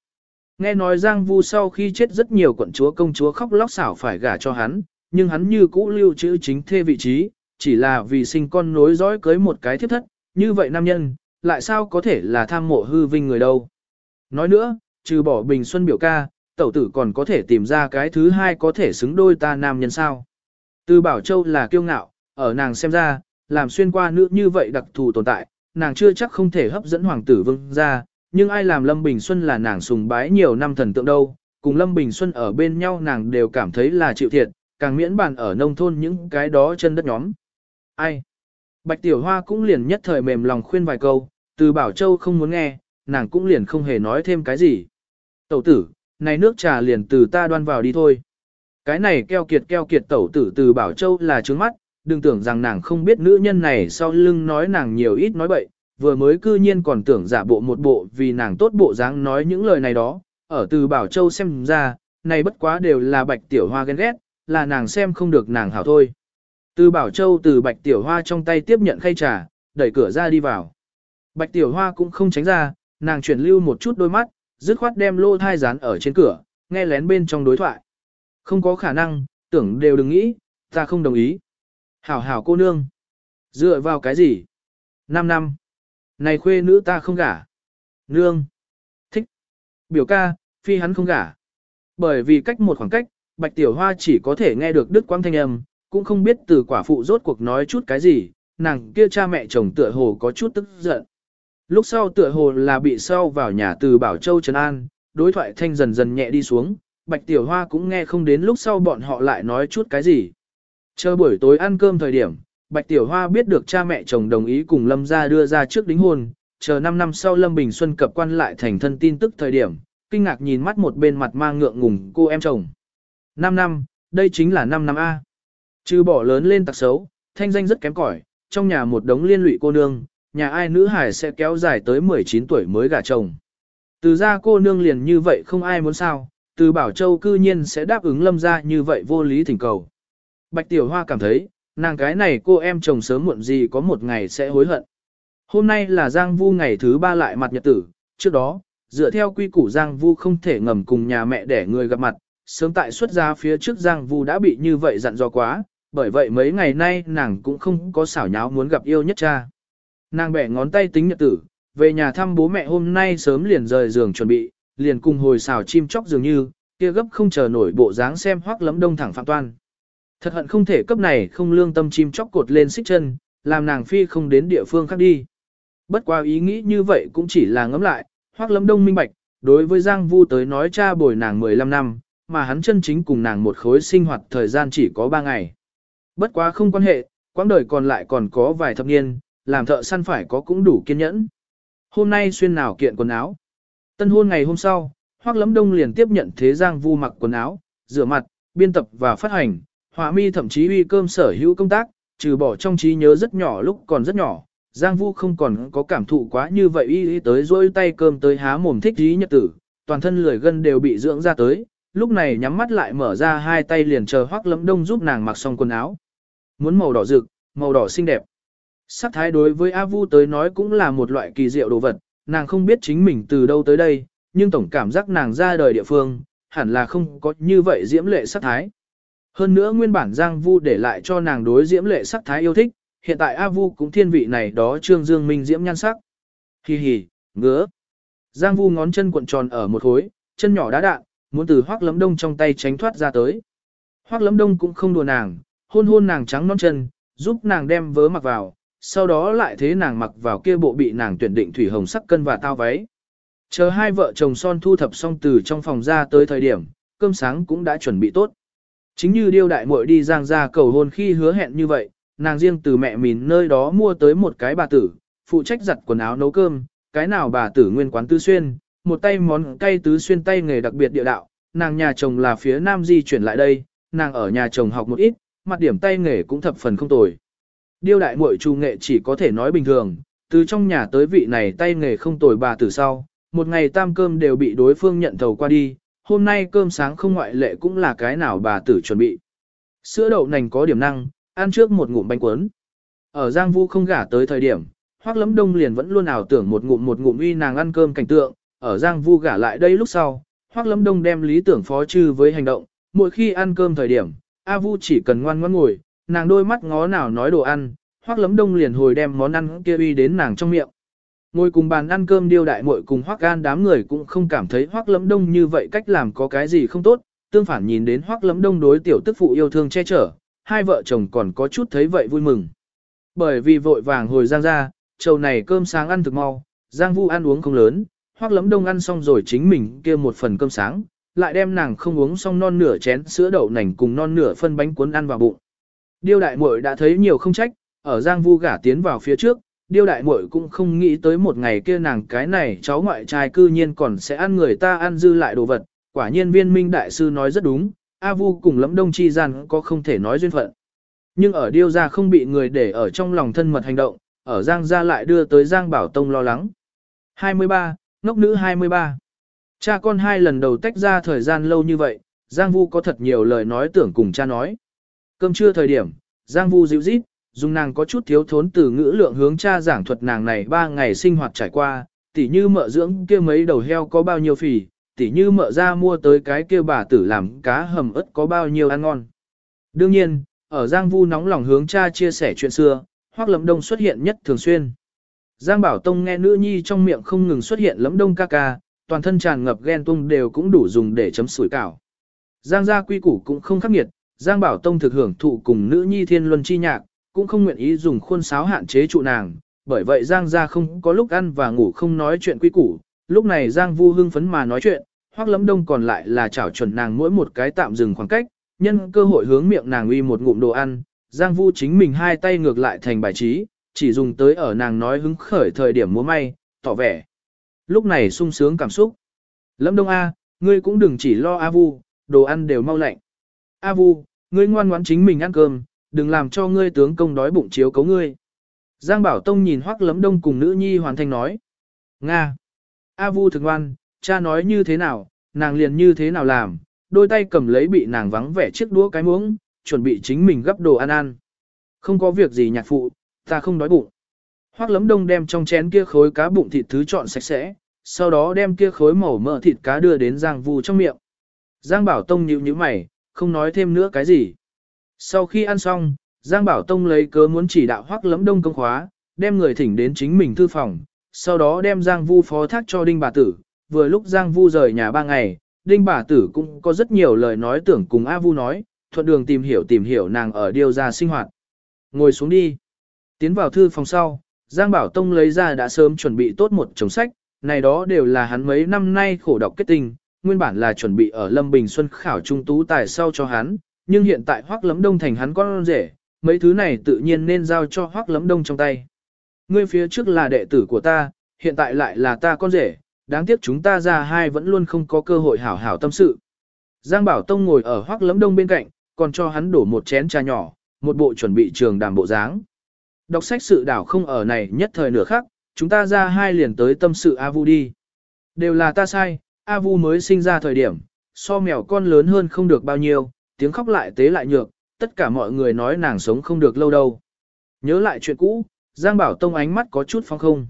Nghe nói Giang Vu sau khi chết rất nhiều quận chúa công chúa khóc lóc xảo phải gả cho hắn, nhưng hắn như cũ lưu trữ chính thê vị trí, chỉ là vì sinh con nối dõi cưới một cái thiếp thất, như vậy nam nhân, lại sao có thể là tham mộ hư vinh người đâu. Nói nữa, trừ bỏ Bình Xuân biểu ca, tẩu tử còn có thể tìm ra cái thứ hai có thể xứng đôi ta nam nhân sao. Từ Bảo Châu là kiêu ngạo, ở nàng xem ra, làm xuyên qua nữ như vậy đặc thù tồn tại, nàng chưa chắc không thể hấp dẫn hoàng tử vương ra, nhưng ai làm Lâm Bình Xuân là nàng sùng bái nhiều năm thần tượng đâu, cùng Lâm Bình Xuân ở bên nhau nàng đều cảm thấy là chịu thiệt, càng miễn bàn ở nông thôn những cái đó chân đất nhóm. Ai? Bạch Tiểu Hoa cũng liền nhất thời mềm lòng khuyên vài câu, từ Bảo Châu không muốn nghe, nàng cũng liền không hề nói thêm cái gì. Tẩu tử, này nước trà liền từ ta đoan vào đi thôi. Cái này keo kiệt keo kiệt tẩu tử từ Bảo Châu là trướng mắt, đừng tưởng rằng nàng không biết nữ nhân này sau lưng nói nàng nhiều ít nói bậy, vừa mới cư nhiên còn tưởng giả bộ một bộ vì nàng tốt bộ dáng nói những lời này đó, ở từ Bảo Châu xem ra, này bất quá đều là bạch tiểu hoa ghen ghét, là nàng xem không được nàng hảo thôi. Từ Bảo Châu từ bạch tiểu hoa trong tay tiếp nhận khay trà, đẩy cửa ra đi vào. Bạch tiểu hoa cũng không tránh ra, nàng chuyển lưu một chút đôi mắt, dứt khoát đem lô thai dán ở trên cửa, nghe lén bên trong đối thoại. Không có khả năng, tưởng đều đừng nghĩ, ta không đồng ý. Hảo hảo cô nương. Dựa vào cái gì? 5 năm. Này khuê nữ ta không gả. Nương. Thích. Biểu ca, phi hắn không gả. Bởi vì cách một khoảng cách, Bạch Tiểu Hoa chỉ có thể nghe được đứt quang thanh âm, cũng không biết từ quả phụ rốt cuộc nói chút cái gì, nàng kia cha mẹ chồng tựa hồ có chút tức giận. Lúc sau tựa hồ là bị sau vào nhà từ Bảo Châu Trần An, đối thoại thanh dần dần nhẹ đi xuống, Bạch Tiểu Hoa cũng nghe không đến lúc sau bọn họ lại nói chút cái gì. Chờ buổi tối ăn cơm thời điểm, Bạch Tiểu Hoa biết được cha mẹ chồng đồng ý cùng Lâm gia đưa ra trước đính hôn, chờ 5 năm sau Lâm Bình Xuân cập quan lại thành thân tin tức thời điểm, kinh ngạc nhìn mắt một bên mặt mang ngượng ngùng cô em chồng. 5 năm, đây chính là 5 năm A. Trừ bỏ lớn lên tặc xấu, thanh danh rất kém cỏi, trong nhà một đống liên lụy cô nương, nhà ai nữ hải sẽ kéo dài tới 19 tuổi mới gả chồng. Từ ra cô nương liền như vậy không ai muốn sao, từ Bảo Châu cư nhiên sẽ đáp ứng lâm ra như vậy vô lý thỉnh cầu. Bạch Tiểu Hoa cảm thấy, nàng cái này cô em chồng sớm muộn gì có một ngày sẽ hối hận. Hôm nay là Giang Vu ngày thứ ba lại mặt nhật tử, trước đó, dựa theo quy củ Giang Vu không thể ngầm cùng nhà mẹ để người gặp mặt, sớm tại xuất gia phía trước Giang Vu đã bị như vậy dặn dò quá, bởi vậy mấy ngày nay nàng cũng không có xảo nháo muốn gặp yêu nhất cha. Nàng bẻ ngón tay tính nhật tử, về nhà thăm bố mẹ hôm nay sớm liền rời giường chuẩn bị, liền cùng hồi xào chim chóc dường như, kia gấp không chờ nổi bộ dáng xem hoắc lấm đông thẳng phạm toan. Thật hận không thể cấp này không lương tâm chim chóc cột lên xích chân, làm nàng phi không đến địa phương khác đi. Bất qua ý nghĩ như vậy cũng chỉ là ngẫm lại, hoắc lấm đông minh bạch, đối với Giang Vu tới nói cha bồi nàng 15 năm, mà hắn chân chính cùng nàng một khối sinh hoạt thời gian chỉ có 3 ngày. Bất quá không quan hệ, quãng đời còn lại còn có vài thập niên, làm thợ săn phải có cũng đủ kiên nhẫn. Hôm nay xuyên nào kiện quần áo. Tân hôn ngày hôm sau, Hoắc Lấm Đông liền tiếp nhận Thế Giang Vu mặc quần áo, rửa mặt, biên tập và phát hành, họa mi thậm chí uy cơm sở hữu công tác, trừ bỏ trong trí nhớ rất nhỏ lúc còn rất nhỏ, Giang Vu không còn có cảm thụ quá như vậy y y tới rôi tay cơm tới há mồm thích dí nhật tử, toàn thân lười gân đều bị dưỡng ra tới, lúc này nhắm mắt lại mở ra hai tay liền chờ Hoắc Lấm Đông giúp nàng mặc xong quần áo. Muốn màu đỏ rực, màu đỏ xinh đẹp. Sắc thái đối với A Vu tới nói cũng là một loại kỳ diệu đồ vật, nàng không biết chính mình từ đâu tới đây, nhưng tổng cảm giác nàng ra đời địa phương, hẳn là không có như vậy diễm lệ sắc thái. Hơn nữa nguyên bản Giang Vu để lại cho nàng đối diễm lệ sắc thái yêu thích, hiện tại A Vu cũng thiên vị này đó Trương Dương Minh diễm nhan sắc. Hi hi, ngứa. Giang Vu ngón chân cuộn tròn ở một khối, chân nhỏ đá đạn, muốn từ Hoắc Lấm Đông trong tay tránh thoát ra tới. Hoắc Lấm Đông cũng không đùa nàng, hôn hôn nàng trắng non chân, giúp nàng đem vớ mặc vào, sau đó lại thế nàng mặc vào kia bộ bị nàng tuyển định thủy hồng sắc cân và tao váy. Chờ hai vợ chồng son thu thập xong từ trong phòng ra tới thời điểm, cơm sáng cũng đã chuẩn bị tốt. Chính như điêu đại muội đi giang ra cầu hôn khi hứa hẹn như vậy, nàng riêng từ mẹ mình nơi đó mua tới một cái bà tử, phụ trách giặt quần áo nấu cơm, cái nào bà tử nguyên quán tư xuyên, một tay món cay tứ xuyên tay nghề đặc biệt địa đạo, nàng nhà chồng là phía nam di chuyển lại đây, nàng ở nhà chồng học một ít, mặt điểm tay nghề cũng thập phần không tồi. Điêu đại muội trù nghệ chỉ có thể nói bình thường, từ trong nhà tới vị này tay nghề không tồi bà từ sau, một ngày tam cơm đều bị đối phương nhận thầu qua đi, hôm nay cơm sáng không ngoại lệ cũng là cái nào bà tử chuẩn bị. Sữa đậu nành có điểm năng, ăn trước một ngụm bánh cuốn. Ở Giang Vu không gả tới thời điểm, Hoắc Lấm Đông liền vẫn luôn ảo tưởng một ngụm một ngụm uy nàng ăn cơm cảnh tượng, ở Giang Vu gả lại đây lúc sau, Hoắc Lấm Đông đem lý tưởng phó trừ với hành động, mỗi khi ăn cơm thời điểm, A Vu chỉ cần ngoan ngoãn ngồi, nàng đôi mắt ngó nào nói đồ ăn, Hoắc Lấm Đông liền hồi đem món ăn kia uy đến nàng trong miệng. Ngồi cùng bàn ăn cơm điêu đại muội cùng Hoắc Gan đám người cũng không cảm thấy Hoắc Lấm Đông như vậy cách làm có cái gì không tốt, tương phản nhìn đến Hoắc Lấm Đông đối tiểu tức phụ yêu thương che chở, hai vợ chồng còn có chút thấy vậy vui mừng. Bởi vì vội vàng hồi Giang ra, trầu này cơm sáng ăn thực mau, Giang Vu ăn uống không lớn, Hoắc Lấm Đông ăn xong rồi chính mình kia một phần cơm sáng, lại đem nàng không uống xong non nửa chén sữa đậu nành cùng non nửa phân bánh cuốn ăn vào bụng. Điêu đại muội đã thấy nhiều không trách, ở Giang Vu gả tiến vào phía trước, Điêu đại muội cũng không nghĩ tới một ngày kia nàng cái này cháu ngoại trai cư nhiên còn sẽ ăn người ta ăn dư lại đồ vật, quả nhiên viên minh đại sư nói rất đúng, A Vu cùng lẫm đông chi gian có không thể nói duyên phận. Nhưng ở Điêu gia không bị người để ở trong lòng thân mật hành động, ở Giang gia lại đưa tới Giang Bảo Tông lo lắng. 23, ngốc nữ 23. Cha con hai lần đầu tách ra thời gian lâu như vậy, Giang Vu có thật nhiều lời nói tưởng cùng cha nói. Cơm trưa thời điểm, Giang Vu dịu rít, dùng nàng có chút thiếu thốn từ ngữ lượng hướng cha giảng thuật nàng này ba ngày sinh hoạt trải qua, tỉ như mợ dưỡng kia mấy đầu heo có bao nhiêu phì, tỉ như mợ ra mua tới cái kia bà tử làm cá hầm ớt có bao nhiêu ăn ngon. Đương nhiên, ở Giang Vu nóng lòng hướng cha chia sẻ chuyện xưa, Hoắc Lâm Đông xuất hiện nhất thường xuyên. Giang Bảo Tông nghe nữ nhi trong miệng không ngừng xuất hiện lấm đông ca ca, toàn thân tràn ngập ghen tung đều cũng đủ dùng để chấm sủi cảo. Giang gia quy củ cũng không khắc nghiệt, Giang Bảo Tông thực hưởng thụ cùng nữ nhi thiên luân chi nhạc, cũng không nguyện ý dùng khuôn sáo hạn chế trụ nàng, bởi vậy Giang gia không có lúc ăn và ngủ không nói chuyện quy củ, lúc này Giang Vu hưng phấn mà nói chuyện, Hoắc Lâm Đông còn lại là chảo chuẩn nàng mỗi một cái tạm dừng khoảng cách, nhân cơ hội hướng miệng nàng uy một ngụm đồ ăn, Giang Vu chính mình hai tay ngược lại thành bài trí, chỉ dùng tới ở nàng nói hứng khởi thời điểm múa may, tỏ vẻ. Lúc này sung sướng cảm xúc. Lâm Đông A, ngươi cũng đừng chỉ lo A Vu, đồ ăn đều mau lạnh. A Vu, ngươi ngoan ngoãn chính mình ăn cơm, đừng làm cho ngươi tướng công đói bụng chiếu cấu ngươi. Giang Bảo Tông nhìn Hoắc Lấm Đông cùng nữ nhi hoàn thành nói. Nga. A Vu thực ngoan, cha nói như thế nào, nàng liền như thế nào làm, đôi tay cầm lấy bị nàng vắng vẻ chiếc đũa cái muỗng, chuẩn bị chính mình gấp đồ ăn ăn. Không có việc gì nhạc phụ, ta không đói bụng. Hoắc lấm đông đem trong chén kia khối cá bụng thịt thứ chọn sạch sẽ, sau đó đem kia khối màu mỡ thịt cá đưa đến Giang Vu trong miệng. Giang Bảo Tông nhíu nhíu mày, không nói thêm nữa cái gì. Sau khi ăn xong, Giang Bảo Tông lấy cớ muốn chỉ đạo Hoắc lấm đông công khóa, đem người thỉnh đến chính mình thư phòng, sau đó đem Giang Vu phó thác cho Đinh bà tử. Vừa lúc Giang Vu rời nhà ba ngày, Đinh bà tử cũng có rất nhiều lời nói tưởng cùng A Vu nói, thuận đường tìm hiểu tìm hiểu nàng ở điều gia sinh hoạt. Ngồi xuống đi. Tiến vào thư phòng sau, Giang Bảo Tông lấy ra đã sớm chuẩn bị tốt một chồng sách, này đó đều là hắn mấy năm nay khổ đọc kết tinh, nguyên bản là chuẩn bị ở Lâm Bình Xuân khảo trung tú tài sau cho hắn, nhưng hiện tại Hoắc Lấm Đông thành hắn con rể, mấy thứ này tự nhiên nên giao cho Hoắc Lấm Đông trong tay. Ngươi phía trước là đệ tử của ta, hiện tại lại là ta con rể, đáng tiếc chúng ta ra hai vẫn luôn không có cơ hội hảo hảo tâm sự. Giang Bảo Tông ngồi ở Hoắc Lấm Đông bên cạnh, còn cho hắn đổ một chén trà nhỏ, một bộ chuẩn bị trường đàm bộ dáng. Đọc sách sự đảo không ở này nhất thời nửa khác, chúng ta ra hai liền tới tâm sự A Vu đi. Đều là ta sai, A Vu mới sinh ra thời điểm, so mèo con lớn hơn không được bao nhiêu, tiếng khóc lại tế lại nhược, tất cả mọi người nói nàng sống không được lâu đâu. Nhớ lại chuyện cũ, Giang Bảo Tông ánh mắt có chút phong không.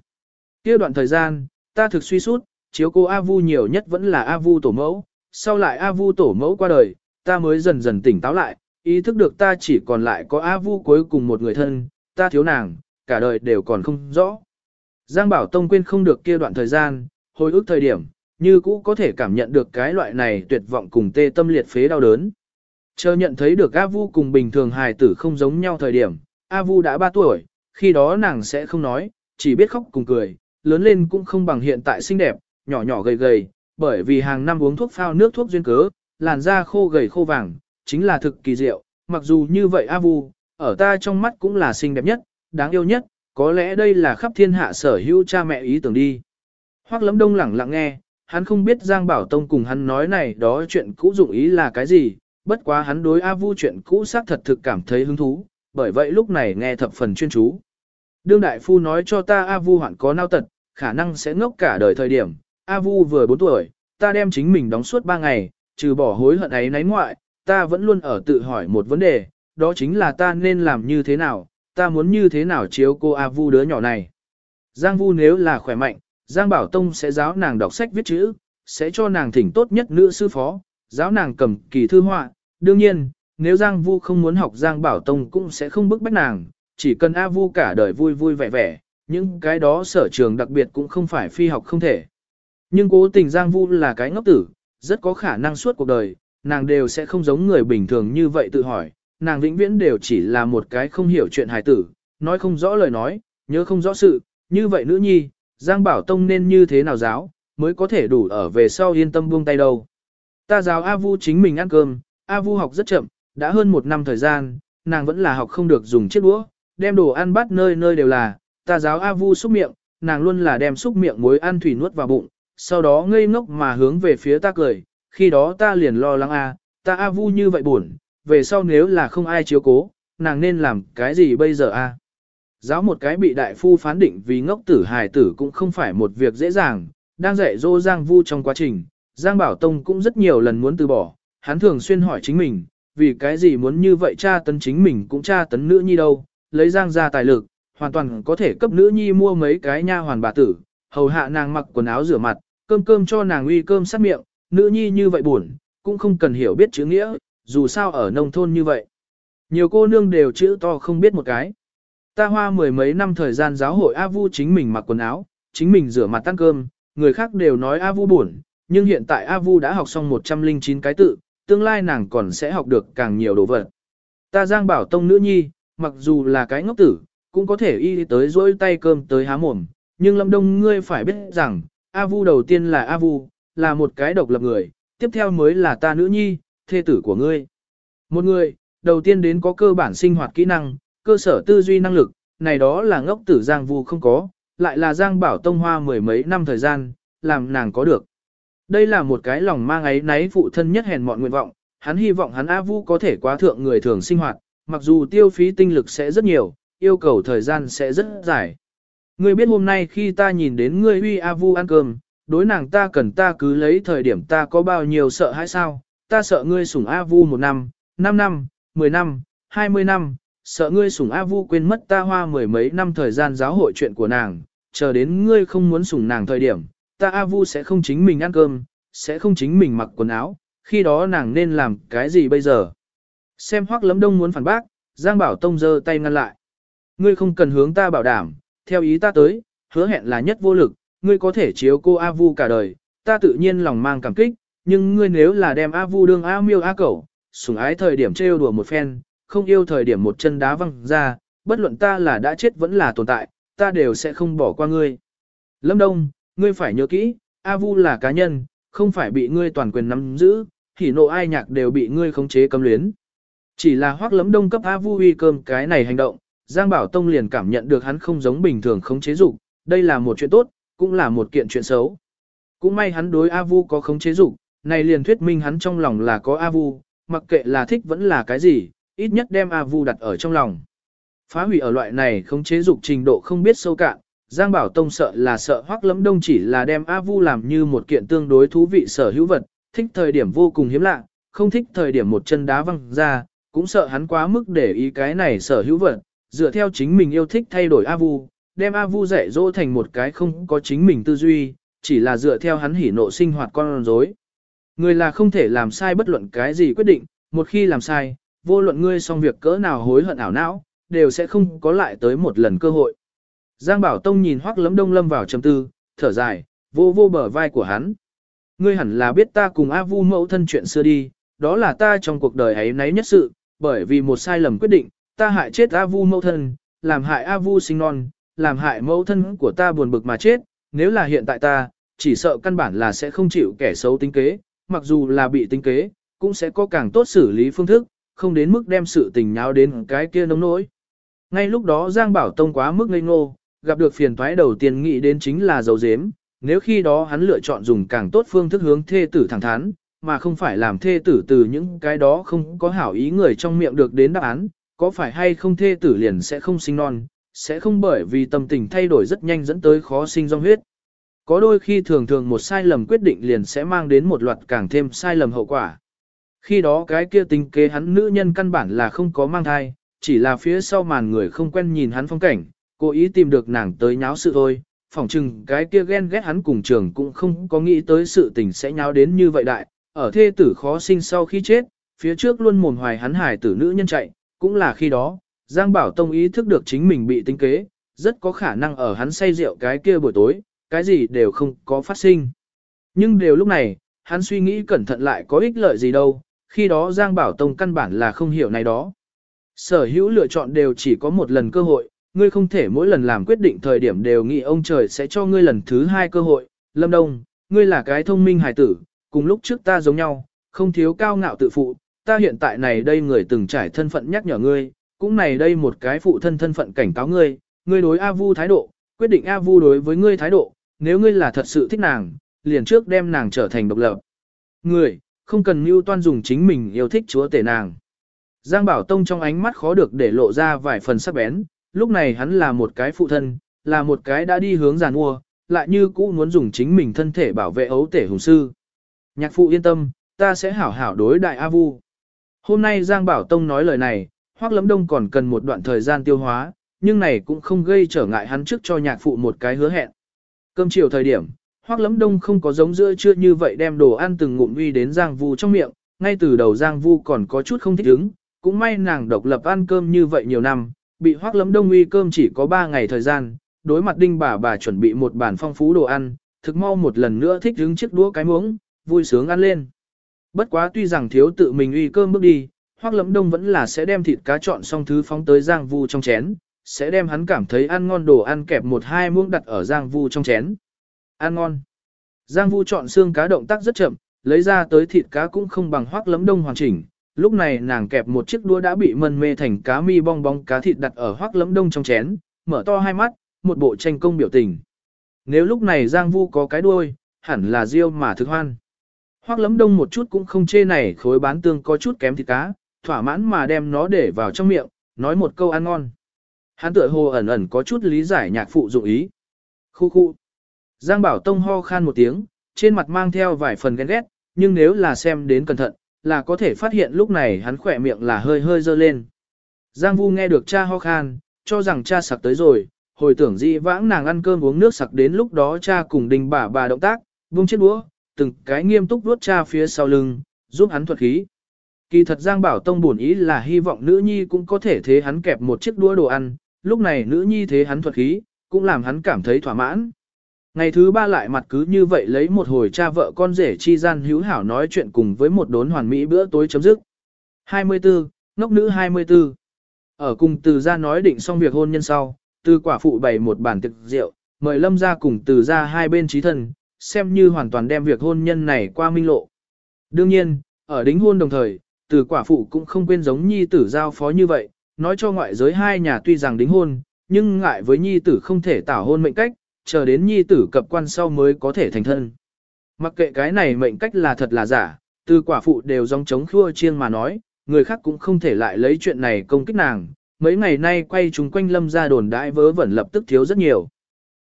kia đoạn thời gian, ta thực suy sút, chiếu cô A Vu nhiều nhất vẫn là A Vu tổ mẫu, sau lại A Vu tổ mẫu qua đời, ta mới dần dần tỉnh táo lại, ý thức được ta chỉ còn lại có A Vu cuối cùng một người thân, ta thiếu nàng, cả đời đều còn không rõ. Giang Bảo Tông quên không được kia đoạn thời gian, hồi ức thời điểm, như cũ có thể cảm nhận được cái loại này tuyệt vọng cùng tê tâm liệt phế đau đớn. Chờ nhận thấy được A Vu cùng bình thường hài tử không giống nhau thời điểm, A Vu đã 3 tuổi, khi đó nàng sẽ không nói, chỉ biết khóc cùng cười, lớn lên cũng không bằng hiện tại xinh đẹp, nhỏ nhỏ gầy gầy, bởi vì hàng năm uống thuốc phao nước thuốc duyên cớ, làn da khô gầy khô vàng, chính là thực kỳ diệu, mặc dù như vậy A Vu, ở ta trong mắt cũng là xinh đẹp nhất, đáng yêu nhất, có lẽ đây là khắp thiên hạ sở hữu cha mẹ ý tưởng đi. Hoắc lấm đông lẳng lặng nghe, hắn không biết Giang Bảo Tông cùng hắn nói này đó chuyện cũ dụng ý là cái gì, bất quá hắn đối A Vu chuyện cũ xác thật thực cảm thấy hứng thú, bởi vậy lúc này nghe thập phần chuyên chú. Đương Đại Phu nói cho ta A Vu hoạn có nao tật, khả năng sẽ ngốc cả đời thời điểm, A Vu vừa 4 tuổi, ta đem chính mình đóng suốt 3 ngày, trừ bỏ hối hận ấy nấy ngoại, ta vẫn luôn ở tự hỏi một vấn đề, đó chính là ta nên làm như thế nào, ta muốn như thế nào chiếu cô A Vu đứa nhỏ này. Giang Vu nếu là khỏe mạnh, Giang Bảo Tông sẽ giáo nàng đọc sách viết chữ, sẽ cho nàng thỉnh tốt nhất nữ sư phó, giáo nàng cầm kỳ thư họa. Đương nhiên, nếu Giang Vu không muốn học Giang Bảo Tông cũng sẽ không bức bách nàng, chỉ cần A Vu cả đời vui vui vẻ vẻ, những cái đó sở trường đặc biệt cũng không phải phi học không thể. Nhưng cố tình Giang Vu là cái ngốc tử, rất có khả năng suốt cuộc đời, nàng đều sẽ không giống người bình thường như vậy tự hỏi, nàng vĩnh viễn đều chỉ là một cái không hiểu chuyện hài tử, nói không rõ lời nói, nhớ không rõ sự, như vậy nữ nhi, Giang Bảo Tông nên như thế nào giáo, mới có thể đủ ở về sau yên tâm buông tay đâu. Ta giáo A Vu chính mình ăn cơm, A Vu học rất chậm, đã hơn một năm thời gian, nàng vẫn là học không được dùng chiếc đũa, đem đồ ăn bắt nơi nơi đều là, ta giáo A Vu xúc miệng, nàng luôn là đem xúc miệng muối ăn thủy nuốt vào bụng, sau đó ngây ngốc mà hướng về phía ta cười, khi đó ta liền lo lắng A, ta A Vu như vậy buồn, về sau nếu là không ai chiếu cố, nàng nên làm cái gì bây giờ a? Giáo một cái bị đại phu phán định vì ngốc tử hài tử cũng không phải một việc dễ dàng, đang dạy dỗ Giang Vu trong quá trình, Giang Bảo Tông cũng rất nhiều lần muốn từ bỏ, hắn thường xuyên hỏi chính mình, vì cái gì muốn như vậy cha tấn chính mình cũng cha tấn nữ nhi đâu, lấy Giang ra tài lực, hoàn toàn có thể cấp nữ nhi mua mấy cái nha hoàn bà tử, hầu hạ nàng mặc quần áo rửa mặt, cơm cơm cho nàng uy cơm sát miệng, nữ nhi như vậy buồn, cũng không cần hiểu biết chữ nghĩa, dù sao ở nông thôn như vậy. Nhiều cô nương đều chữ to không biết một cái. Ta hoa mười mấy năm thời gian giáo hội A Vu chính mình mặc quần áo, chính mình rửa mặt ăn cơm, người khác đều nói A Vu buồn, nhưng hiện tại A Vu đã học xong 109 cái tự, tương lai nàng còn sẽ học được càng nhiều đồ vật. Ta giang bảo tông nữ nhi, mặc dù là cái ngốc tử, cũng có thể y tới dỗi tay cơm tới há mồm, nhưng lâm đông ngươi phải biết rằng, A Vu đầu tiên là A Vu, là một cái độc lập người, tiếp theo mới là ta nữ nhi, thê tử của ngươi. Một người, đầu tiên đến có cơ bản sinh hoạt kỹ năng, cơ sở tư duy năng lực, này đó là ngốc tử Giang Vu không có, lại là Giang Bảo Tông Hoa mười mấy năm thời gian, làm nàng có được. Đây là một cái lòng mang ấy náy phụ thân nhất hèn mọn nguyện vọng, hắn hy vọng hắn A Vu có thể quá thượng người thường sinh hoạt, mặc dù tiêu phí tinh lực sẽ rất nhiều, yêu cầu thời gian sẽ rất dài. Ngươi biết hôm nay khi ta nhìn đến ngươi huy A Vu ăn cơm, đối nàng ta cần ta cứ lấy thời điểm ta có bao nhiêu sợ hãi sao, ta sợ ngươi sủng A Vu một năm, năm năm, mười năm, hai mươi năm, sợ ngươi sủng A Vu quên mất ta hoa mười mấy năm thời gian giáo hội chuyện của nàng, chờ đến ngươi không muốn sủng nàng thời điểm, ta A Vu sẽ không chính mình ăn cơm, sẽ không chính mình mặc quần áo, khi đó nàng nên làm cái gì bây giờ? Xem hoắc lấm đông muốn phản bác, Giang Bảo Tông giơ tay ngăn lại. Ngươi không cần hướng ta bảo đảm, theo ý ta tới, hứa hẹn là nhất vô lực, ngươi có thể chiếu cô A Vu cả đời, ta tự nhiên lòng mang cảm kích, nhưng ngươi nếu là đem A Vu đương A miêu A cẩu, sủng ái thời điểm trêu đùa một phen, không yêu thời điểm một chân đá văng ra, bất luận ta là đã chết vẫn là tồn tại, ta đều sẽ không bỏ qua ngươi. Lâm Đông, ngươi phải nhớ kỹ, A Vu là cá nhân, không phải bị ngươi toàn quyền nắm giữ, hỉ nộ ai nhạc đều bị ngươi khống chế cấm luyến. Chỉ là hoác lấm đông cấp A Vu uy cơm cái này hành động, Giang Bảo Tông liền cảm nhận được hắn không giống bình thường khống chế dục, đây là một chuyện tốt, cũng là một kiện chuyện xấu. Cũng may hắn đối A Vu có khống chế dục, này liền thuyết minh hắn trong lòng là có A Vu, mặc kệ là thích vẫn là cái gì, ít nhất đem A Vu đặt ở trong lòng. Phá hủy ở loại này không chế dục trình độ không biết sâu cạn, Giang Bảo Tông sợ là sợ hoắc lẫm đông chỉ là đem A Vu làm như một kiện tương đối thú vị sở hữu vật, thích thời điểm vô cùng hiếm lạ, không thích thời điểm một chân đá văng ra, cũng sợ hắn quá mức để ý cái này sở hữu vật, dựa theo chính mình yêu thích thay đổi A Vu, đem A Vu dạy dỗ thành một cái không có chính mình tư duy, chỉ là dựa theo hắn hỉ nộ sinh hoạt con rối. Người là không thể làm sai bất luận cái gì quyết định, một khi làm sai, vô luận ngươi xong việc cỡ nào hối hận ảo não, đều sẽ không có lại tới một lần cơ hội. Giang Bảo Tông nhìn Hoắc Lấm Đông lâm vào trầm tư, thở dài, vô vô bờ vai của hắn. Ngươi hẳn là biết ta cùng A Vu mẫu thân chuyện xưa đi, đó là ta trong cuộc đời ấy nấy nhất sự, bởi vì một sai lầm quyết định, ta hại chết A Vu mẫu thân, làm hại A Vu sinh non, làm hại mẫu thân của ta buồn bực mà chết, nếu là hiện tại ta, chỉ sợ căn bản là sẽ không chịu kẻ xấu tính kế, mặc dù là bị tính kế, cũng sẽ có càng tốt xử lý phương thức, không đến mức đem sự tình nháo đến cái kia nông nỗi. Ngay lúc đó Giang Bảo Tông quá mức ngây ngô, gặp được phiền toái đầu tiên nghĩ đến chính là dấu dếm, nếu khi đó hắn lựa chọn dùng càng tốt phương thức hướng thê tử thẳng thắn, mà không phải làm thê tử từ những cái đó không có hảo ý người trong miệng được đến đáp án, có phải hay không thê tử liền sẽ không sinh non, sẽ không bởi vì tâm tình thay đổi rất nhanh dẫn tới khó sinh rong huyết. Có đôi khi thường thường một sai lầm quyết định liền sẽ mang đến một loạt càng thêm sai lầm hậu quả. Khi đó cái kia tính kế hắn nữ nhân căn bản là không có mang thai, chỉ là phía sau màn người không quen nhìn hắn phong cảnh, cố ý tìm được nàng tới nháo sự thôi. Phỏng chừng cái kia ghen ghét hắn cùng trường cũng không có nghĩ tới sự tình sẽ nháo đến như vậy đại, ở thê tử khó sinh sau khi chết, phía trước luôn mồm hoài hắn hải tử nữ nhân chạy, cũng là khi đó, Giang Bảo Tông ý thức được chính mình bị tính kế, rất có khả năng ở hắn say rượu cái kia buổi tối, cái gì đều không có phát sinh. Nhưng đều lúc này, hắn suy nghĩ cẩn thận lại có ích lợi gì đâu, khi đó Giang Bảo Tông căn bản là không hiểu này đó. Sở hữu lựa chọn đều chỉ có một lần cơ hội, ngươi không thể mỗi lần làm quyết định thời điểm đều nghĩ ông trời sẽ cho ngươi lần thứ hai cơ hội. Lâm Đông, ngươi là cái thông minh hài tử, cùng lúc trước ta giống nhau, không thiếu cao ngạo tự phụ, ta hiện tại này đây người từng trải thân phận nhắc nhở ngươi, cũng này đây một cái phụ thân thân phận cảnh cáo ngươi, ngươi đối A Vu thái độ, quyết định A Vu đối với ngươi thái độ, nếu ngươi là thật sự thích nàng, liền trước đem nàng trở thành độc lập. Người, không cần mưu toan dùng chính mình yêu thích chúa tể nàng. Giang Bảo Tông trong ánh mắt khó được để lộ ra vài phần sắc bén, lúc này hắn là một cái phụ thân, là một cái đã đi hướng giàn mua, lại như cũ muốn dùng chính mình thân thể bảo vệ ấu tể hùng sư. Nhạc phụ yên tâm, ta sẽ hảo hảo đối đại A Vu. Hôm nay Giang Bảo Tông nói lời này, Hoắc Lấm Đông còn cần một đoạn thời gian tiêu hóa, nhưng này cũng không gây trở ngại hắn trước cho nhạc phụ một cái hứa hẹn. Cơm chiều thời điểm, Hoắc Lẫm Đông không có giống giữa chưa như vậy đem đồ ăn từng ngụm uy đến Giang Vu trong miệng, ngay từ đầu Giang Vu còn có chút không thích ứng, cũng may nàng độc lập ăn cơm như vậy nhiều năm, bị Hoắc Lẫm Đông uy cơm chỉ có 3 ngày thời gian, đối mặt đinh bà bà chuẩn bị một bản phong phú đồ ăn, thực mau một lần nữa thích ứng chiếc đũa cái muỗng, vui sướng ăn lên. Bất quá tuy rằng thiếu tự mình uy cơm bước đi, Hoắc Lẫm Đông vẫn là sẽ đem thịt cá chọn xong thứ phóng tới Giang Vu trong chén, sẽ đem hắn cảm thấy ăn ngon đồ ăn kẹp một hai muỗng đặt ở Giang Vu trong chén. Ăn ngon. Giang Vu chọn xương cá động tác rất chậm, lấy ra tới thịt cá cũng không bằng Hoắc lấm Đông hoàn chỉnh. Lúc này nàng kẹp một chiếc đũa đã bị mân mê thành cá mi bong bóng cá thịt đặt ở Hoắc lấm Đông trong chén, mở to hai mắt, một bộ tranh công biểu tình. Nếu lúc này Giang Vu có cái đuôi, hẳn là riêu mà thực hoan. Hoắc lấm đông một chút cũng không chê này khối bán tương có chút kém thịt cá, thỏa mãn mà đem nó để vào trong miệng, nói một câu ăn ngon. Hắn tựa hồ ẩn ẩn có chút lý giải nhạc phụ dụng ý. Khu khu. Giang Bảo Tông ho khan một tiếng, trên mặt mang theo vài phần ghen ghét, nhưng nếu là xem đến cẩn thận, là có thể phát hiện lúc này hắn khỏe miệng là hơi hơi dơ lên. Giang Vu nghe được cha ho khan, cho rằng cha sặc tới rồi, hồi tưởng dị vãng nàng ăn cơm uống nước sặc đến lúc đó cha cùng đình bà bà động tác, buông chiếc đũa, từng cái nghiêm túc vuốt cha phía sau lưng, giúp hắn thuật khí. Kỳ thật Giang Bảo Tông buồn ý là hy vọng nữ nhi cũng có thể thế hắn kẹp một chiếc đũa đồ ăn, lúc này nữ nhi thế hắn thuật khí, cũng làm hắn cảm thấy thỏa mãn. Ngày thứ ba lại mặt cứ như vậy lấy một hồi cha vợ con rể chi gian hữu hảo nói chuyện cùng với một đốn hoàn mỹ bữa tối chấm dứt. 24, ngốc nữ 24. Ở cùng từ gia nói định xong việc hôn nhân sau, từ quả phụ bày một bản tiệc rượu, mời lâm gia cùng từ gia hai bên trí thân, xem như hoàn toàn đem việc hôn nhân này qua minh lộ. Đương nhiên, ở đính hôn đồng thời, từ quả phụ cũng không quên giống nhi tử giao phó như vậy, nói cho ngoại giới hai nhà tuy rằng đính hôn, nhưng ngại với nhi tử không thể tảo hôn mệnh cách, chờ đến nhi tử cập quan sau mới có thể thành thân. Mặc kệ cái này mệnh cách là thật là giả, từ quả phụ đều dòng chống khua chiêng mà nói, người khác cũng không thể lại lấy chuyện này công kích nàng, mấy ngày nay quay chúng quanh lâm ra đồn đãi vớ vẩn lập tức thiếu rất nhiều.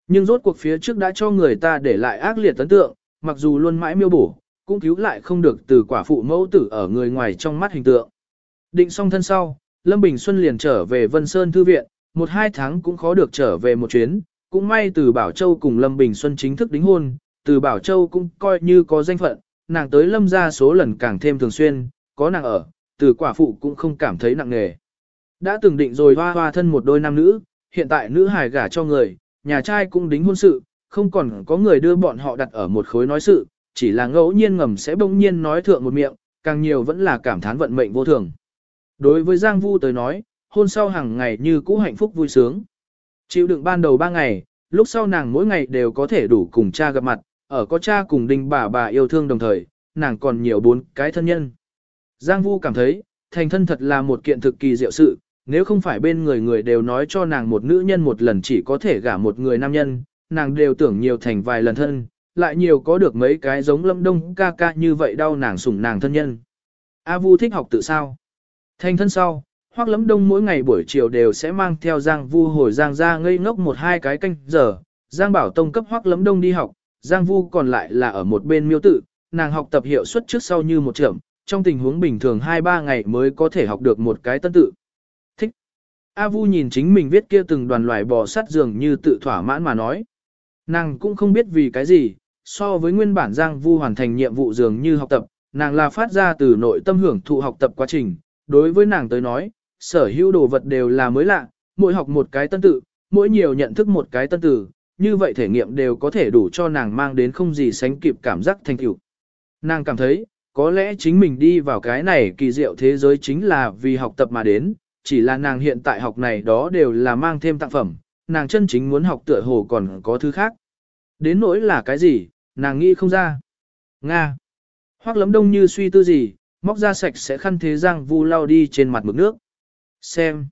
Nhưng rốt cuộc phía trước đã cho người ta để lại ác liệt ấn tượng, mặc dù luôn mãi miêu bổ, cũng cứu lại không được từ quả phụ mẫu tử ở người ngoài trong mắt hình tượng. Định xong thân sau, Lâm Bình Xuân liền trở về Vân Sơn Thư Viện, một hai tháng cũng khó được trở về một chuyến, cũng may từ Bảo Châu cùng Lâm Bình Xuân chính thức đính hôn, từ Bảo Châu cũng coi như có danh phận, nàng tới Lâm ra số lần càng thêm thường xuyên, có nàng ở, từ quả phụ cũng không cảm thấy nặng nề. Đã từng định rồi hoa hoa thân một đôi nam nữ, hiện tại nữ hài gả cho người, nhà trai cũng đính hôn sự, không còn có người đưa bọn họ đặt ở một khối nói sự, chỉ là ngẫu nhiên ngầm sẽ bỗng nhiên nói thượng một miệng, càng nhiều vẫn là cảm thán vận mệnh vô thường. Đối với Giang Vu tới nói, hôn sau hàng ngày như cũ hạnh phúc vui sướng. Chịu đựng ban đầu ba ngày, lúc sau nàng mỗi ngày đều có thể đủ cùng cha gặp mặt, ở có cha cùng đình bà bà yêu thương đồng thời, nàng còn nhiều bốn cái thân nhân. Giang Vu cảm thấy, thành thân thật là một kiện thực kỳ diệu sự, nếu không phải bên người người đều nói cho nàng một nữ nhân một lần chỉ có thể gả một người nam nhân, nàng đều tưởng nhiều thành vài lần thân, lại nhiều có được mấy cái giống lâm đông ca ca như vậy đau nàng sủng nàng thân nhân. A Vu thích học tự sao? Thành thân sau, Hoắc lấm đông mỗi ngày buổi chiều đều sẽ mang theo Giang Vu hồi Giang ra ngây ngốc một hai cái canh giờ, Giang bảo tông cấp Hoắc lấm đông đi học, Giang Vu còn lại là ở một bên miêu tự, nàng học tập hiệu suất trước sau như một trưởng, trong tình huống bình thường 2-3 ngày mới có thể học được một cái tân tự. Thích. A Vu nhìn chính mình viết kia từng đoàn loài bò sắt dường như tự thỏa mãn mà nói. Nàng cũng không biết vì cái gì, so với nguyên bản Giang Vu hoàn thành nhiệm vụ dường như học tập, nàng là phát ra từ nội tâm hưởng thụ học tập quá trình. Đối với nàng tới nói, sở hữu đồ vật đều là mới lạ, mỗi học một cái tân tự, mỗi nhiều nhận thức một cái tân từ, như vậy thể nghiệm đều có thể đủ cho nàng mang đến không gì sánh kịp cảm giác thành tựu. Nàng cảm thấy, có lẽ chính mình đi vào cái này kỳ diệu thế giới chính là vì học tập mà đến, chỉ là nàng hiện tại học này đó đều là mang thêm tặng phẩm, nàng chân chính muốn học tựa hồ còn có thứ khác. Đến nỗi là cái gì, nàng nghĩ không ra. Nga. Hoắc lấm đông như suy tư gì, móc ra sạch sẽ khăn thế Giang Vu lao đi trên mặt mực nước. Xem.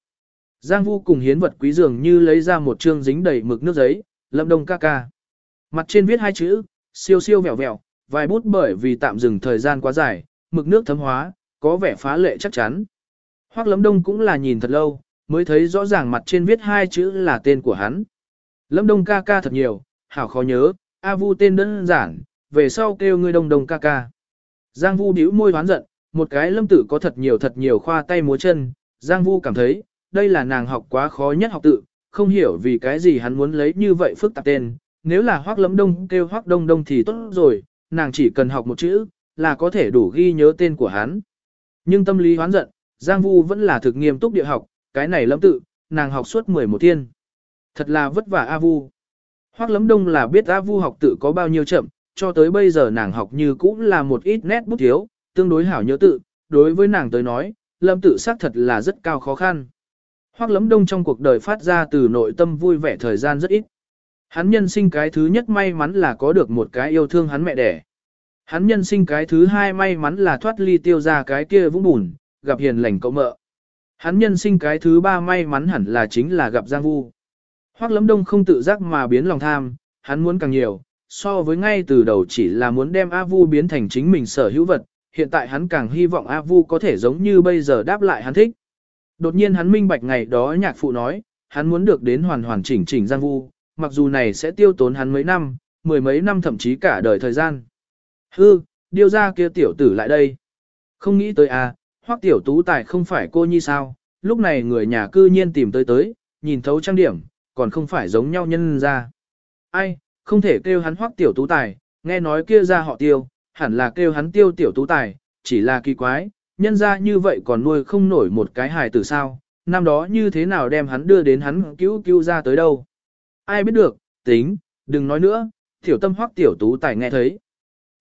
Giang Vu cùng hiến vật quý dường như lấy ra một chương dính đầy mực nước giấy, lâm đông ca ca. Mặt trên viết hai chữ, siêu siêu vẹo vẹo, vài bút bởi vì tạm dừng thời gian quá dài, mực nước thấm hóa, có vẻ phá lệ chắc chắn. Hoắc Lâm Đông cũng là nhìn thật lâu, mới thấy rõ ràng mặt trên viết hai chữ là tên của hắn. Lâm Đông ca ca thật nhiều, hảo khó nhớ, A Vu tên đơn giản, về sau kêu ngươi Đông Đông ca ca. Giang Vu bĩu môi hoán giận, một cái lâm tử có thật nhiều thật nhiều khoa tay múa chân, Giang Vu cảm thấy, đây là nàng học quá khó nhất học tự, không hiểu vì cái gì hắn muốn lấy như vậy phức tạp tên, nếu là Hoắc lấm Đông kêu Hoắc Đông Đông thì tốt rồi, nàng chỉ cần học một chữ, là có thể đủ ghi nhớ tên của hắn. Nhưng tâm lý hoán giận, Giang Vu vẫn là thực nghiêm túc địa học, cái này lâm tự, nàng học suốt 11 thiên. Thật là vất vả A Vu. Hoắc lấm Đông là biết A Vu học tự có bao nhiêu chậm, cho tới bây giờ nàng học như cũng là một ít nét bút thiếu, tương đối hảo nhớ tự, đối với nàng tới nói, lâm tự xác thật là rất cao khó khăn. Hoắc Lẫm Đông trong cuộc đời phát ra từ nội tâm vui vẻ thời gian rất ít. Hắn nhân sinh cái thứ nhất may mắn là có được một cái yêu thương hắn mẹ đẻ. Hắn nhân sinh cái thứ hai may mắn là thoát ly tiêu ra cái kia vũng bùn, gặp hiền lành cậu mợ. Hắn nhân sinh cái thứ ba may mắn hẳn là chính là gặp Giang Vu. Hoắc Lẫm Đông không tự giác mà biến lòng tham, hắn muốn càng nhiều, so với ngay từ đầu chỉ là muốn đem A Vu biến thành chính mình sở hữu vật, hiện tại hắn càng hy vọng A Vu có thể giống như bây giờ đáp lại hắn thích. Đột nhiên hắn minh bạch ngày đó nhạc phụ nói, hắn muốn được đến hoàn hoàn chỉnh chỉnh Giang Vu, mặc dù này sẽ tiêu tốn hắn mấy năm, mười mấy năm thậm chí cả đời thời gian. Hư, điêu ra kia tiểu tử lại đây. Không nghĩ tới à, hoắc tiểu tú tài không phải cô nhi sao, lúc này người nhà cư nhiên tìm tới tới, nhìn thấu trang điểm, còn không phải giống nhau nhân ra. Ai, không thể kêu hắn hoắc tiểu tú tài, nghe nói kia ra họ tiêu, hẳn là kêu hắn tiêu tiểu tú tài, chỉ là kỳ quái, nhân ra như vậy còn nuôi không nổi một cái hài tử sao, năm đó như thế nào đem hắn đưa đến hắn cứu cứu ra tới đâu. Ai biết được, tính, đừng nói nữa, tiểu tâm hoắc tiểu tú tài nghe thấy.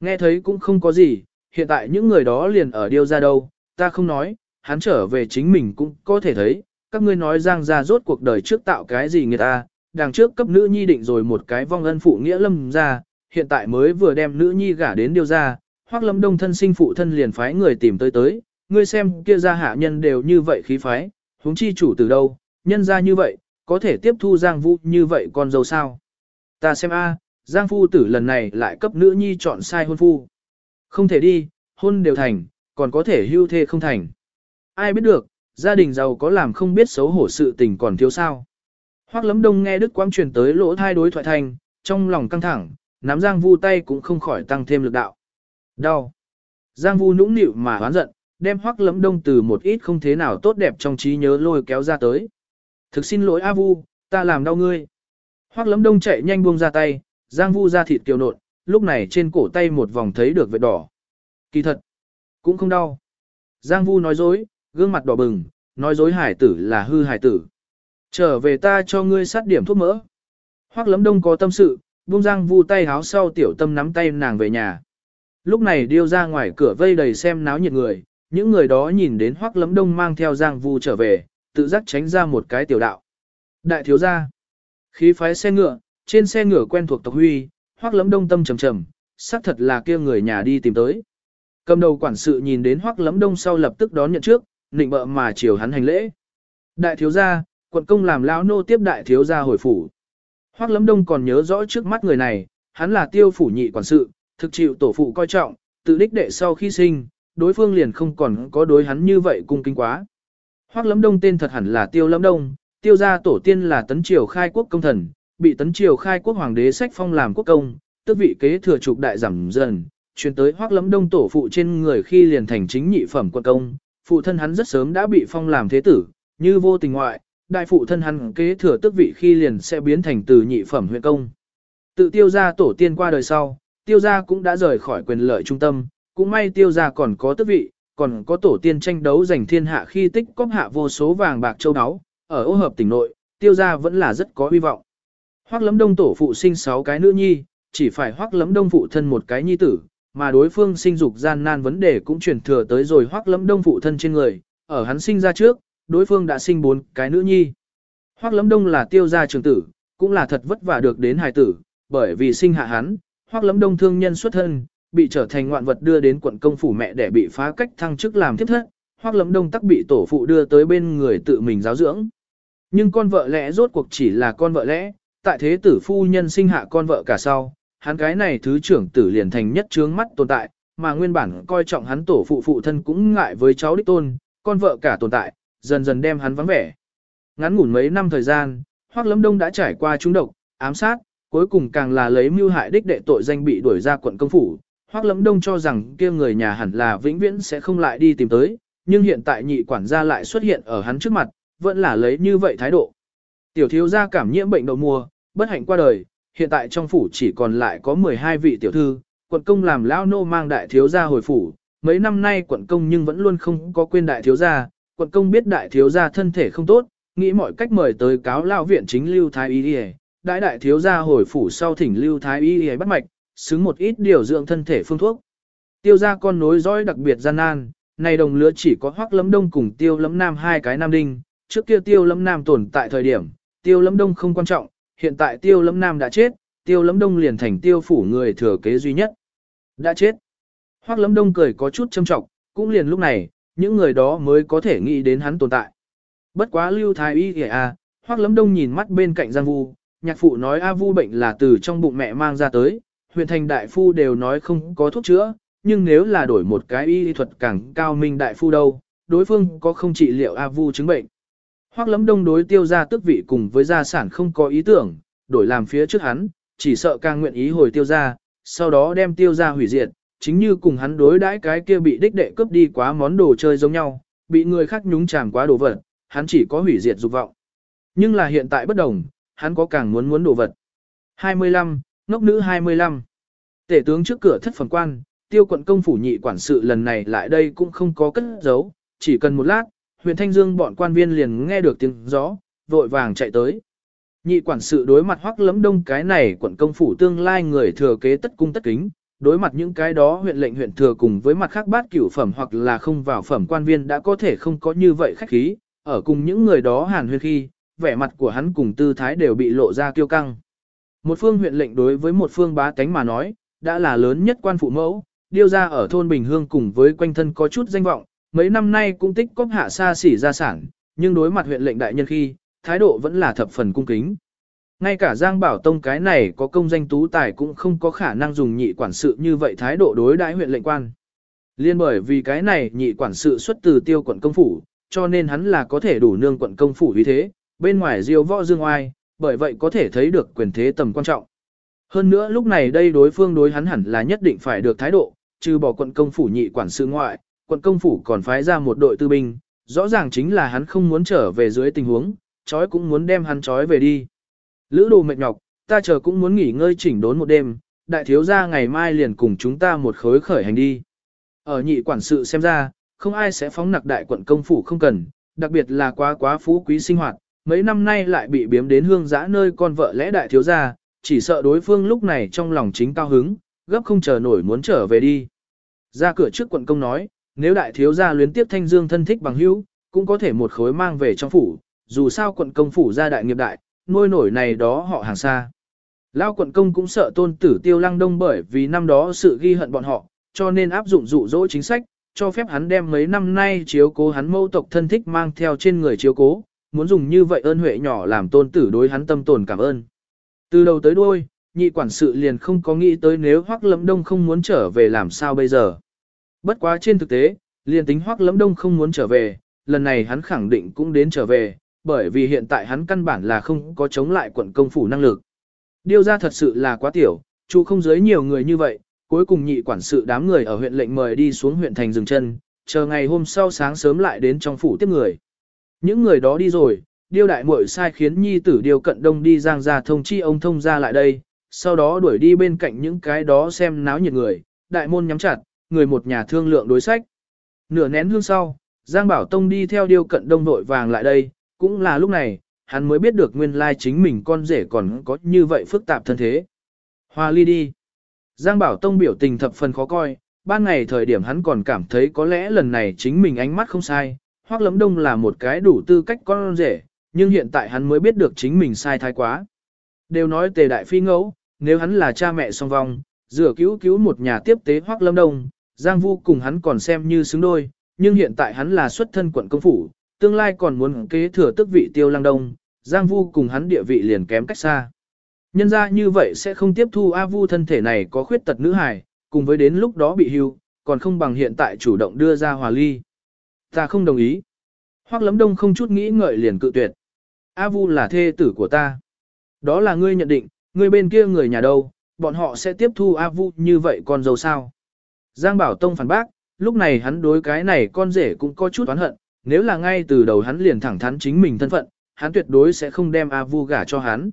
Nghe thấy cũng không có gì, hiện tại những người đó liền ở điêu ra đâu, ta không nói, hắn trở về chính mình cũng có thể thấy, các ngươi nói giang ra rốt cuộc đời trước tạo cái gì người ta, đằng trước cấp nữ nhi định rồi một cái vong ân phụ nghĩa lâm ra, hiện tại mới vừa đem nữ nhi gả đến điêu ra, hoắc lâm đông thân sinh phụ thân liền phái người tìm tới tới, ngươi xem kia ra hạ nhân đều như vậy khí phái, huống chi chủ từ đâu, nhân ra như vậy, có thể tiếp thu giang vũ như vậy con dâu sao. Ta xem a, giang phu tử lần này lại cấp nữ nhi chọn sai hôn phu. Không thể đi, hôn đều thành, còn có thể hưu thê không thành. Ai biết được, gia đình giàu có làm không biết xấu hổ sự tình còn thiếu sao. Hoắc lấm đông nghe Đức Quang truyền tới lỗ thai đối thoại thành, trong lòng căng thẳng, nắm Giang Vu tay cũng không khỏi tăng thêm lực đạo. Đau. Giang Vu nũng nịu mà hoán giận, đem Hoắc lấm đông từ một ít không thế nào tốt đẹp trong trí nhớ lôi kéo ra tới. Thực xin lỗi A Vu, ta làm đau ngươi. Hoắc lấm đông chạy nhanh buông ra tay, Giang Vu ra thịt kiều nộn, lúc này trên cổ tay một vòng thấy được vết đỏ. Kỳ thật, cũng không đau. Giang Vu nói dối, gương mặt đỏ bừng, nói dối hải tử là hư hải tử. Trở về ta cho ngươi sát điểm thuốc mỡ. Hoắc lấm đông có tâm sự, buông Giang Vu tay háo sau tiểu tâm nắm tay nàng về nhà. Lúc này điêu ra ngoài cửa vây đầy xem náo nhiệt người, những người đó nhìn đến Hoắc lấm đông mang theo Giang Vu trở về, tự giác tránh ra một cái tiểu đạo. Đại thiếu gia, khí phái xe ngựa, trên xe ngựa quen thuộc tộc huy, Hoắc lấm đông tâm trầm trầm, xác thật là kia người nhà đi tìm tới. Cầm đầu quản sự nhìn đến Hoắc lấm đông sau lập tức đón nhận trước, nịnh bợ mà chiều hắn hành lễ. Đại thiếu gia, quận công làm lão nô tiếp đại thiếu gia hồi phủ. Hoắc Lâm đông còn nhớ rõ trước mắt người này, hắn là tiêu phủ nhị quản sự, thực chịu tổ phụ coi trọng, tự đích đệ sau khi sinh, đối phương liền không còn có đối hắn như vậy cung kính quá. Hoắc Lâm đông tên thật hẳn là tiêu Lâm đông, tiêu gia tổ tiên là tấn triều khai quốc công thần, bị tấn triều khai quốc hoàng đế sách phong làm quốc công, tước vị kế thừa trục đại giảm dần, chuyển tới Hoắc Lâm đông tổ phụ trên người khi liền thành chính nhị phẩm quân công, phụ thân hắn rất sớm đã bị phong làm thế tử, như vô tình ngoại, đại phụ thân hắn kế thừa tước vị khi liền sẽ biến thành từ nhị phẩm huyện công. Tự tiêu gia tổ tiên qua đời sau, tiêu gia cũng đã rời khỏi quyền lợi trung tâm, cũng may tiêu gia còn có tước vị, còn có tổ tiên tranh đấu giành thiên hạ khi tích cóp hạ vô số vàng bạc châu áo, ở ô hợp tỉnh nội, tiêu gia vẫn là rất có hy vọng. Hoắc lấm đông tổ phụ sinh 6 cái nữ nhi, chỉ phải hoắc lấm đông phụ thân một cái nhi tử, mà đối phương sinh dục gian nan vấn đề cũng chuyển thừa tới rồi hoắc lấm đông phụ thân trên người, ở hắn sinh ra trước, đối phương đã sinh bốn cái nữ nhi. Hoắc lấm đông là tiêu gia trường tử, cũng là thật vất vả được đến hài tử, bởi vì sinh hạ hắn, Hoắc lấm đông thương nhân xuất thân, bị trở thành ngoạn vật đưa đến quận công phủ mẹ để bị phá cách thăng chức làm tiếp thất, Hoắc lấm đông tắc bị tổ phụ đưa tới bên người tự mình giáo dưỡng. Nhưng con vợ lẽ rốt cuộc chỉ là con vợ lẽ, tại thế tử phu nhân sinh hạ con vợ cả sau, hắn cái này thứ trưởng tử liền thành nhất trướng mắt tồn tại, mà nguyên bản coi trọng hắn tổ phụ phụ thân cũng ngại với cháu đích tôn, con vợ cả tồn tại, dần dần đem hắn vắng vẻ. Ngắn ngủn mấy năm thời gian, Hoắc Lâm Đông đã trải qua trúng độc, ám sát, cuối cùng càng là lấy mưu hại đích đệ tội danh bị đuổi ra quận công phủ. Hoắc Lâm Đông cho rằng kia người nhà hẳn là vĩnh viễn sẽ không lại đi tìm tới, nhưng hiện tại nhị quản gia lại xuất hiện ở hắn trước mặt, vẫn là lấy như vậy thái độ. Tiểu thiếu gia cảm nhiễm bệnh đầu mùa, bất hạnh qua đời, hiện tại trong phủ chỉ còn lại có 12 vị tiểu thư, quận công làm lão nô mang đại thiếu gia hồi phủ, mấy năm nay quận công nhưng vẫn luôn không có quên đại thiếu gia, quận công biết đại thiếu gia thân thể không tốt, nghĩ mọi cách mời tới cáo lao viện chính Lưu Thái Y Y, đại đại thiếu gia hồi phủ sau thỉnh Lưu Thái Y Y bắt mạch, xứng một ít điều dưỡng thân thể phương thuốc. Tiêu gia con nối dõi đặc biệt gian nan, này đồng lứa chỉ có hoắc Lâm đông cùng tiêu Lâm nam hai cái nam đinh, trước kia tiêu Lâm nam tồn tại thời điểm, tiêu Lâm đông không quan trọng, hiện tại tiêu Lâm nam đã chết, tiêu Lâm đông liền thành tiêu phủ người thừa kế duy nhất. Đã chết. Hoắc Lâm đông cười có chút châm trọng, cũng liền lúc này, những người đó mới có thể nghĩ đến hắn tồn tại. Bất quá lưu thái y kìa à, Hoắc lấm đông nhìn mắt bên cạnh Giang Vu, nhạc phụ nói A Vu bệnh là từ trong bụng mẹ mang ra tới, huyện thành đại phu đều nói không có thuốc chữa, nhưng nếu là đổi một cái y thuật càng cao minh đại phu đâu, đối phương có không trị liệu A Vu chứng bệnh. Hoắc lấm đông đối tiêu gia tước vị cùng với gia sản không có ý tưởng, đổi làm phía trước hắn, chỉ sợ càng nguyện ý hồi tiêu gia, sau đó đem tiêu gia hủy diệt, chính như cùng hắn đối đãi cái kia bị đích đệ cướp đi quá món đồ chơi giống nhau, bị người khác nhúng chàm quá đồ vật, hắn chỉ có hủy diệt dục vọng. Nhưng là hiện tại bất đồng, hắn có càng muốn muốn đồ vật. 25, ngốc nữ 25. Tể tướng trước cửa thất phần quan, tiêu quận công phủ nhị quản sự lần này lại đây cũng không có cất giấu, chỉ cần một lát, huyện Thanh Dương bọn quan viên liền nghe được tiếng gió, vội vàng chạy tới. Nhị quản sự đối mặt hoắc lấm đông cái này quận công phủ tương lai người thừa kế tất cung tất kính, đối mặt những cái đó huyện lệnh huyện thừa cùng với mặt khác bát cửu phẩm hoặc là không vào phẩm quan viên đã có thể không có như vậy khách khí, ở cùng những người đó hàn huyên khi, vẻ mặt của hắn cùng tư thái đều bị lộ ra kiêu căng. Một phương huyện lệnh đối với một phương bá tánh mà nói, đã là lớn nhất quan phụ mẫu, điêu ra ở thôn Bình Hương cùng với quanh thân có chút danh vọng, mấy năm nay cũng tích cóp hạ xa xỉ gia sản, nhưng đối mặt huyện lệnh đại nhân khi, thái độ vẫn là thập phần cung kính. Ngay cả Giang Bảo Tông cái này có công danh tú tài cũng không có khả năng dùng nhị quản sự như vậy thái độ đối đãi huyện lệnh quan. Liên bởi vì cái này nhị quản sự xuất từ tiêu quận công phủ, cho nên hắn là có thể đủ nương quận công phủ vì thế, bên ngoài diêu võ dương oai, bởi vậy có thể thấy được quyền thế tầm quan trọng. Hơn nữa lúc này đây đối phương đối hắn hẳn là nhất định phải được thái độ, trừ bỏ quận công phủ nhị quản sự ngoại, quận công phủ còn phái ra một đội tư binh, rõ ràng chính là hắn không muốn trở về dưới tình huống, chói cũng muốn đem hắn chói về đi. Lữ đồ mệt nhọc, ta chờ cũng muốn nghỉ ngơi chỉnh đốn một đêm, đại thiếu gia ngày mai liền cùng chúng ta một khối khởi hành đi. Ở nhị quản sự xem ra, không ai sẽ phóng nặc đại quận công phủ không cần, đặc biệt là quá quá phú quý sinh hoạt, mấy năm nay lại bị biếm đến hương giã nơi con vợ lẽ đại thiếu gia, chỉ sợ đối phương lúc này trong lòng chính cao hứng, gấp không chờ nổi muốn trở về đi. Ra cửa trước quận công nói, nếu đại thiếu gia luyến tiếp thanh dương thân thích bằng hữu, cũng có thể một khối mang về trong phủ, dù sao quận công phủ gia đại nghiệp đại, nuôi nổi này đó họ hàng xa. Lao quận công cũng sợ tôn tử tiêu lăng đông bởi vì năm đó sự ghi hận bọn họ, cho nên áp dụng dụ dỗ chính sách, cho phép hắn đem mấy năm nay chiếu cố hắn mâu tộc thân thích mang theo trên người chiếu cố, muốn dùng như vậy ơn huệ nhỏ làm tôn tử đối hắn tâm tồn cảm ơn. Từ đầu tới đuôi, nhị quản sự liền không có nghĩ tới nếu Hoắc Lâm Đông không muốn trở về làm sao bây giờ. Bất quá trên thực tế, liền tính Hoắc Lâm Đông không muốn trở về, lần này hắn khẳng định cũng đến trở về, bởi vì hiện tại hắn căn bản là không có chống lại quận công phủ năng lực. điêu ra thật sự là quá tiểu, chú không giới nhiều người như vậy, cuối cùng nhị quản sự đám người ở huyện lệnh mời đi xuống huyện thành dừng chân, chờ ngày hôm sau sáng sớm lại đến trong phủ tiếp người. Những người đó đi rồi, điêu đại muội sai khiến nhi tử điêu cận đông đi giang ra thông chi ông thông ra lại đây, sau đó đuổi đi bên cạnh những cái đó xem náo nhiệt người, đại môn nhắm chặt, người một nhà thương lượng đối sách. Nửa nén hương sau, Giang Bảo Tông đi theo điêu cận đông vội vàng lại đây, cũng là lúc này, hắn mới biết được nguyên lai chính mình con rể còn có như vậy phức tạp thân thế. Hoa ly đi. Giang Bảo Tông biểu tình thập phần khó coi, ban ngày thời điểm hắn còn cảm thấy có lẽ lần này chính mình ánh mắt không sai, hoặc lấm đông là một cái đủ tư cách con rể, nhưng hiện tại hắn mới biết được chính mình sai thái quá. Đều nói tề đại phi ngẫu, nếu hắn là cha mẹ song vong, rửa cứu cứu một nhà tiếp tế hoắc lâm đông, Giang Vu cùng hắn còn xem như xứng đôi, nhưng hiện tại hắn là xuất thân quận công phủ, tương lai còn muốn kế thừa tước vị tiêu lăng đông, Giang Vu cùng hắn địa vị liền kém cách xa. Nhân ra như vậy sẽ không tiếp thu A Vu thân thể này có khuyết tật nữ hài, cùng với đến lúc đó bị hưu, còn không bằng hiện tại chủ động đưa ra hòa ly. Ta không đồng ý. Hoắc lấm đông không chút nghĩ ngợi liền cự tuyệt. A Vu là thê tử của ta. Đó là ngươi nhận định, ngươi bên kia người nhà đâu, bọn họ sẽ tiếp thu A Vu như vậy con dâu sao. Giang Bảo Tông phản bác, lúc này hắn đối cái này con rể cũng có chút oán hận, nếu là ngay từ đầu hắn liền thẳng thắn chính mình thân phận, hắn tuyệt đối sẽ không đem A Vu gả cho hắn.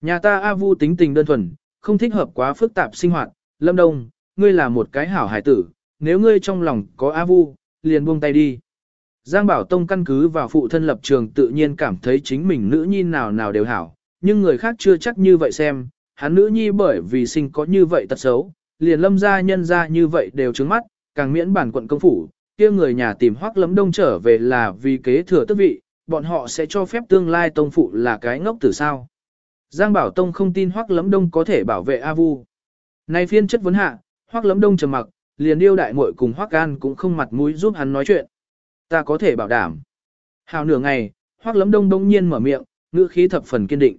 Nhà ta A Vu tính tình đơn thuần, không thích hợp quá phức tạp sinh hoạt, Lâm Đông, ngươi là một cái hảo hải tử, nếu ngươi trong lòng có A Vu, liền buông tay đi. Giang Bảo Tông căn cứ vào phụ thân lập trường tự nhiên cảm thấy chính mình nữ nhi nào nào đều hảo, nhưng người khác chưa chắc như vậy xem, hắn nữ nhi bởi vì sinh có như vậy tật xấu, liền lâm gia nhân gia như vậy đều trứng mắt, càng miễn bản quận công phủ, kia người nhà tìm hoắc lấm đông trở về là vì kế thừa tước vị, bọn họ sẽ cho phép tương lai tông phụ là cái ngốc tử sao. Giang Bảo Tông không tin hoắc lấm đông có thể bảo vệ A Vu. Nay phiên chất vấn hạ, hoắc lấm đông trầm mặc, liền điêu đại muội cùng hoắc an cũng không mặt mũi giúp hắn nói chuyện. Ta có thể bảo đảm. Hào nửa ngày, hoắc lấm đông đông nhiên mở miệng, ngữ khí thập phần kiên định.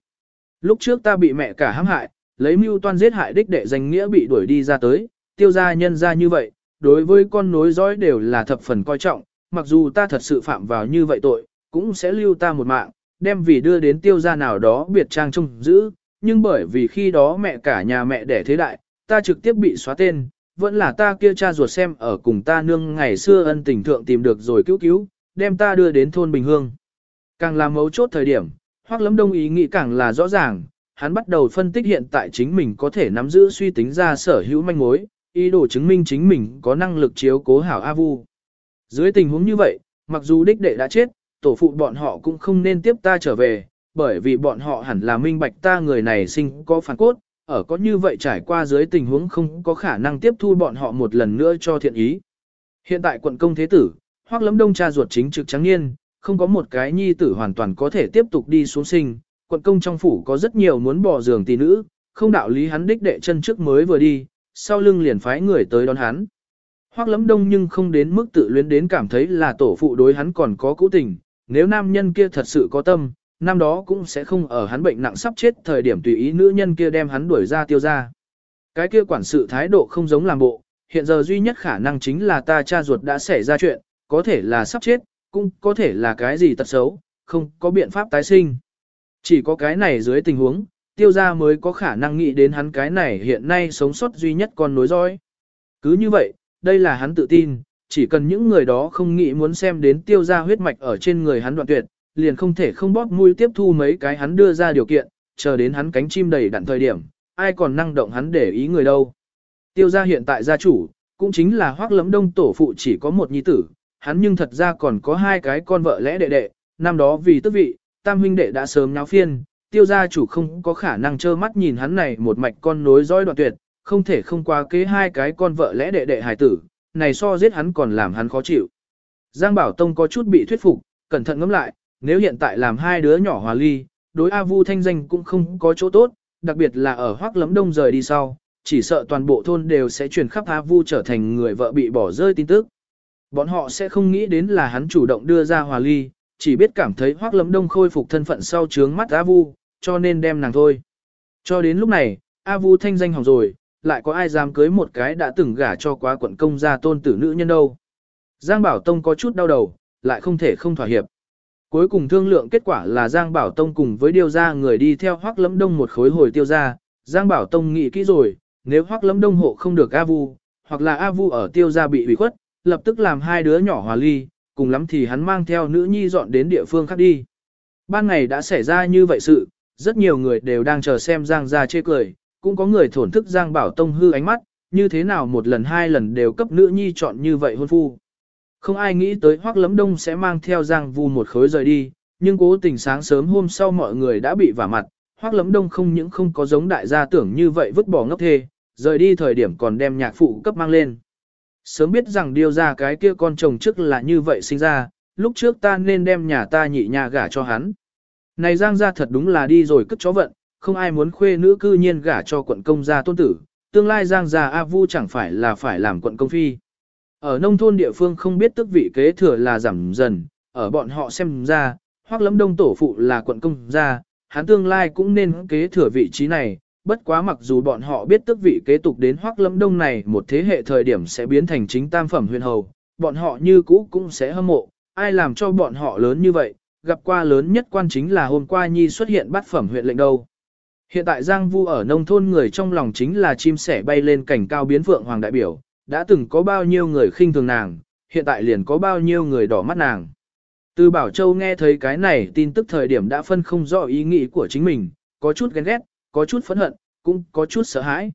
Lúc trước ta bị mẹ cả hãm hại, lấy mưu toan giết hại đích đệ danh nghĩa bị đuổi đi ra tới, tiêu gia nhân ra như vậy, đối với con nối dõi đều là thập phần coi trọng, mặc dù ta thật sự phạm vào như vậy tội, cũng sẽ lưu ta một mạng, đem vì đưa đến tiêu gia nào đó biệt trang trông giữ, nhưng bởi vì khi đó mẹ cả nhà mẹ đẻ thế đại, ta trực tiếp bị xóa tên, vẫn là ta kia cha ruột xem ở cùng ta nương ngày xưa ân tình thượng tìm được rồi cứu cứu, đem ta đưa đến thôn Bình Hương. Càng là mấu chốt thời điểm, Hoắc Lâm Đông ý nghĩ càng là rõ ràng, hắn bắt đầu phân tích hiện tại chính mình có thể nắm giữ suy tính ra sở hữu manh mối, ý đồ chứng minh chính mình có năng lực chiếu cố hảo A Vu. Dưới tình huống như vậy, mặc dù đích đệ đã chết, tổ phụ bọn họ cũng không nên tiếp ta trở về, bởi vì bọn họ hẳn là minh bạch ta người này sinh có phản cốt, ở có như vậy trải qua dưới tình huống không có khả năng tiếp thu bọn họ một lần nữa cho thiện ý. Hiện tại quận công thế tử, hoặc lấm đông cha ruột chính trực trắng niên, không có một cái nhi tử hoàn toàn có thể tiếp tục đi xuống sinh, quận công trong phủ có rất nhiều muốn bỏ giường tỷ nữ, không đạo lý hắn đích đệ chân trước mới vừa đi, sau lưng liền phái người tới đón hắn. Hoắc lấm đông nhưng không đến mức tự luyến đến cảm thấy là tổ phụ đối hắn còn có cũ tình, nếu nam nhân kia thật sự có tâm, năm đó cũng sẽ không ở hắn bệnh nặng sắp chết thời điểm tùy ý nữ nhân kia đem hắn đuổi ra tiêu ra. Cái kia quản sự thái độ không giống làm bộ, hiện giờ duy nhất khả năng chính là ta cha ruột đã xảy ra chuyện, có thể là sắp chết, cũng có thể là cái gì tật xấu, không có biện pháp tái sinh. Chỉ có cái này dưới tình huống, tiêu gia mới có khả năng nghĩ đến hắn cái này hiện nay sống sót duy nhất con nối dõi. Cứ như vậy, đây là hắn tự tin, chỉ cần những người đó không nghĩ muốn xem đến tiêu gia huyết mạch ở trên người hắn đoạn tuyệt, liền không thể không bóp mũi tiếp thu mấy cái hắn đưa ra điều kiện, chờ đến hắn cánh chim đầy đặn thời điểm, ai còn năng động hắn để ý người đâu. Tiêu gia hiện tại gia chủ, cũng chính là hoác lấm đông tổ phụ chỉ có một nhi tử, hắn nhưng thật ra còn có hai cái con vợ lẽ đệ đệ, năm đó vì tức vị, tam huynh đệ đã sớm nháo phiên, tiêu gia chủ không có khả năng trơ mắt nhìn hắn này một mạch con nối dõi đoạn tuyệt, không thể không qua kế hai cái con vợ lẽ đệ đệ hài tử, này so giết hắn còn làm hắn khó chịu. Giang Bảo Tông có chút bị thuyết phục, cẩn thận ngẫm lại, nếu hiện tại làm hai đứa nhỏ hòa ly, đối A Vu thanh danh cũng không có chỗ tốt, đặc biệt là ở Hoắc Lấm Đông rời đi sau, chỉ sợ toàn bộ thôn đều sẽ truyền khắp A Vu trở thành người vợ bị bỏ rơi tin tức. Bọn họ sẽ không nghĩ đến là hắn chủ động đưa ra hòa ly, chỉ biết cảm thấy Hoắc lâm Đông khôi phục thân phận sau trướng mắt A Vu, cho nên đem nàng thôi. Cho đến lúc này, A Vu thanh danh hỏng rồi, lại có ai dám cưới một cái đã từng gả cho quá quận công gia tôn tử nữ nhân đâu. Giang Bảo Tông có chút đau đầu, lại không thể không thỏa hiệp. Cuối cùng thương lượng kết quả là Giang Bảo Tông cùng với điều gia người đi theo Hoắc lâm Đông một khối hồi tiêu gia. Giang Bảo Tông nghĩ kỹ rồi, nếu Hoắc lâm Đông hộ không được A Vu, hoặc là A Vu ở tiêu gia bị ủy khuất, lập tức làm hai đứa nhỏ hòa ly, cùng lắm thì hắn mang theo nữ nhi dọn đến địa phương khác đi. Ban ngày đã xảy ra như vậy sự, rất nhiều người đều đang chờ xem Giang gia chê cười, cũng có người thổn thức Giang Bảo Tông hư ánh mắt, như thế nào một lần hai lần đều cấp nữ nhi chọn như vậy hôn phu. Không ai nghĩ tới Hoắc Lấm Đông sẽ mang theo Giang Vu một khối rời đi, nhưng cố tình sáng sớm hôm sau mọi người đã bị vả mặt, Hoắc Lấm Đông không những không có giống đại gia tưởng như vậy vứt bỏ ngốc thê, rời đi thời điểm còn đem nhạc phụ cấp mang lên. Sớm biết rằng điêu ra cái kia con chồng trước là như vậy sinh ra, lúc trước ta nên đem nhà ta nhị nhà gả cho hắn. Này Giang gia thật đúng là đi rồi cất chó vận, không ai muốn khuê nữ cư nhiên gả cho quận công gia tôn tử, tương lai Giang gia A Vu chẳng phải là phải làm quận công phi. Ở nông thôn địa phương không biết tức vị kế thừa là giảm dần, ở bọn họ xem ra, hoặc lấm đông tổ phụ là quận công gia, hắn tương lai cũng nên kế thừa vị trí này, bất quá mặc dù bọn họ biết tức vị kế tục đến hoắc lâm đông này một thế hệ thời điểm sẽ biến thành chính tam phẩm huyền hầu, bọn họ như cũ cũng sẽ hâm mộ, ai làm cho bọn họ lớn như vậy, gặp qua lớn nhất quan chính là hôm qua Nhi xuất hiện bắt phẩm huyện lệnh đâu. Hiện tại Giang Vu ở nông thôn người trong lòng chính là chim sẻ bay lên cảnh cao biến vượng hoàng đại biểu, đã từng có bao nhiêu người khinh thường nàng, hiện tại liền có bao nhiêu người đỏ mắt nàng. Từ Bảo Châu nghe thấy cái này tin tức thời điểm đã phân không rõ ý nghĩ của chính mình, có chút ghen ghét, có chút phẫn hận, cũng có chút sợ hãi.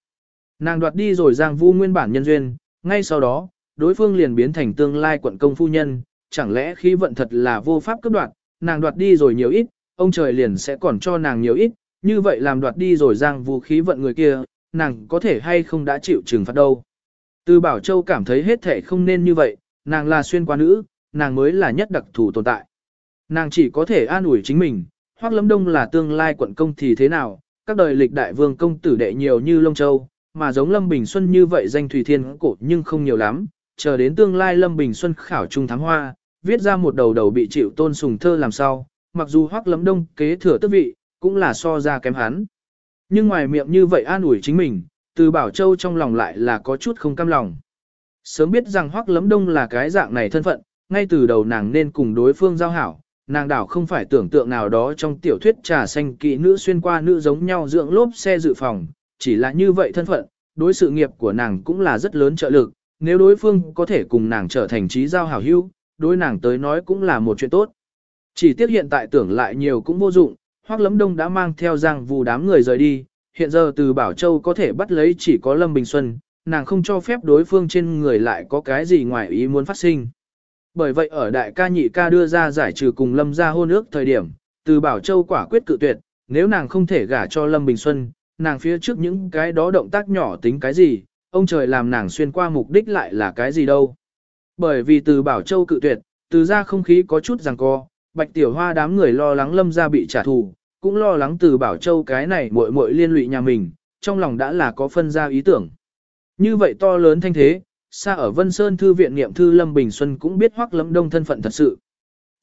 Nàng đoạt đi rồi Giang Vu nguyên bản nhân duyên, ngay sau đó, đối phương liền biến thành tương lai quận công phu nhân, chẳng lẽ khí vận thật là vô pháp cấp đoạt, nàng đoạt đi rồi nhiều ít, ông trời liền sẽ còn cho nàng nhiều ít, như vậy làm đoạt đi rồi Giang Vu khí vận người kia, nàng có thể hay không đã chịu trừng phạt đâu. Từ Bảo Châu cảm thấy hết thể không nên như vậy, nàng là xuyên qua nữ, nàng mới là nhất đặc thù tồn tại. Nàng chỉ có thể an ủi chính mình, Hoắc Lâm Đông là tương lai quận công thì thế nào, các đời lịch đại vương công tử đệ nhiều như Lông Châu, mà giống Lâm Bình Xuân như vậy danh Thủy Thiên cổ nhưng không nhiều lắm, chờ đến tương lai Lâm Bình Xuân khảo trung thám hoa, viết ra một đầu đầu bị chịu tôn sùng thơ làm sao, mặc dù Hoắc Lấm Đông kế thừa tước vị, cũng là so ra kém hắn. Nhưng ngoài miệng như vậy an ủi chính mình, từ Bảo Châu trong lòng lại là có chút không cam lòng. Sớm biết rằng Hoắc Lấm Đông là cái dạng này thân phận, ngay từ đầu nàng nên cùng đối phương giao hảo, nàng đảo không phải tưởng tượng nào đó trong tiểu thuyết trà xanh kỵ nữ xuyên qua nữ giống nhau dưỡng lốp xe dự phòng, chỉ là như vậy thân phận, đối sự nghiệp của nàng cũng là rất lớn trợ lực, nếu đối phương có thể cùng nàng trở thành trí giao hảo hữu, đối nàng tới nói cũng là một chuyện tốt. Chỉ tiếc hiện tại tưởng lại nhiều cũng vô dụng, Hoắc Lấm Đông đã mang theo Giang Vù đám người rời đi, hiện giờ từ Bảo Châu có thể bắt lấy chỉ có Lâm Bình Xuân, nàng không cho phép đối phương trên người lại có cái gì ngoài ý muốn phát sinh. Bởi vậy ở đại ca nhị ca đưa ra giải trừ cùng Lâm ra hôn ước thời điểm, từ Bảo Châu quả quyết cự tuyệt, nếu nàng không thể gả cho Lâm Bình Xuân, nàng phía trước những cái đó động tác nhỏ tính cái gì, ông trời làm nàng xuyên qua mục đích lại là cái gì đâu. Bởi vì từ Bảo Châu cự tuyệt, từ ra không khí có chút rằng co, Bạch Tiểu Hoa đám người lo lắng Lâm ra bị trả thù, cũng lo lắng từ Bảo Châu cái này muội muội liên lụy nhà mình, trong lòng đã là có phân ra ý tưởng. Như vậy to lớn thanh thế, xa ở Vân Sơn Thư viện niệm thư Lâm Bình Xuân cũng biết Hoắc Lâm Đông thân phận thật sự.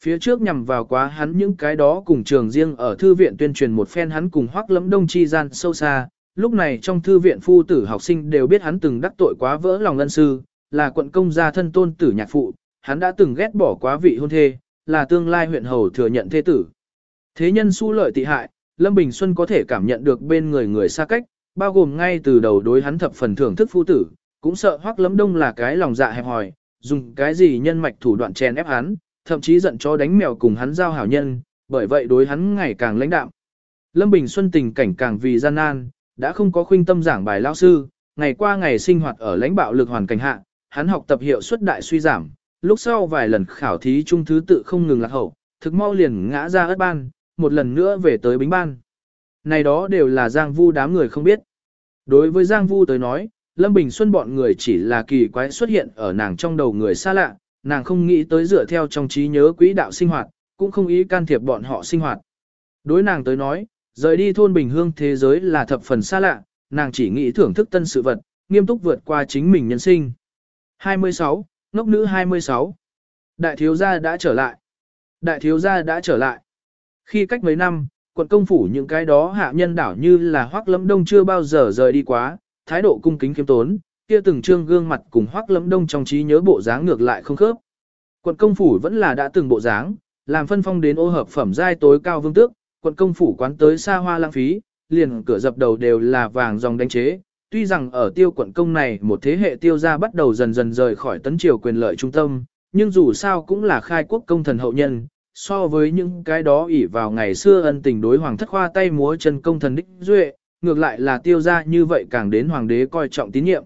Phía trước nhằm vào quá hắn những cái đó cùng trường riêng ở thư viện tuyên truyền một phen hắn cùng Hoắc Lâm Đông chi gian sâu xa, lúc này trong thư viện phu tử học sinh đều biết hắn từng đắc tội quá vỡ lòng lân sư, là quận công gia thân tôn tử nhạc phụ, hắn đã từng ghét bỏ quá vị hôn thê, là tương lai huyện hầu thừa nhận thế tử. Thế nhân su lợi tị hại, Lâm Bình Xuân có thể cảm nhận được bên người người xa cách, bao gồm ngay từ đầu đối hắn thập phần thưởng thức phu tử, cũng sợ hoắc lấm đông là cái lòng dạ hẹp hòi, dùng cái gì nhân mạch thủ đoạn chèn ép hắn, thậm chí giận cho đánh mèo cùng hắn giao hảo nhân, bởi vậy đối hắn ngày càng lãnh đạm. Lâm Bình Xuân tình cảnh càng vì gian nan, đã không có khuynh tâm giảng bài lao sư, ngày qua ngày sinh hoạt ở lãnh bạo lực hoàn cảnh hạ, hắn học tập hiệu suất đại suy giảm, lúc sau vài lần khảo thí trung thứ tự không ngừng lạc hậu, thực mau liền ngã ra ớt ban, một lần nữa về tới bính ban. Này đó đều là Giang Vu đám người không biết. Đối với Giang Vu tới nói, Lâm Bình Xuân bọn người chỉ là kỳ quái xuất hiện ở nàng trong đầu người xa lạ, nàng không nghĩ tới dựa theo trong trí nhớ quỹ đạo sinh hoạt, cũng không ý can thiệp bọn họ sinh hoạt. Đối nàng tới nói, rời đi thôn Bình Hương thế giới là thập phần xa lạ, nàng chỉ nghĩ thưởng thức tân sự vật, nghiêm túc vượt qua chính mình nhân sinh. 26, ngốc nữ 26. Đại thiếu gia đã trở lại. Đại thiếu gia đã trở lại. Khi cách mấy năm, quận công phủ những cái đó hạ nhân đảo như là hoác lâm đông chưa bao giờ rời đi quá, thái độ cung kính khiêm tốn, kia từng trương gương mặt cùng hoắc lâm đông trong trí nhớ bộ dáng ngược lại không khớp. Quận công phủ vẫn là đã từng bộ dáng, làm phân phong đến ô hợp phẩm giai tối cao vương tước, quận công phủ quán tới xa hoa lãng phí, liền cửa dập đầu đều là vàng dòng đánh chế. Tuy rằng ở tiêu quận công này một thế hệ tiêu gia bắt đầu dần dần rời khỏi tấn triều quyền lợi trung tâm, nhưng dù sao cũng là khai quốc công thần hậu nhân, so với những cái đó ỷ vào ngày xưa ân tình đối hoàng thất khoa tay múa chân công thần đích duệ, ngược lại là tiêu gia như vậy càng đến hoàng đế coi trọng tín nhiệm.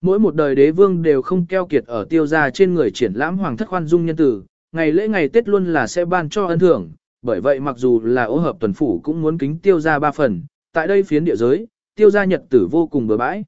Mỗi một đời đế vương đều không keo kiệt ở tiêu gia trên người triển lãm hoàng thất khoan dung nhân tử, ngày lễ ngày Tết luôn là sẽ ban cho ân thưởng, bởi vậy mặc dù là ô hợp tuần phủ cũng muốn kính tiêu gia ba phần, tại đây phiến địa giới, tiêu gia nhật tử vô cùng bừa bãi.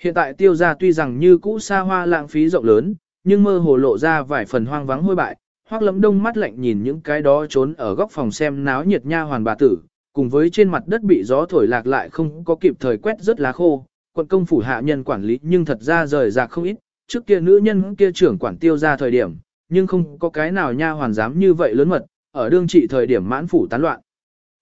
Hiện tại tiêu gia tuy rằng như cũ xa hoa lãng phí rộng lớn, nhưng mơ hồ lộ ra vài phần hoang vắng hôi bại, Hoắc Lâm Đông mắt lạnh nhìn những cái đó trốn ở góc phòng xem náo nhiệt nha hoàn bà tử, cùng với trên mặt đất bị gió thổi lạc lại không có kịp thời quét rất lá khô, quận công phủ hạ nhân quản lý nhưng thật ra rời rạc không ít, trước kia nữ nhân kia trưởng quản tiêu ra thời điểm, nhưng không có cái nào nha hoàn dám như vậy lớn mật, ở đương trị thời điểm mãn phủ tán loạn.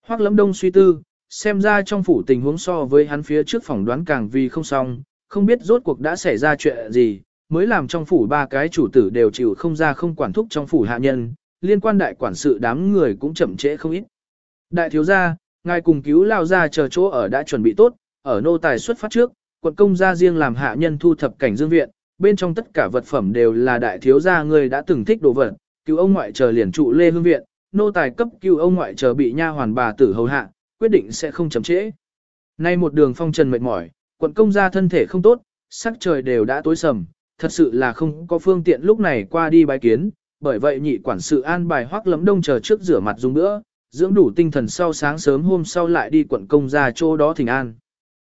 Hoắc Lâm Đông suy tư, xem ra trong phủ tình huống so với hắn phía trước phỏng đoán càng vì không xong, không biết rốt cuộc đã xảy ra chuyện gì, mới làm trong phủ ba cái chủ tử đều chịu không ra không quản thúc trong phủ hạ nhân, liên quan đại quản sự đám người cũng chậm trễ không ít. Đại thiếu gia, ngài cùng cứu lao ra chờ chỗ ở đã chuẩn bị tốt, ở nô tài xuất phát trước, quận công gia riêng làm hạ nhân thu thập cảnh dương viện, bên trong tất cả vật phẩm đều là đại thiếu gia người đã từng thích đồ vật, cứu ông ngoại chờ liền trụ lê hương viện, nô tài cấp cứu ông ngoại chờ bị nha hoàn bà tử hầu hạ, quyết định sẽ không chậm trễ. Nay một đường phong trần mệt mỏi, quận công gia thân thể không tốt, sắc trời đều đã tối sầm, thật sự là không có phương tiện lúc này qua đi bái kiến, bởi vậy nhị quản sự an bài hoắc lấm đông chờ trước rửa mặt dùng nữa, dưỡng đủ tinh thần sau sáng sớm hôm sau lại đi quận công gia chỗ đó thỉnh an.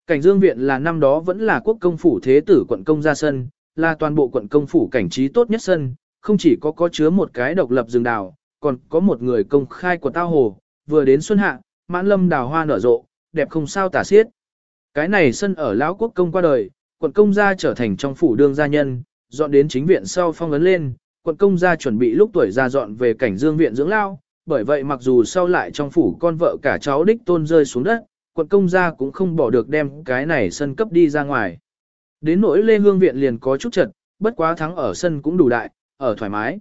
Cảnh dương viện là năm đó vẫn là quốc công phủ thế tử quận công gia sân, là toàn bộ quận công phủ cảnh trí tốt nhất sân, không chỉ có có chứa một cái độc lập rừng đào, còn có một người công khai của tao hồ, vừa đến xuân hạ, mãn lâm đào hoa nở rộ, đẹp không sao tả xiết. Cái này sân ở lão quốc công qua đời, quận công gia trở thành trong phủ đương gia nhân, dọn đến chính viện sau phong ấn lên, quận công gia chuẩn bị lúc tuổi già dọn về cảnh dương viện dưỡng lao, bởi vậy mặc dù sau lại trong phủ con vợ cả cháu đích tôn rơi xuống đất, quận công gia cũng không bỏ được đem cái này sân cấp đi ra ngoài. Đến nỗi lê hương viện liền có chút chật, bất quá thắng ở sân cũng đủ đại, ở thoải mái.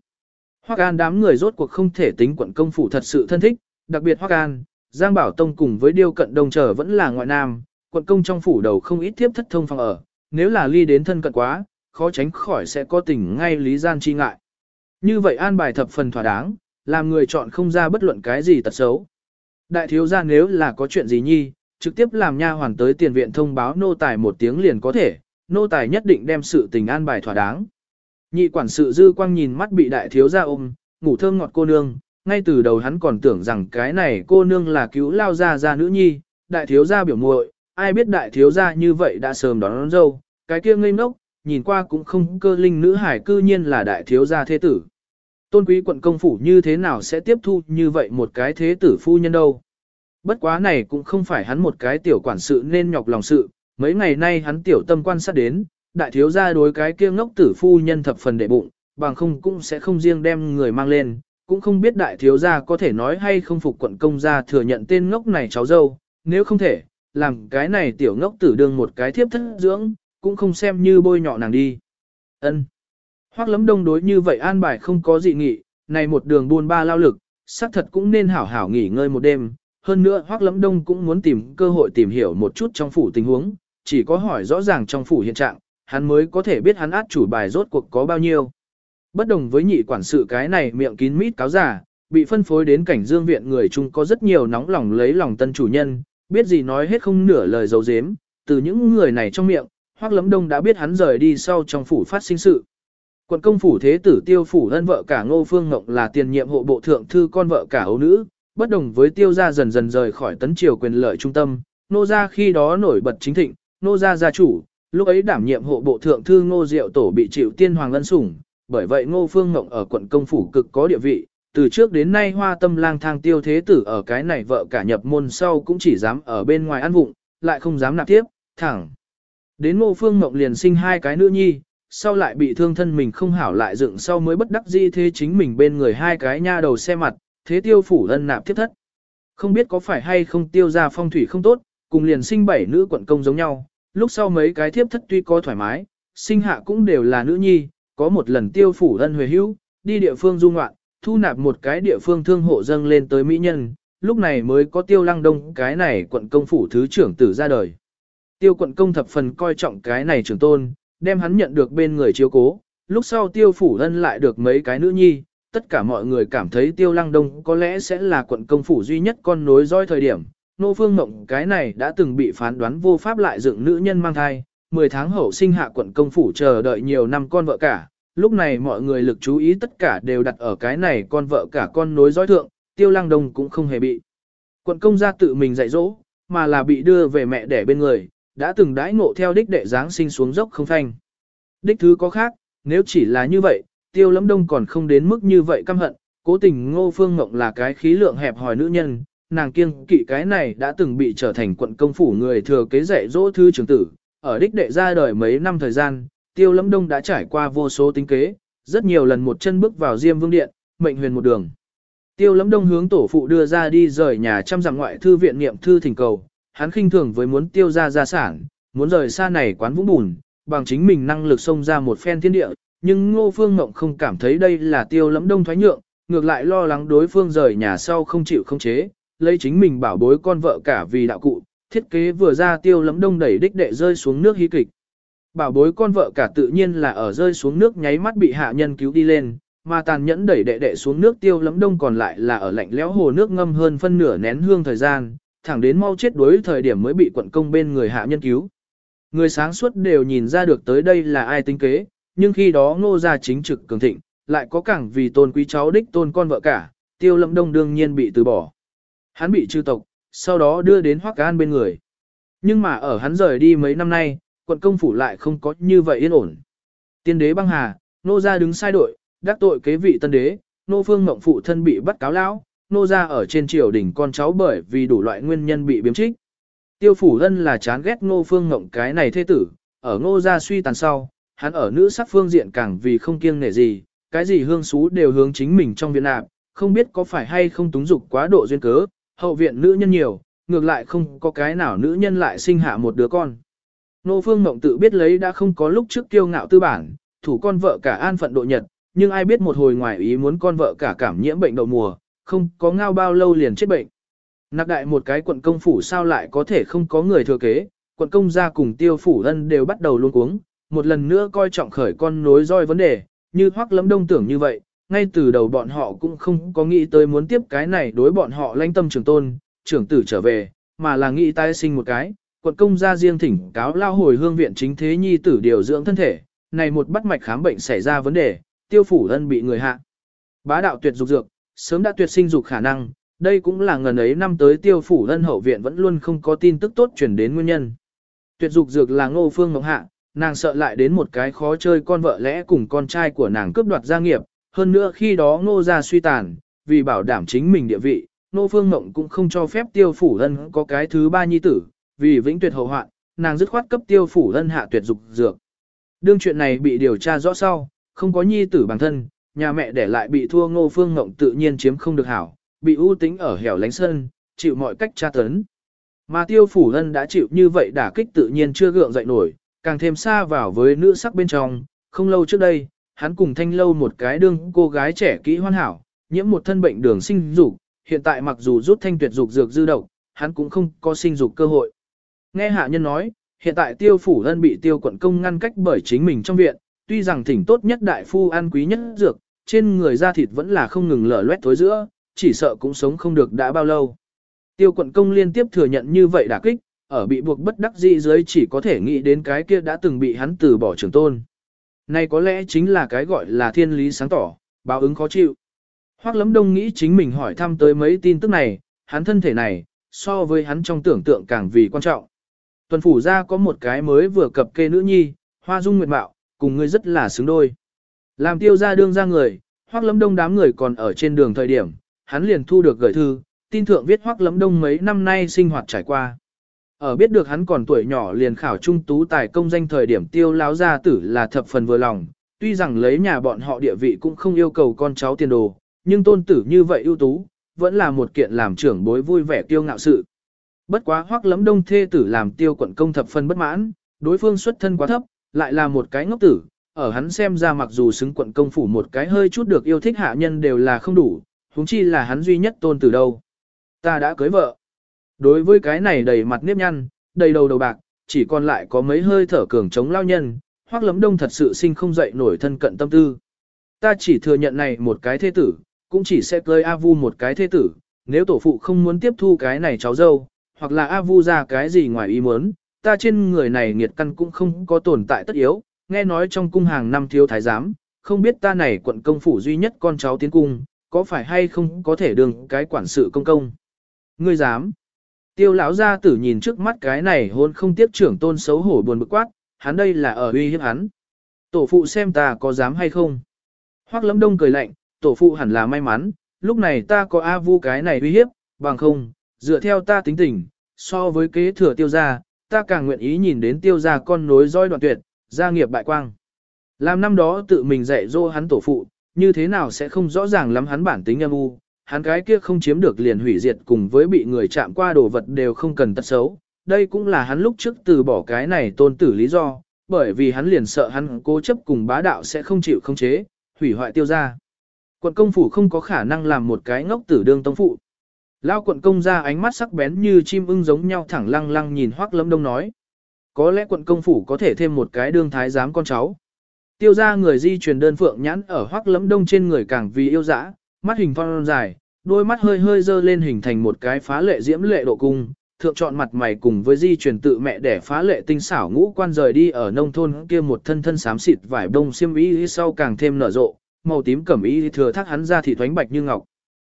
Hoắc An đám người rốt cuộc không thể tính quận công phủ thật sự thân thích, đặc biệt Hoắc An, Giang Bảo Tông cùng với Điêu Cận Đông trở vẫn là ngoại nam, quận công trong phủ đầu không ít tiếp thất thông phòng ở, nếu là ly đến thân cận quá, khó tránh khỏi sẽ có tình ngay lý gian chi ngại. Như vậy an bài thập phần thỏa đáng, làm người chọn không ra bất luận cái gì tật xấu. Đại thiếu gia nếu là có chuyện gì nhi, trực tiếp làm nha hoàn tới tiền viện thông báo nô tài một tiếng liền có thể, nô tài nhất định đem sự tình an bài thỏa đáng. Nhị quản sự dư quang nhìn mắt bị đại thiếu gia ôm, ngủ thơm ngọt cô nương, ngay từ đầu hắn còn tưởng rằng cái này cô nương là cứu lao gia gia nữ nhi, đại thiếu gia biểu muội, ai biết đại thiếu gia như vậy đã sớm đón, đón dâu, cái kia ngây ngốc, nhìn qua cũng không cơ linh nữ hải cư nhiên là đại thiếu gia thế tử. Tôn quý quận công phủ như thế nào sẽ tiếp thu như vậy một cái thế tử phu nhân đâu. Bất quá này cũng không phải hắn một cái tiểu quản sự nên nhọc lòng sự, mấy ngày nay hắn tiểu tâm quan sát đến, đại thiếu gia đối cái kia ngốc tử phu nhân thập phần đệ bụng, bằng không cũng sẽ không riêng đem người mang lên, cũng không biết đại thiếu gia có thể nói hay không phục quận công gia thừa nhận tên ngốc này cháu dâu, nếu không thể, làm cái này tiểu ngốc tử đương một cái thiếp thất dưỡng, cũng không xem như bôi nhọ nàng đi. Ân. Hoắc lấm đông đối như vậy an bài không có dị nghị, này một đường buôn ba lao lực, xác thật cũng nên hảo hảo nghỉ ngơi một đêm. Hơn nữa Hoắc lấm đông cũng muốn tìm cơ hội tìm hiểu một chút trong phủ tình huống, chỉ có hỏi rõ ràng trong phủ hiện trạng, hắn mới có thể biết hắn át chủ bài rốt cuộc có bao nhiêu. Bất đồng với nhị quản sự cái này miệng kín mít cáo giả, bị phân phối đến cảnh dương viện người chung có rất nhiều nóng lòng lấy lòng tân chủ nhân, biết gì nói hết không nửa lời dấu dếm, từ những người này trong miệng, Hoắc Lấm Đông đã biết hắn rời đi sau trong phủ phát sinh sự. Quận công phủ thế tử tiêu phủ ân vợ cả Ngô Phương Ngộng là tiền nhiệm hộ bộ thượng thư con vợ cả ấu nữ, bất đồng với tiêu gia dần dần rời khỏi tấn triều quyền lợi trung tâm, nô gia khi đó nổi bật chính thịnh, nô gia gia chủ, lúc ấy đảm nhiệm hộ bộ thượng thư Ngô Diệu Tổ bị chịu tiên hoàng lân sủng, bởi vậy Ngô Phương Ngộng ở quận công phủ cực có địa vị, từ trước đến nay hoa tâm lang thang tiêu thế tử ở cái này vợ cả nhập môn sau cũng chỉ dám ở bên ngoài ăn vụng, lại không dám nạp tiếp, thẳng. Đến Ngô Phương Ngộng liền sinh hai cái nữ nhi, sau lại bị thương thân mình không hảo lại dựng sau mới bất đắc dĩ thế chính mình bên người hai cái nha đầu xe mặt, thế tiêu phủ ân nạp thiết thất. Không biết có phải hay không tiêu ra phong thủy không tốt, cùng liền sinh bảy nữ quận công giống nhau, lúc sau mấy cái thiếp thất tuy có thoải mái, sinh hạ cũng đều là nữ nhi, có một lần tiêu phủ ân huề hữu, đi địa phương du ngoạn, thu nạp một cái địa phương thương hộ dâng lên tới mỹ nhân, lúc này mới có tiêu lăng đông cái này quận công phủ thứ trưởng tử ra đời. Tiêu quận công thập phần coi trọng cái này trưởng tôn, đem hắn nhận được bên người chiếu cố, lúc sau tiêu phủ ân lại được mấy cái nữ nhi, tất cả mọi người cảm thấy tiêu lăng đông có lẽ sẽ là quận công phủ duy nhất con nối dõi thời điểm. Nô Phương Mộng cái này đã từng bị phán đoán vô pháp lại dựng nữ nhân mang thai, 10 tháng hậu sinh hạ quận công phủ chờ đợi nhiều năm con vợ cả, lúc này mọi người lực chú ý tất cả đều đặt ở cái này con vợ cả con nối dõi thượng, tiêu lăng đông cũng không hề bị. Quận công gia tự mình dạy dỗ, mà là bị đưa về mẹ đẻ bên người, đã từng đãi ngộ theo đích đệ dáng sinh xuống dốc không phanh. Đích thứ có khác, nếu chỉ là như vậy, tiêu lấm đông còn không đến mức như vậy căm hận, cố tình ngô phương ngộng là cái khí lượng hẹp hòi nữ nhân, nàng kiêng kỵ cái này đã từng bị trở thành quận công phủ người thừa kế dạy dỗ thư trưởng tử, ở đích đệ ra đời mấy năm thời gian, tiêu lấm đông đã trải qua vô số tính kế, rất nhiều lần một chân bước vào diêm vương điện, mệnh huyền một đường. Tiêu lấm đông hướng tổ phụ đưa ra đi rời nhà chăm dặm ngoại thư viện niệm thư thỉnh cầu, hắn khinh thường với muốn tiêu ra gia sản, muốn rời xa này quán vũng bùn, bằng chính mình năng lực xông ra một phen thiên địa, nhưng Ngô Phương Ngộng không cảm thấy đây là tiêu lẫm đông thoái nhượng, ngược lại lo lắng đối phương rời nhà sau không chịu không chế, lấy chính mình bảo bối con vợ cả vì đạo cụ, thiết kế vừa ra tiêu lẫm đông đẩy đích đệ rơi xuống nước hí kịch. Bảo bối con vợ cả tự nhiên là ở rơi xuống nước nháy mắt bị hạ nhân cứu đi lên, mà tàn nhẫn đẩy đệ đệ xuống nước tiêu lẫm đông còn lại là ở lạnh lẽo hồ nước ngâm hơn phân nửa nén hương thời gian, thẳng đến mau chết đuối thời điểm mới bị quận công bên người hạ nhân cứu. Người sáng suốt đều nhìn ra được tới đây là ai tính kế, nhưng khi đó ngô gia chính trực cường thịnh, lại có cảng vì tôn quý cháu đích tôn con vợ cả, tiêu lâm đông đương nhiên bị từ bỏ. Hắn bị trừ tộc, sau đó đưa đến hoác an bên người. Nhưng mà ở hắn rời đi mấy năm nay, quận công phủ lại không có như vậy yên ổn. Tiên đế băng hà, nô gia đứng sai đội, đắc tội kế vị tân đế, nô phương mộng phụ thân bị bắt cáo lão, nô gia ở trên triều đình con cháu bởi vì đủ loại nguyên nhân bị biếm trích. Tiêu phủ ân là chán ghét nô phương ngộng cái này thế tử, ở Ngô gia suy tàn sau, hắn ở nữ sắc phương diện càng vì không kiêng nể gì, cái gì hương xú đều hướng chính mình trong viện nạp, không biết có phải hay không túng dục quá độ duyên cớ, hậu viện nữ nhân nhiều, ngược lại không có cái nào nữ nhân lại sinh hạ một đứa con. Nô Phương ngộng tự biết lấy đã không có lúc trước kiêu ngạo tư bản, thủ con vợ cả an phận độ nhật, nhưng ai biết một hồi ngoài ý muốn con vợ cả cảm nhiễm bệnh đậu mùa, không có ngao bao lâu liền chết bệnh. Nạc đại một cái quận công phủ sao lại có thể không có người thừa kế, quận công gia cùng tiêu phủ ân đều bắt đầu luôn cuống, một lần nữa coi trọng khởi con nối roi vấn đề, như hoắc lấm đông tưởng như vậy, ngay từ đầu bọn họ cũng không có nghĩ tới muốn tiếp cái này đối bọn họ lãnh tâm trưởng tôn, trưởng tử trở về, mà là nghĩ tái sinh một cái, quận công gia riêng thỉnh cáo lao hồi hương viện chính thế nhi tử điều dưỡng thân thể, này một bắt mạch khám bệnh xảy ra vấn đề, tiêu phủ ân bị người hạ. Bá đạo tuyệt dục dược, sớm đã tuyệt sinh dục khả năng, đây cũng là ngần ấy năm tới tiêu phủ ân hậu viện vẫn luôn không có tin tức tốt chuyển đến nguyên nhân. Tuyệt dục dược là ngô phương ngọc hạ, nàng sợ lại đến một cái khó chơi con vợ lẽ cùng con trai của nàng cướp đoạt gia nghiệp, hơn nữa khi đó ngô gia suy tàn, vì bảo đảm chính mình địa vị, ngô phương ngọc cũng không cho phép tiêu phủ ân có cái thứ ba nhi tử, vì vĩnh tuyệt hậu hoạn, nàng dứt khoát cấp tiêu phủ ân hạ tuyệt dục dược. Đương chuyện này bị điều tra rõ sau, không có nhi tử bản thân, nhà mẹ để lại bị thua ngô phương ngộng tự nhiên chiếm không được hảo, bị ưu tính ở hẻo lánh sân, chịu mọi cách tra tấn. Mà tiêu phủ ân đã chịu như vậy đả kích tự nhiên chưa gượng dậy nổi, càng thêm xa vào với nữ sắc bên trong, không lâu trước đây, hắn cùng thanh lâu một cái đương cô gái trẻ kỹ hoàn hảo, nhiễm một thân bệnh đường sinh dục, hiện tại mặc dù rút thanh tuyệt dục dược dư độc, hắn cũng không có sinh dục cơ hội. Nghe hạ nhân nói, hiện tại tiêu phủ ân bị tiêu quận công ngăn cách bởi chính mình trong viện, tuy rằng thỉnh tốt nhất đại phu an quý nhất dược, trên người da thịt vẫn là không ngừng lở loét thối giữa, chỉ sợ cũng sống không được đã bao lâu. Tiêu quận công liên tiếp thừa nhận như vậy đả kích, ở bị buộc bất đắc dĩ dưới chỉ có thể nghĩ đến cái kia đã từng bị hắn từ bỏ trường tôn. Này có lẽ chính là cái gọi là thiên lý sáng tỏ, báo ứng khó chịu. Hoác lấm đông nghĩ chính mình hỏi thăm tới mấy tin tức này, hắn thân thể này, so với hắn trong tưởng tượng càng vì quan trọng. Tuần phủ ra có một cái mới vừa cập kê nữ nhi, hoa dung nguyệt mạo, cùng ngươi rất là xứng đôi. Làm tiêu ra đương ra người, hoác lấm đông đám người còn ở trên đường thời điểm, hắn liền thu được gửi thư, tin thượng viết hoác lấm đông mấy năm nay sinh hoạt trải qua. Ở biết được hắn còn tuổi nhỏ liền khảo trung tú tài công danh thời điểm tiêu láo gia tử là thập phần vừa lòng, tuy rằng lấy nhà bọn họ địa vị cũng không yêu cầu con cháu tiền đồ, nhưng tôn tử như vậy ưu tú, vẫn là một kiện làm trưởng bối vui vẻ tiêu ngạo sự. Bất quá hoắc lấm đông thê tử làm tiêu quận công thập phân bất mãn, đối phương xuất thân quá thấp, lại là một cái ngốc tử, ở hắn xem ra mặc dù xứng quận công phủ một cái hơi chút được yêu thích hạ nhân đều là không đủ, huống chi là hắn duy nhất tôn tử đâu. Ta đã cưới vợ. Đối với cái này đầy mặt nếp nhăn, đầy đầu đầu bạc, chỉ còn lại có mấy hơi thở cường chống lao nhân, hoắc lấm đông thật sự sinh không dậy nổi thân cận tâm tư. Ta chỉ thừa nhận này một cái thế tử, cũng chỉ sẽ cưới A Vu một cái thế tử, nếu tổ phụ không muốn tiếp thu cái này cháu dâu, hoặc là A Vu ra cái gì ngoài ý muốn, ta trên người này nghiệt căn cũng không có tồn tại tất yếu, nghe nói trong cung hàng năm thiếu thái giám, không biết ta này quận công phủ duy nhất con cháu tiến cung, có phải hay không có thể đường cái quản sự công công. Ngươi dám. Tiêu lão gia tử nhìn trước mắt cái này hôn không tiếp trưởng tôn xấu hổ buồn bực quát, hắn đây là ở uy hiếp hắn. Tổ phụ xem ta có dám hay không. Hoắc lâm đông cười lạnh, tổ phụ hẳn là may mắn, lúc này ta có A vu cái này uy hiếp, bằng không, dựa theo ta tính tình, so với kế thừa tiêu gia, ta càng nguyện ý nhìn đến tiêu gia con nối roi đoạn tuyệt, gia nghiệp bại quang. Làm năm đó tự mình dạy dỗ hắn tổ phụ, như thế nào sẽ không rõ ràng lắm hắn bản tính âm u, hắn cái kia không chiếm được liền hủy diệt cùng với bị người chạm qua đồ vật đều không cần tật xấu. Đây cũng là hắn lúc trước từ bỏ cái này tôn tử lý do, bởi vì hắn liền sợ hắn cố chấp cùng bá đạo sẽ không chịu không chế, hủy hoại tiêu gia. Quận công phủ không có khả năng làm một cái ngốc tử đương tông phụ. Lao quận công ra ánh mắt sắc bén như chim ưng giống nhau thẳng lăng lăng nhìn Hoắc Lâm Đông nói. Có lẽ quận công phủ có thể thêm một cái đương thái giám con cháu. Tiêu ra người di truyền đơn phượng nhãn ở Hoắc lấm Đông trên người càng vì yêu dã, mắt hình phong dài, đôi mắt hơi hơi dơ lên hình thành một cái phá lệ diễm lệ độ cung, thượng chọn mặt mày cùng với di truyền tự mẹ để phá lệ tinh xảo ngũ quan rời đi ở nông thôn kia một thân thân xám xịt vải đông xiêm y sau càng thêm nở rộ, màu tím cẩm y thừa thác hắn ra thị thoánh bạch như ngọc.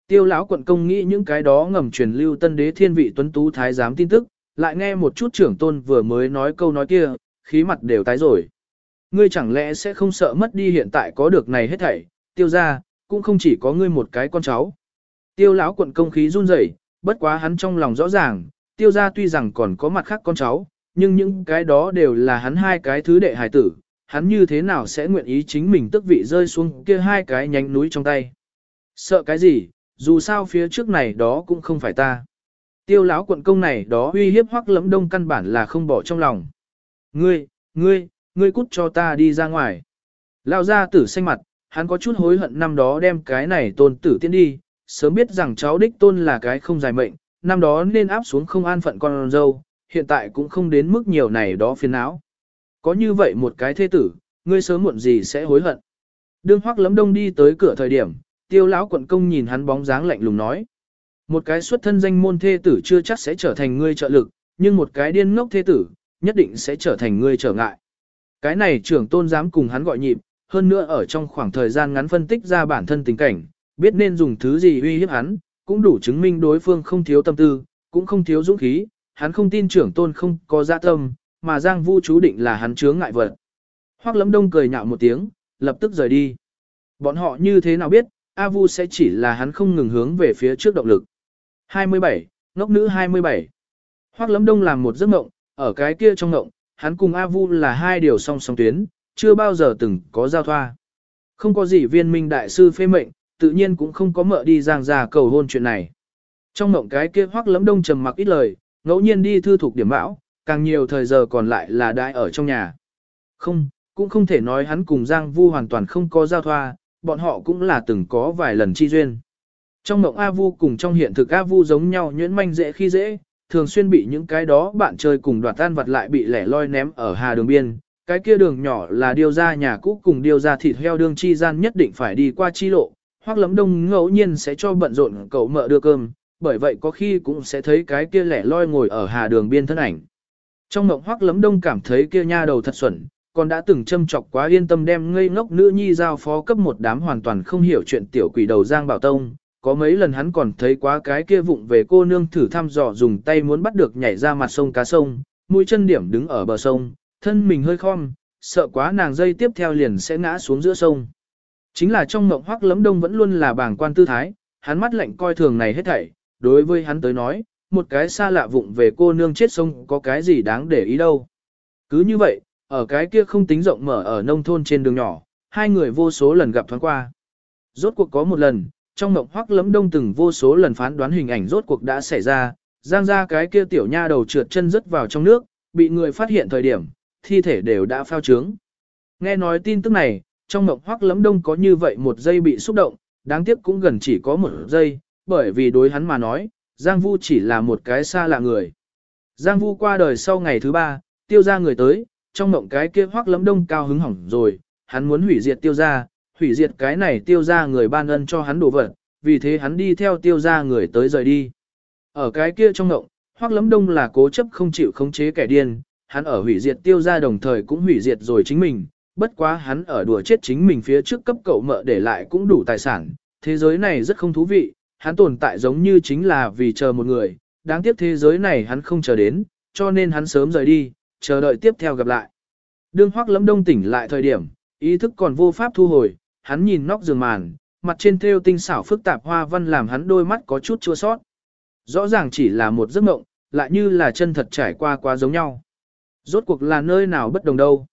Tiêu lão quận công nghĩ những cái đó ngầm truyền lưu tân đế thiên vị tuấn tú thái giám tin tức, lại nghe một chút trưởng tôn vừa mới nói câu nói kia, khí mặt đều tái rồi. Ngươi chẳng lẽ sẽ không sợ mất đi hiện tại có được này hết thảy, tiêu ra, cũng không chỉ có ngươi một cái con cháu. Tiêu lão quận công khí run rẩy, bất quá hắn trong lòng rõ ràng, tiêu ra tuy rằng còn có mặt khác con cháu, nhưng những cái đó đều là hắn hai cái thứ đệ hài tử, hắn như thế nào sẽ nguyện ý chính mình tức vị rơi xuống kia hai cái nhánh núi trong tay. Sợ cái gì, dù sao phía trước này đó cũng không phải ta. Tiêu lão quận công này đó uy hiếp hoắc lẫm đông căn bản là không bỏ trong lòng. Ngươi, ngươi, ngươi cút cho ta đi ra ngoài. Lão gia tử xanh mặt, hắn có chút hối hận năm đó đem cái này tôn tử tiến đi, sớm biết rằng cháu đích tôn là cái không dài mệnh, năm đó nên áp xuống không an phận con dâu, hiện tại cũng không đến mức nhiều này đó phiền não. Có như vậy một cái thế tử, ngươi sớm muộn gì sẽ hối hận. Đương hoắc lẫm đông đi tới cửa thời điểm, tiêu lão quận công nhìn hắn bóng dáng lạnh lùng nói. Một cái xuất thân danh môn thê tử chưa chắc sẽ trở thành ngươi trợ lực, nhưng một cái điên ngốc thê tử, nhất định sẽ trở thành ngươi trở ngại. Cái này trưởng tôn dám cùng hắn gọi nhịp, hơn nữa ở trong khoảng thời gian ngắn phân tích ra bản thân tình cảnh, biết nên dùng thứ gì uy hiếp hắn, cũng đủ chứng minh đối phương không thiếu tâm tư, cũng không thiếu dũng khí, hắn không tin trưởng tôn không có dạ tâm, mà Giang Vu chú định là hắn chướng ngại vật. Hoắc Lâm Đông cười nhạo một tiếng, lập tức rời đi. Bọn họ như thế nào biết, A Vu sẽ chỉ là hắn không ngừng hướng về phía trước động lực. 27, ngốc nữ 27. Hoắc Lâm Đông làm một giấc mộng, ở cái kia trong mộng, hắn cùng A Vu là hai điều song song tuyến, chưa bao giờ từng có giao thoa. Không có gì viên minh đại sư phê mệnh, tự nhiên cũng không có mợ đi giang ra cầu hôn chuyện này. Trong mộng cái kia Hoắc Lâm Đông trầm mặc ít lời, ngẫu nhiên đi thư thuộc điểm bão, càng nhiều thời giờ còn lại là đại ở trong nhà. Không, cũng không thể nói hắn cùng Giang Vu hoàn toàn không có giao thoa, bọn họ cũng là từng có vài lần chi duyên. Trong mộng A Vu cùng trong hiện thực A Vu giống nhau nhuyễn manh dễ khi dễ, thường xuyên bị những cái đó bạn chơi cùng đoạt tan vật lại bị lẻ loi ném ở hà đường biên. Cái kia đường nhỏ là điều ra nhà cũ cùng điều ra thịt heo đương chi gian nhất định phải đi qua chi lộ, hoặc lấm đông ngẫu nhiên sẽ cho bận rộn cậu mợ đưa cơm, bởi vậy có khi cũng sẽ thấy cái kia lẻ loi ngồi ở hà đường biên thân ảnh. Trong mộng hoắc lấm đông cảm thấy kia nha đầu thật xuẩn, còn đã từng châm chọc quá yên tâm đem ngây ngốc nữ nhi giao phó cấp một đám hoàn toàn không hiểu chuyện tiểu quỷ đầu Giang Bảo Tông. Có mấy lần hắn còn thấy quá cái kia vụng về cô nương thử thăm dò dùng tay muốn bắt được nhảy ra mặt sông cá sông, mũi chân điểm đứng ở bờ sông, thân mình hơi khom, sợ quá nàng dây tiếp theo liền sẽ ngã xuống giữa sông. Chính là trong mộng hoắc lấm đông vẫn luôn là bảng quan tư thái, hắn mắt lạnh coi thường này hết thảy, đối với hắn tới nói, một cái xa lạ vụng về cô nương chết sông có cái gì đáng để ý đâu. Cứ như vậy, ở cái kia không tính rộng mở ở nông thôn trên đường nhỏ, hai người vô số lần gặp thoáng qua. Rốt cuộc có một lần, trong mộng hoắc lấm đông từng vô số lần phán đoán hình ảnh rốt cuộc đã xảy ra, giang ra cái kia tiểu nha đầu trượt chân rớt vào trong nước, bị người phát hiện thời điểm, thi thể đều đã phao trướng. Nghe nói tin tức này, trong mộng hoắc lấm đông có như vậy một giây bị xúc động, đáng tiếc cũng gần chỉ có một giây, bởi vì đối hắn mà nói, Giang Vu chỉ là một cái xa lạ người. Giang Vu qua đời sau ngày thứ ba, tiêu ra người tới, trong mộng cái kia hoắc lấm đông cao hứng hỏng rồi, hắn muốn hủy diệt tiêu ra, hủy diệt cái này tiêu ra người ban ân cho hắn đổ vật, vì thế hắn đi theo tiêu ra người tới rời đi. Ở cái kia trong ngộng, hoắc lấm đông là cố chấp không chịu khống chế kẻ điên, hắn ở hủy diệt tiêu ra đồng thời cũng hủy diệt rồi chính mình, bất quá hắn ở đùa chết chính mình phía trước cấp cậu mợ để lại cũng đủ tài sản, thế giới này rất không thú vị, hắn tồn tại giống như chính là vì chờ một người, đáng tiếc thế giới này hắn không chờ đến, cho nên hắn sớm rời đi, chờ đợi tiếp theo gặp lại. Đương Hoắc Lâm Đông tỉnh lại thời điểm, ý thức còn vô pháp thu hồi, hắn nhìn nóc giường màn, mặt trên thêu tinh xảo phức tạp hoa văn làm hắn đôi mắt có chút chua sót. Rõ ràng chỉ là một giấc mộng, lại như là chân thật trải qua quá giống nhau. Rốt cuộc là nơi nào bất đồng đâu.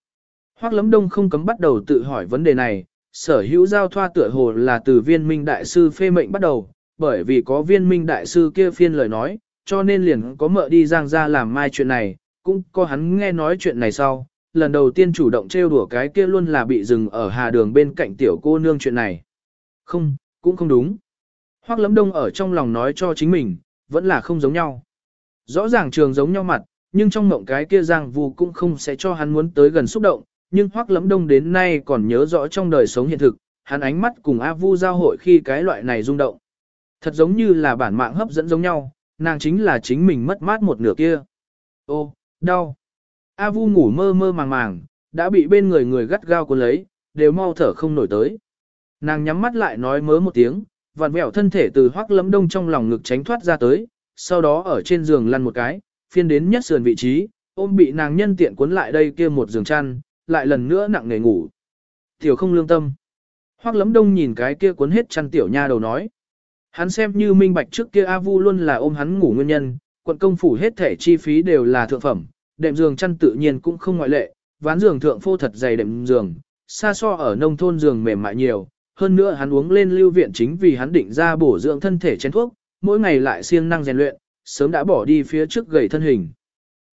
Hoắc lấm Đông không cấm bắt đầu tự hỏi vấn đề này, sở hữu giao thoa tựa hồ là từ viên minh đại sư phê mệnh bắt đầu, bởi vì có viên minh đại sư kia phiên lời nói, cho nên liền có mợ đi giang ra làm mai chuyện này, cũng có hắn nghe nói chuyện này sau, lần đầu tiên chủ động trêu đùa cái kia luôn là bị dừng ở hà đường bên cạnh tiểu cô nương chuyện này. Không, cũng không đúng. Hoắc lấm đông ở trong lòng nói cho chính mình, vẫn là không giống nhau. Rõ ràng trường giống nhau mặt, nhưng trong mộng cái kia giang vù cũng không sẽ cho hắn muốn tới gần xúc động, nhưng Hoắc lấm đông đến nay còn nhớ rõ trong đời sống hiện thực, hắn ánh mắt cùng A Vu giao hội khi cái loại này rung động. Thật giống như là bản mạng hấp dẫn giống nhau, nàng chính là chính mình mất mát một nửa kia. Ô, đau. A Vu ngủ mơ mơ màng màng, đã bị bên người người gắt gao cuốn lấy, đều mau thở không nổi tới. Nàng nhắm mắt lại nói mớ một tiếng, vặn vẹo thân thể từ hoắc lấm đông trong lòng ngực tránh thoát ra tới, sau đó ở trên giường lăn một cái, phiên đến nhất sườn vị trí, ôm bị nàng nhân tiện cuốn lại đây kia một giường chăn, lại lần nữa nặng nề ngủ. Tiểu không lương tâm. Hoắc lấm đông nhìn cái kia cuốn hết chăn tiểu nha đầu nói. Hắn xem như minh bạch trước kia A Vu luôn là ôm hắn ngủ nguyên nhân, quận công phủ hết thể chi phí đều là thượng phẩm, đệm giường chăn tự nhiên cũng không ngoại lệ, ván giường thượng phô thật dày đệm giường, xa so ở nông thôn giường mềm mại nhiều, hơn nữa hắn uống lên lưu viện chính vì hắn định ra bổ dưỡng thân thể chén thuốc, mỗi ngày lại siêng năng rèn luyện, sớm đã bỏ đi phía trước gầy thân hình.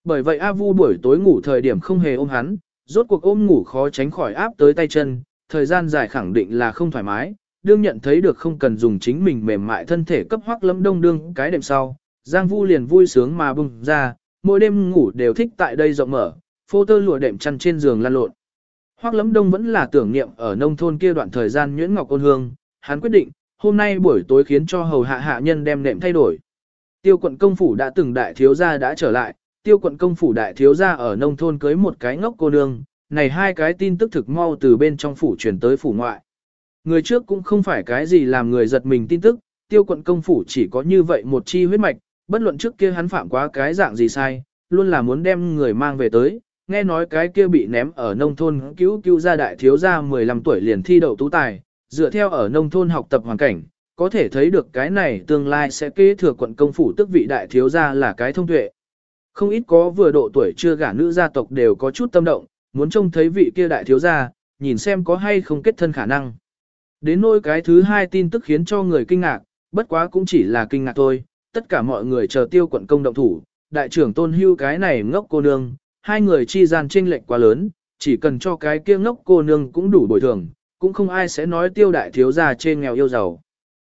Bởi vậy A Vu buổi tối ngủ thời điểm không hề ôm hắn, rốt cuộc ôm ngủ khó tránh khỏi áp tới tay chân, thời gian dài khẳng định là không thoải mái, đương nhận thấy được không cần dùng chính mình mềm mại thân thể cấp hoắc lâm đông đương cái đêm sau, Giang Vu liền vui sướng mà bùng ra, mỗi đêm ngủ đều thích tại đây rộng mở, phô tơ lụa đệm chăn trên giường lăn lộn. Hoắc lẫm Đông vẫn là tưởng niệm ở nông thôn kia đoạn thời gian nhuyễn ngọc ôn hương, hắn quyết định, hôm nay buổi tối khiến cho hầu hạ hạ nhân đem nệm thay đổi. Tiêu quận công phủ đã từng đại thiếu gia đã trở lại, tiêu quận công phủ đại thiếu gia ở nông thôn cưới một cái ngốc cô nương, này hai cái tin tức thực mau từ bên trong phủ truyền tới phủ ngoại. Người trước cũng không phải cái gì làm người giật mình tin tức, tiêu quận công phủ chỉ có như vậy một chi huyết mạch, bất luận trước kia hắn phạm quá cái dạng gì sai, luôn là muốn đem người mang về tới, nghe nói cái kia bị ném ở nông thôn cứu cứu gia đại thiếu gia 15 tuổi liền thi đậu tú tài, dựa theo ở nông thôn học tập hoàn cảnh, có thể thấy được cái này tương lai sẽ kế thừa quận công phủ tức vị đại thiếu gia là cái thông tuệ. Không ít có vừa độ tuổi chưa gả nữ gia tộc đều có chút tâm động, muốn trông thấy vị kia đại thiếu gia, nhìn xem có hay không kết thân khả năng. Đến nỗi cái thứ hai tin tức khiến cho người kinh ngạc, bất quá cũng chỉ là kinh ngạc thôi, tất cả mọi người chờ tiêu quận công động thủ, đại trưởng tôn hưu cái này ngốc cô nương, hai người chi gian chênh lệch quá lớn, chỉ cần cho cái kia ngốc cô nương cũng đủ bồi thường, cũng không ai sẽ nói tiêu đại thiếu gia trên nghèo yêu giàu.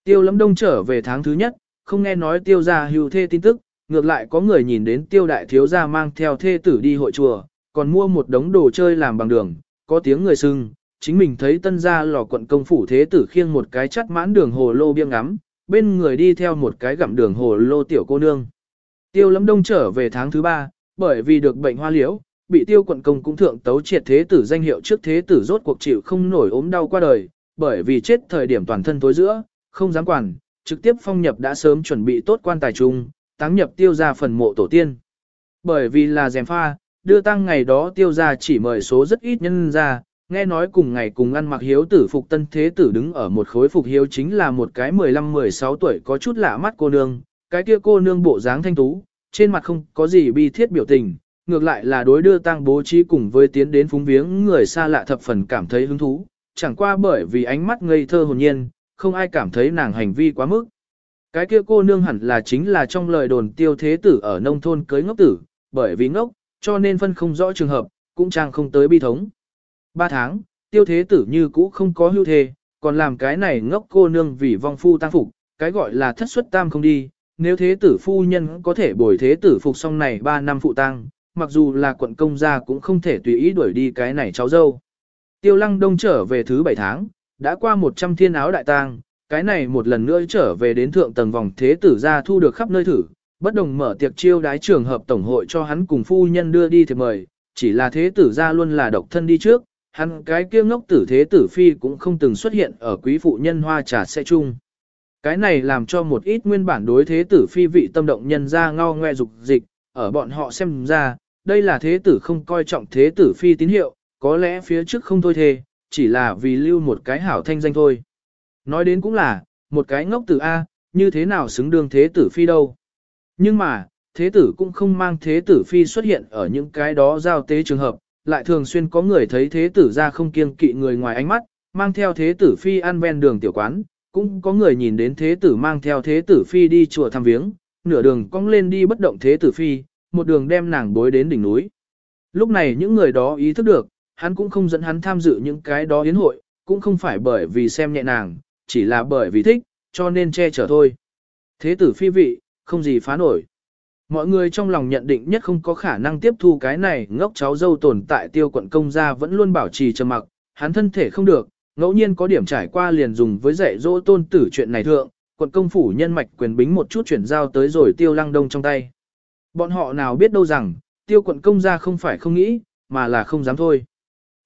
Tiêu lâm đông trở về tháng thứ nhất, không nghe nói tiêu gia hưu thê tin tức, ngược lại có người nhìn đến tiêu đại thiếu gia mang theo thê tử đi hội chùa, còn mua một đống đồ chơi làm bằng đường, có tiếng người sưng, chính mình thấy tân gia lò quận công phủ thế tử khiêng một cái chắt mãn đường hồ lô biêng ngắm, bên người đi theo một cái gặm đường hồ lô tiểu cô nương. Tiêu lâm đông trở về tháng thứ ba, bởi vì được bệnh hoa liễu, bị tiêu quận công cũng thượng tấu triệt thế tử danh hiệu trước thế tử rốt cuộc chịu không nổi ốm đau qua đời, bởi vì chết thời điểm toàn thân tối giữa, không dám quản, trực tiếp phong nhập đã sớm chuẩn bị tốt quan tài trung, táng nhập tiêu ra phần mộ tổ tiên. Bởi vì là dèm pha, đưa tăng ngày đó tiêu ra chỉ mời số rất ít nhân ra, nghe nói cùng ngày cùng ăn mặc hiếu tử phục tân thế tử đứng ở một khối phục hiếu chính là một cái 15-16 tuổi có chút lạ mắt cô nương, cái kia cô nương bộ dáng thanh tú, trên mặt không có gì bi thiết biểu tình, ngược lại là đối đưa tang bố trí cùng với tiến đến phúng viếng người xa lạ thập phần cảm thấy hứng thú, chẳng qua bởi vì ánh mắt ngây thơ hồn nhiên, không ai cảm thấy nàng hành vi quá mức. Cái kia cô nương hẳn là chính là trong lời đồn tiêu thế tử ở nông thôn cưới ngốc tử, bởi vì ngốc, cho nên phân không rõ trường hợp, cũng chẳng không tới bi thống. Ba tháng, tiêu thế tử như cũ không có hưu thề, còn làm cái này ngốc cô nương vì vong phu tăng phục, cái gọi là thất xuất tam không đi, nếu thế tử phu nhân có thể bồi thế tử phục xong này 3 năm phụ tang, mặc dù là quận công gia cũng không thể tùy ý đuổi đi cái này cháu dâu. Tiêu lăng đông trở về thứ 7 tháng, đã qua 100 thiên áo đại tang, cái này một lần nữa trở về đến thượng tầng vòng thế tử gia thu được khắp nơi thử, bất đồng mở tiệc chiêu đái trường hợp tổng hội cho hắn cùng phu nhân đưa đi thì mời, chỉ là thế tử gia luôn là độc thân đi trước, hắn cái kia ngốc tử thế tử phi cũng không từng xuất hiện ở quý phụ nhân hoa trà xe chung. Cái này làm cho một ít nguyên bản đối thế tử phi vị tâm động nhân ra ngao ngoe dục dịch, ở bọn họ xem ra, đây là thế tử không coi trọng thế tử phi tín hiệu, có lẽ phía trước không thôi thề, chỉ là vì lưu một cái hảo thanh danh thôi. Nói đến cũng là, một cái ngốc tử A, như thế nào xứng đương thế tử phi đâu. Nhưng mà, thế tử cũng không mang thế tử phi xuất hiện ở những cái đó giao tế trường hợp, lại thường xuyên có người thấy thế tử ra không kiêng kỵ người ngoài ánh mắt, mang theo thế tử phi ăn ven đường tiểu quán, cũng có người nhìn đến thế tử mang theo thế tử phi đi chùa thăm viếng, nửa đường cong lên đi bất động thế tử phi, một đường đem nàng bối đến đỉnh núi. Lúc này những người đó ý thức được, hắn cũng không dẫn hắn tham dự những cái đó yến hội, cũng không phải bởi vì xem nhẹ nàng, chỉ là bởi vì thích, cho nên che chở thôi. Thế tử phi vị, không gì phá nổi. Mọi người trong lòng nhận định nhất không có khả năng tiếp thu cái này ngốc cháu dâu tồn tại tiêu quận công gia vẫn luôn bảo trì trầm mặc, hắn thân thể không được, ngẫu nhiên có điểm trải qua liền dùng với dạy dỗ tôn tử chuyện này thượng, quận công phủ nhân mạch quyền bính một chút chuyển giao tới rồi tiêu lăng đông trong tay. Bọn họ nào biết đâu rằng, tiêu quận công gia không phải không nghĩ, mà là không dám thôi.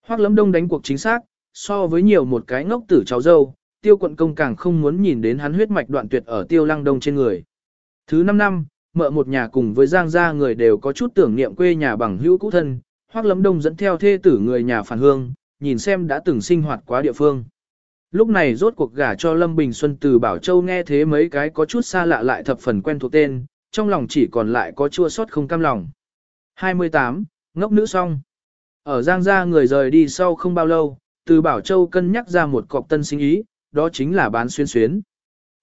Hoác lấm đông đánh cuộc chính xác, so với nhiều một cái ngốc tử cháu dâu, tiêu quận công càng không muốn nhìn đến hắn huyết mạch đoạn tuyệt ở tiêu lăng đông trên người. Thứ 5 năm, mợ một nhà cùng với giang gia người đều có chút tưởng niệm quê nhà bằng hữu cũ thân, Hoắc Lâm đông dẫn theo thê tử người nhà phản hương, nhìn xem đã từng sinh hoạt quá địa phương. Lúc này rốt cuộc gả cho Lâm Bình Xuân từ Bảo Châu nghe thế mấy cái có chút xa lạ lại thập phần quen thuộc tên, trong lòng chỉ còn lại có chua xót không cam lòng. 28. Ngốc nữ song Ở Giang gia người rời đi sau không bao lâu, từ Bảo Châu cân nhắc ra một cọc tân sinh ý, đó chính là bán xuyên xuyến.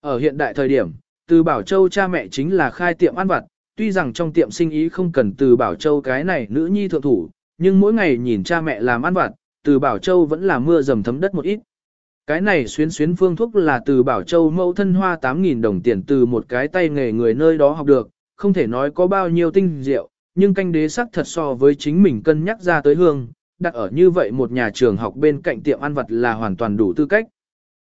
Ở hiện đại thời điểm, từ Bảo Châu cha mẹ chính là khai tiệm ăn vặt, tuy rằng trong tiệm sinh ý không cần từ Bảo Châu cái này nữ nhi thượng thủ, nhưng mỗi ngày nhìn cha mẹ làm ăn vặt, từ Bảo Châu vẫn là mưa dầm thấm đất một ít. Cái này xuyến xuyến phương thuốc là từ Bảo Châu mẫu thân hoa 8.000 đồng tiền từ một cái tay nghề người nơi đó học được, không thể nói có bao nhiêu tinh diệu, nhưng canh đế sắc thật so với chính mình cân nhắc ra tới hương, đặt ở như vậy một nhà trường học bên cạnh tiệm ăn vặt là hoàn toàn đủ tư cách.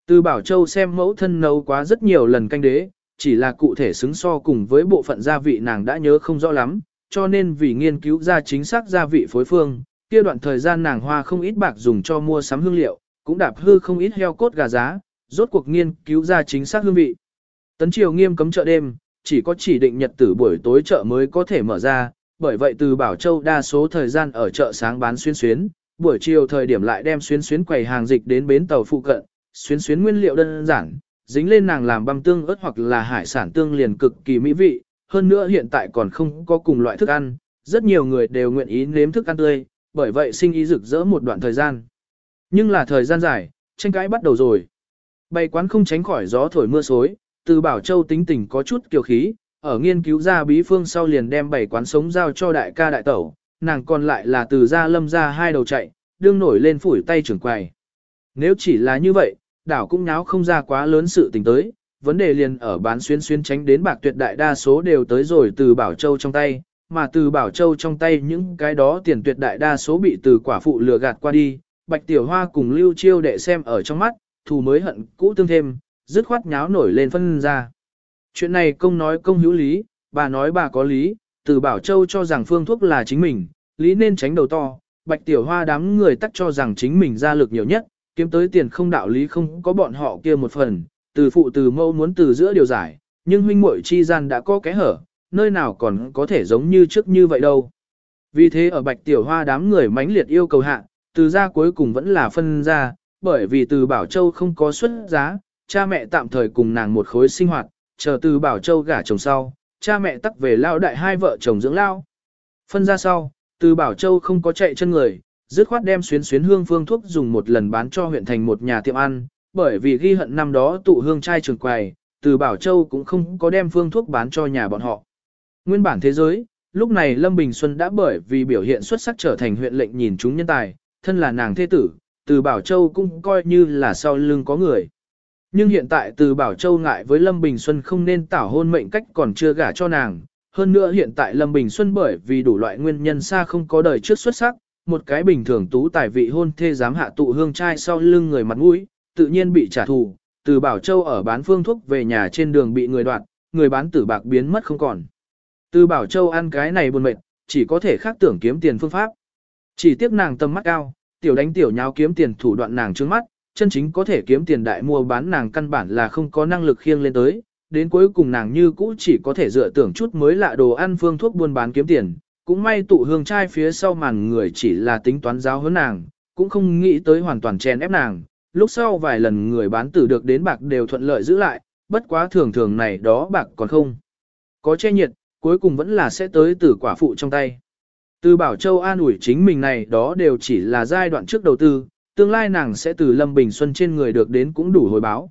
Từ Bảo Châu xem mẫu thân nấu quá rất nhiều lần canh đế, chỉ là cụ thể xứng so cùng với bộ phận gia vị nàng đã nhớ không rõ lắm, cho nên vì nghiên cứu ra chính xác gia vị phối phương, kia đoạn thời gian nàng hoa không ít bạc dùng cho mua sắm hương liệu, cũng đạp hư không ít heo cốt gà giá, rốt cuộc nghiên cứu ra chính xác hương vị. Tấn triều nghiêm cấm chợ đêm, chỉ có chỉ định nhật tử buổi tối chợ mới có thể mở ra, bởi vậy từ Bảo Châu đa số thời gian ở chợ sáng bán xuyên xuyến, buổi chiều thời điểm lại đem xuyên xuyến quầy hàng dịch đến bến tàu phụ cận, xuyên xuyến nguyên liệu đơn giản, dính lên nàng làm băm tương ớt hoặc là hải sản tương liền cực kỳ mỹ vị, hơn nữa hiện tại còn không có cùng loại thức ăn, rất nhiều người đều nguyện ý nếm thức ăn tươi, bởi vậy sinh ý rực rỡ một đoạn thời gian. Nhưng là thời gian dài, tranh cãi bắt đầu rồi. Bày quán không tránh khỏi gió thổi mưa xối, từ Bảo Châu tính tình có chút kiều khí, ở nghiên cứu ra bí phương sau liền đem bảy quán sống giao cho đại ca đại tẩu, nàng còn lại là từ gia lâm ra hai đầu chạy, đương nổi lên phủi tay trưởng quầy. Nếu chỉ là như vậy, đảo cũng nháo không ra quá lớn sự tình tới, vấn đề liền ở bán xuyên xuyên tránh đến bạc tuyệt đại đa số đều tới rồi từ Bảo Châu trong tay, mà từ Bảo Châu trong tay những cái đó tiền tuyệt đại đa số bị từ quả phụ lừa gạt qua đi, Bạch Tiểu Hoa cùng Lưu Chiêu đệ xem ở trong mắt, thù mới hận cũ tương thêm, dứt khoát nháo nổi lên phân ra. Chuyện này công nói công hữu lý, bà nói bà có lý, từ Bảo Châu cho rằng phương thuốc là chính mình, lý nên tránh đầu to, Bạch Tiểu Hoa đám người tắc cho rằng chính mình ra lực nhiều nhất, kiếm tới tiền không đạo lý không có bọn họ kia một phần, từ phụ từ mâu muốn từ giữa điều giải, nhưng huynh muội chi gian đã có cái hở, nơi nào còn có thể giống như trước như vậy đâu. Vì thế ở Bạch Tiểu Hoa đám người mãnh liệt yêu cầu hạ, từ ra cuối cùng vẫn là phân ra, bởi vì từ Bảo Châu không có xuất giá, cha mẹ tạm thời cùng nàng một khối sinh hoạt, chờ từ Bảo Châu gả chồng sau, cha mẹ tắc về lao đại hai vợ chồng dưỡng lao. Phân ra sau, từ Bảo Châu không có chạy chân người, dứt khoát đem xuyến xuyến hương phương thuốc dùng một lần bán cho huyện thành một nhà tiệm ăn, bởi vì ghi hận năm đó tụ hương trai trường quầy, từ Bảo Châu cũng không có đem phương thuốc bán cho nhà bọn họ. Nguyên bản thế giới, lúc này Lâm Bình Xuân đã bởi vì biểu hiện xuất sắc trở thành huyện lệnh nhìn chúng nhân tài, thân là nàng thế tử, từ Bảo Châu cũng coi như là sau lưng có người. Nhưng hiện tại từ Bảo Châu ngại với Lâm Bình Xuân không nên tảo hôn mệnh cách còn chưa gả cho nàng. Hơn nữa hiện tại Lâm Bình Xuân bởi vì đủ loại nguyên nhân xa không có đời trước xuất sắc, một cái bình thường tú tài vị hôn thê dám hạ tụ hương trai sau lưng người mặt mũi, tự nhiên bị trả thù. Từ Bảo Châu ở bán phương thuốc về nhà trên đường bị người đoạt, người bán tử bạc biến mất không còn. Từ Bảo Châu ăn cái này buồn mệt, chỉ có thể khác tưởng kiếm tiền phương pháp. Chỉ tiếc nàng tâm mắt cao, tiểu đánh tiểu nháo kiếm tiền thủ đoạn nàng trước mắt, chân chính có thể kiếm tiền đại mua bán nàng căn bản là không có năng lực khiêng lên tới, đến cuối cùng nàng như cũ chỉ có thể dựa tưởng chút mới lạ đồ ăn phương thuốc buôn bán kiếm tiền, cũng may tụ hương trai phía sau màn người chỉ là tính toán giáo hơn nàng, cũng không nghĩ tới hoàn toàn chèn ép nàng, lúc sau vài lần người bán tử được đến bạc đều thuận lợi giữ lại, bất quá thường thường này đó bạc còn không. Có che nhiệt, cuối cùng vẫn là sẽ tới từ quả phụ trong tay. Từ Bảo Châu an ủi chính mình này đó đều chỉ là giai đoạn trước đầu tư, tương lai nàng sẽ từ Lâm Bình Xuân trên người được đến cũng đủ hồi báo.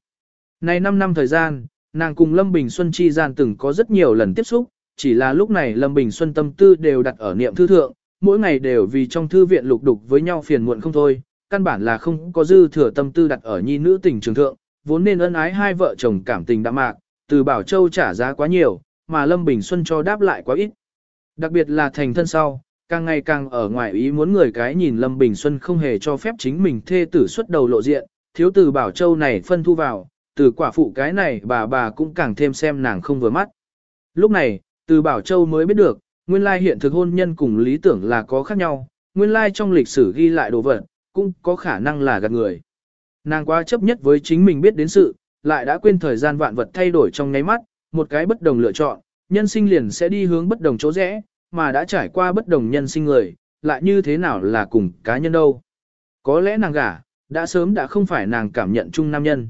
Này 5 năm thời gian, nàng cùng Lâm Bình Xuân chi gian từng có rất nhiều lần tiếp xúc, chỉ là lúc này Lâm Bình Xuân tâm tư đều đặt ở niệm thư thượng, mỗi ngày đều vì trong thư viện lục đục với nhau phiền muộn không thôi, căn bản là không có dư thừa tâm tư đặt ở nhi nữ tình trường thượng, vốn nên ân ái hai vợ chồng cảm tình đã mạc, từ Bảo Châu trả giá quá nhiều, mà Lâm Bình Xuân cho đáp lại quá ít. Đặc biệt là thành thân sau, càng ngày càng ở ngoài ý muốn người cái nhìn Lâm Bình Xuân không hề cho phép chính mình thê tử xuất đầu lộ diện, thiếu tử Bảo Châu này phân thu vào, từ quả phụ cái này bà bà cũng càng thêm xem nàng không vừa mắt. Lúc này, từ Bảo Châu mới biết được, nguyên lai hiện thực hôn nhân cùng lý tưởng là có khác nhau, nguyên lai trong lịch sử ghi lại đồ vật, cũng có khả năng là gạt người. Nàng quá chấp nhất với chính mình biết đến sự, lại đã quên thời gian vạn vật thay đổi trong nháy mắt, một cái bất đồng lựa chọn, nhân sinh liền sẽ đi hướng bất đồng chỗ rẽ, mà đã trải qua bất đồng nhân sinh người, lại như thế nào là cùng cá nhân đâu. Có lẽ nàng gả, đã sớm đã không phải nàng cảm nhận chung nam nhân.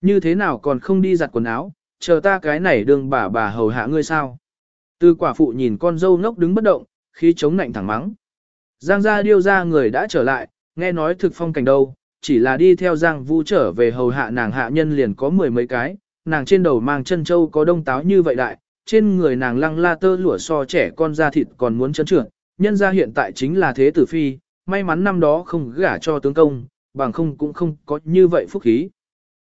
Như thế nào còn không đi giặt quần áo, chờ ta cái này đương bà bà hầu hạ ngươi sao. Từ quả phụ nhìn con dâu ngốc đứng bất động, khi chống nạnh thẳng mắng. Giang gia điêu ra người đã trở lại, nghe nói thực phong cảnh đâu, chỉ là đi theo Giang Vu trở về hầu hạ nàng hạ nhân liền có mười mấy cái, nàng trên đầu mang chân châu có đông táo như vậy đại, trên người nàng lăng la tơ lụa so trẻ con da thịt còn muốn chấn trưởng, nhân gia hiện tại chính là thế tử phi, may mắn năm đó không gả cho tướng công, bằng không cũng không có như vậy phúc khí.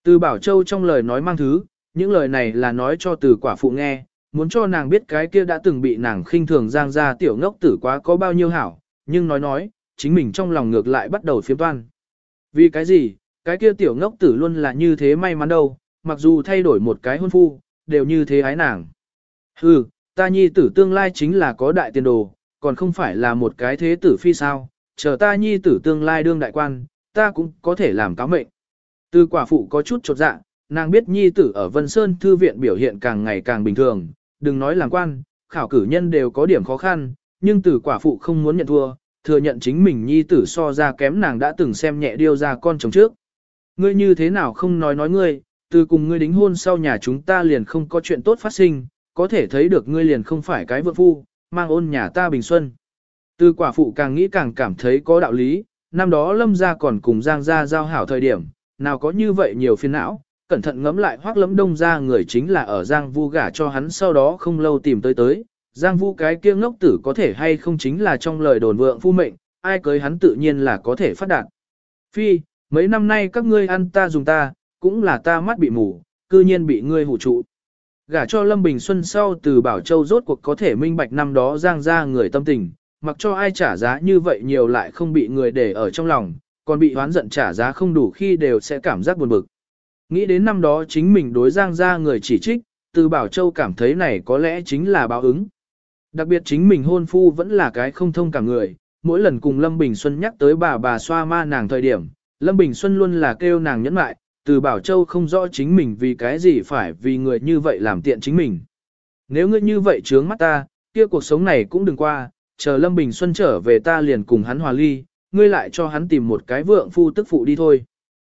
Từ Bảo Châu trong lời nói mang thứ, những lời này là nói cho từ quả phụ nghe, muốn cho nàng biết cái kia đã từng bị nàng khinh thường giang ra tiểu ngốc tử quá có bao nhiêu hảo, nhưng nói nói, chính mình trong lòng ngược lại bắt đầu phiếm toan. Vì cái gì, cái kia tiểu ngốc tử luôn là như thế may mắn đâu, mặc dù thay đổi một cái hôn phu, đều như thế ái nàng. Hừ, ta nhi tử tương lai chính là có đại tiền đồ, còn không phải là một cái thế tử phi sao, chờ ta nhi tử tương lai đương đại quan, ta cũng có thể làm cáo mệnh. Từ quả phụ có chút chột dạ, nàng biết nhi tử ở Vân Sơn Thư viện biểu hiện càng ngày càng bình thường, đừng nói làm quan, khảo cử nhân đều có điểm khó khăn, nhưng từ quả phụ không muốn nhận thua, thừa nhận chính mình nhi tử so ra kém nàng đã từng xem nhẹ điêu ra con chồng trước. Ngươi như thế nào không nói nói ngươi, từ cùng ngươi đính hôn sau nhà chúng ta liền không có chuyện tốt phát sinh, có thể thấy được ngươi liền không phải cái vợ phu, mang ôn nhà ta bình xuân. Từ quả phụ càng nghĩ càng cảm thấy có đạo lý, năm đó lâm gia còn cùng giang gia giao hảo thời điểm, nào có như vậy nhiều phiền não, cẩn thận ngẫm lại hoác lấm đông ra người chính là ở giang vu gả cho hắn sau đó không lâu tìm tới tới. Giang vu cái kia ngốc tử có thể hay không chính là trong lời đồn vượng phu mệnh, ai cưới hắn tự nhiên là có thể phát đạt. Phi, mấy năm nay các ngươi ăn ta dùng ta, cũng là ta mắt bị mù, cư nhiên bị ngươi hủ trụ. Gả cho Lâm Bình Xuân sau từ Bảo Châu rốt cuộc có thể minh bạch năm đó giang ra người tâm tình, mặc cho ai trả giá như vậy nhiều lại không bị người để ở trong lòng, còn bị oán giận trả giá không đủ khi đều sẽ cảm giác buồn bực. Nghĩ đến năm đó chính mình đối giang ra người chỉ trích, từ Bảo Châu cảm thấy này có lẽ chính là báo ứng. Đặc biệt chính mình hôn phu vẫn là cái không thông cả người, mỗi lần cùng Lâm Bình Xuân nhắc tới bà bà xoa ma nàng thời điểm, Lâm Bình Xuân luôn là kêu nàng nhẫn lại từ Bảo Châu không rõ chính mình vì cái gì phải vì người như vậy làm tiện chính mình. Nếu ngươi như vậy trướng mắt ta, kia cuộc sống này cũng đừng qua, chờ Lâm Bình Xuân trở về ta liền cùng hắn hòa ly, ngươi lại cho hắn tìm một cái vượng phu tức phụ đi thôi.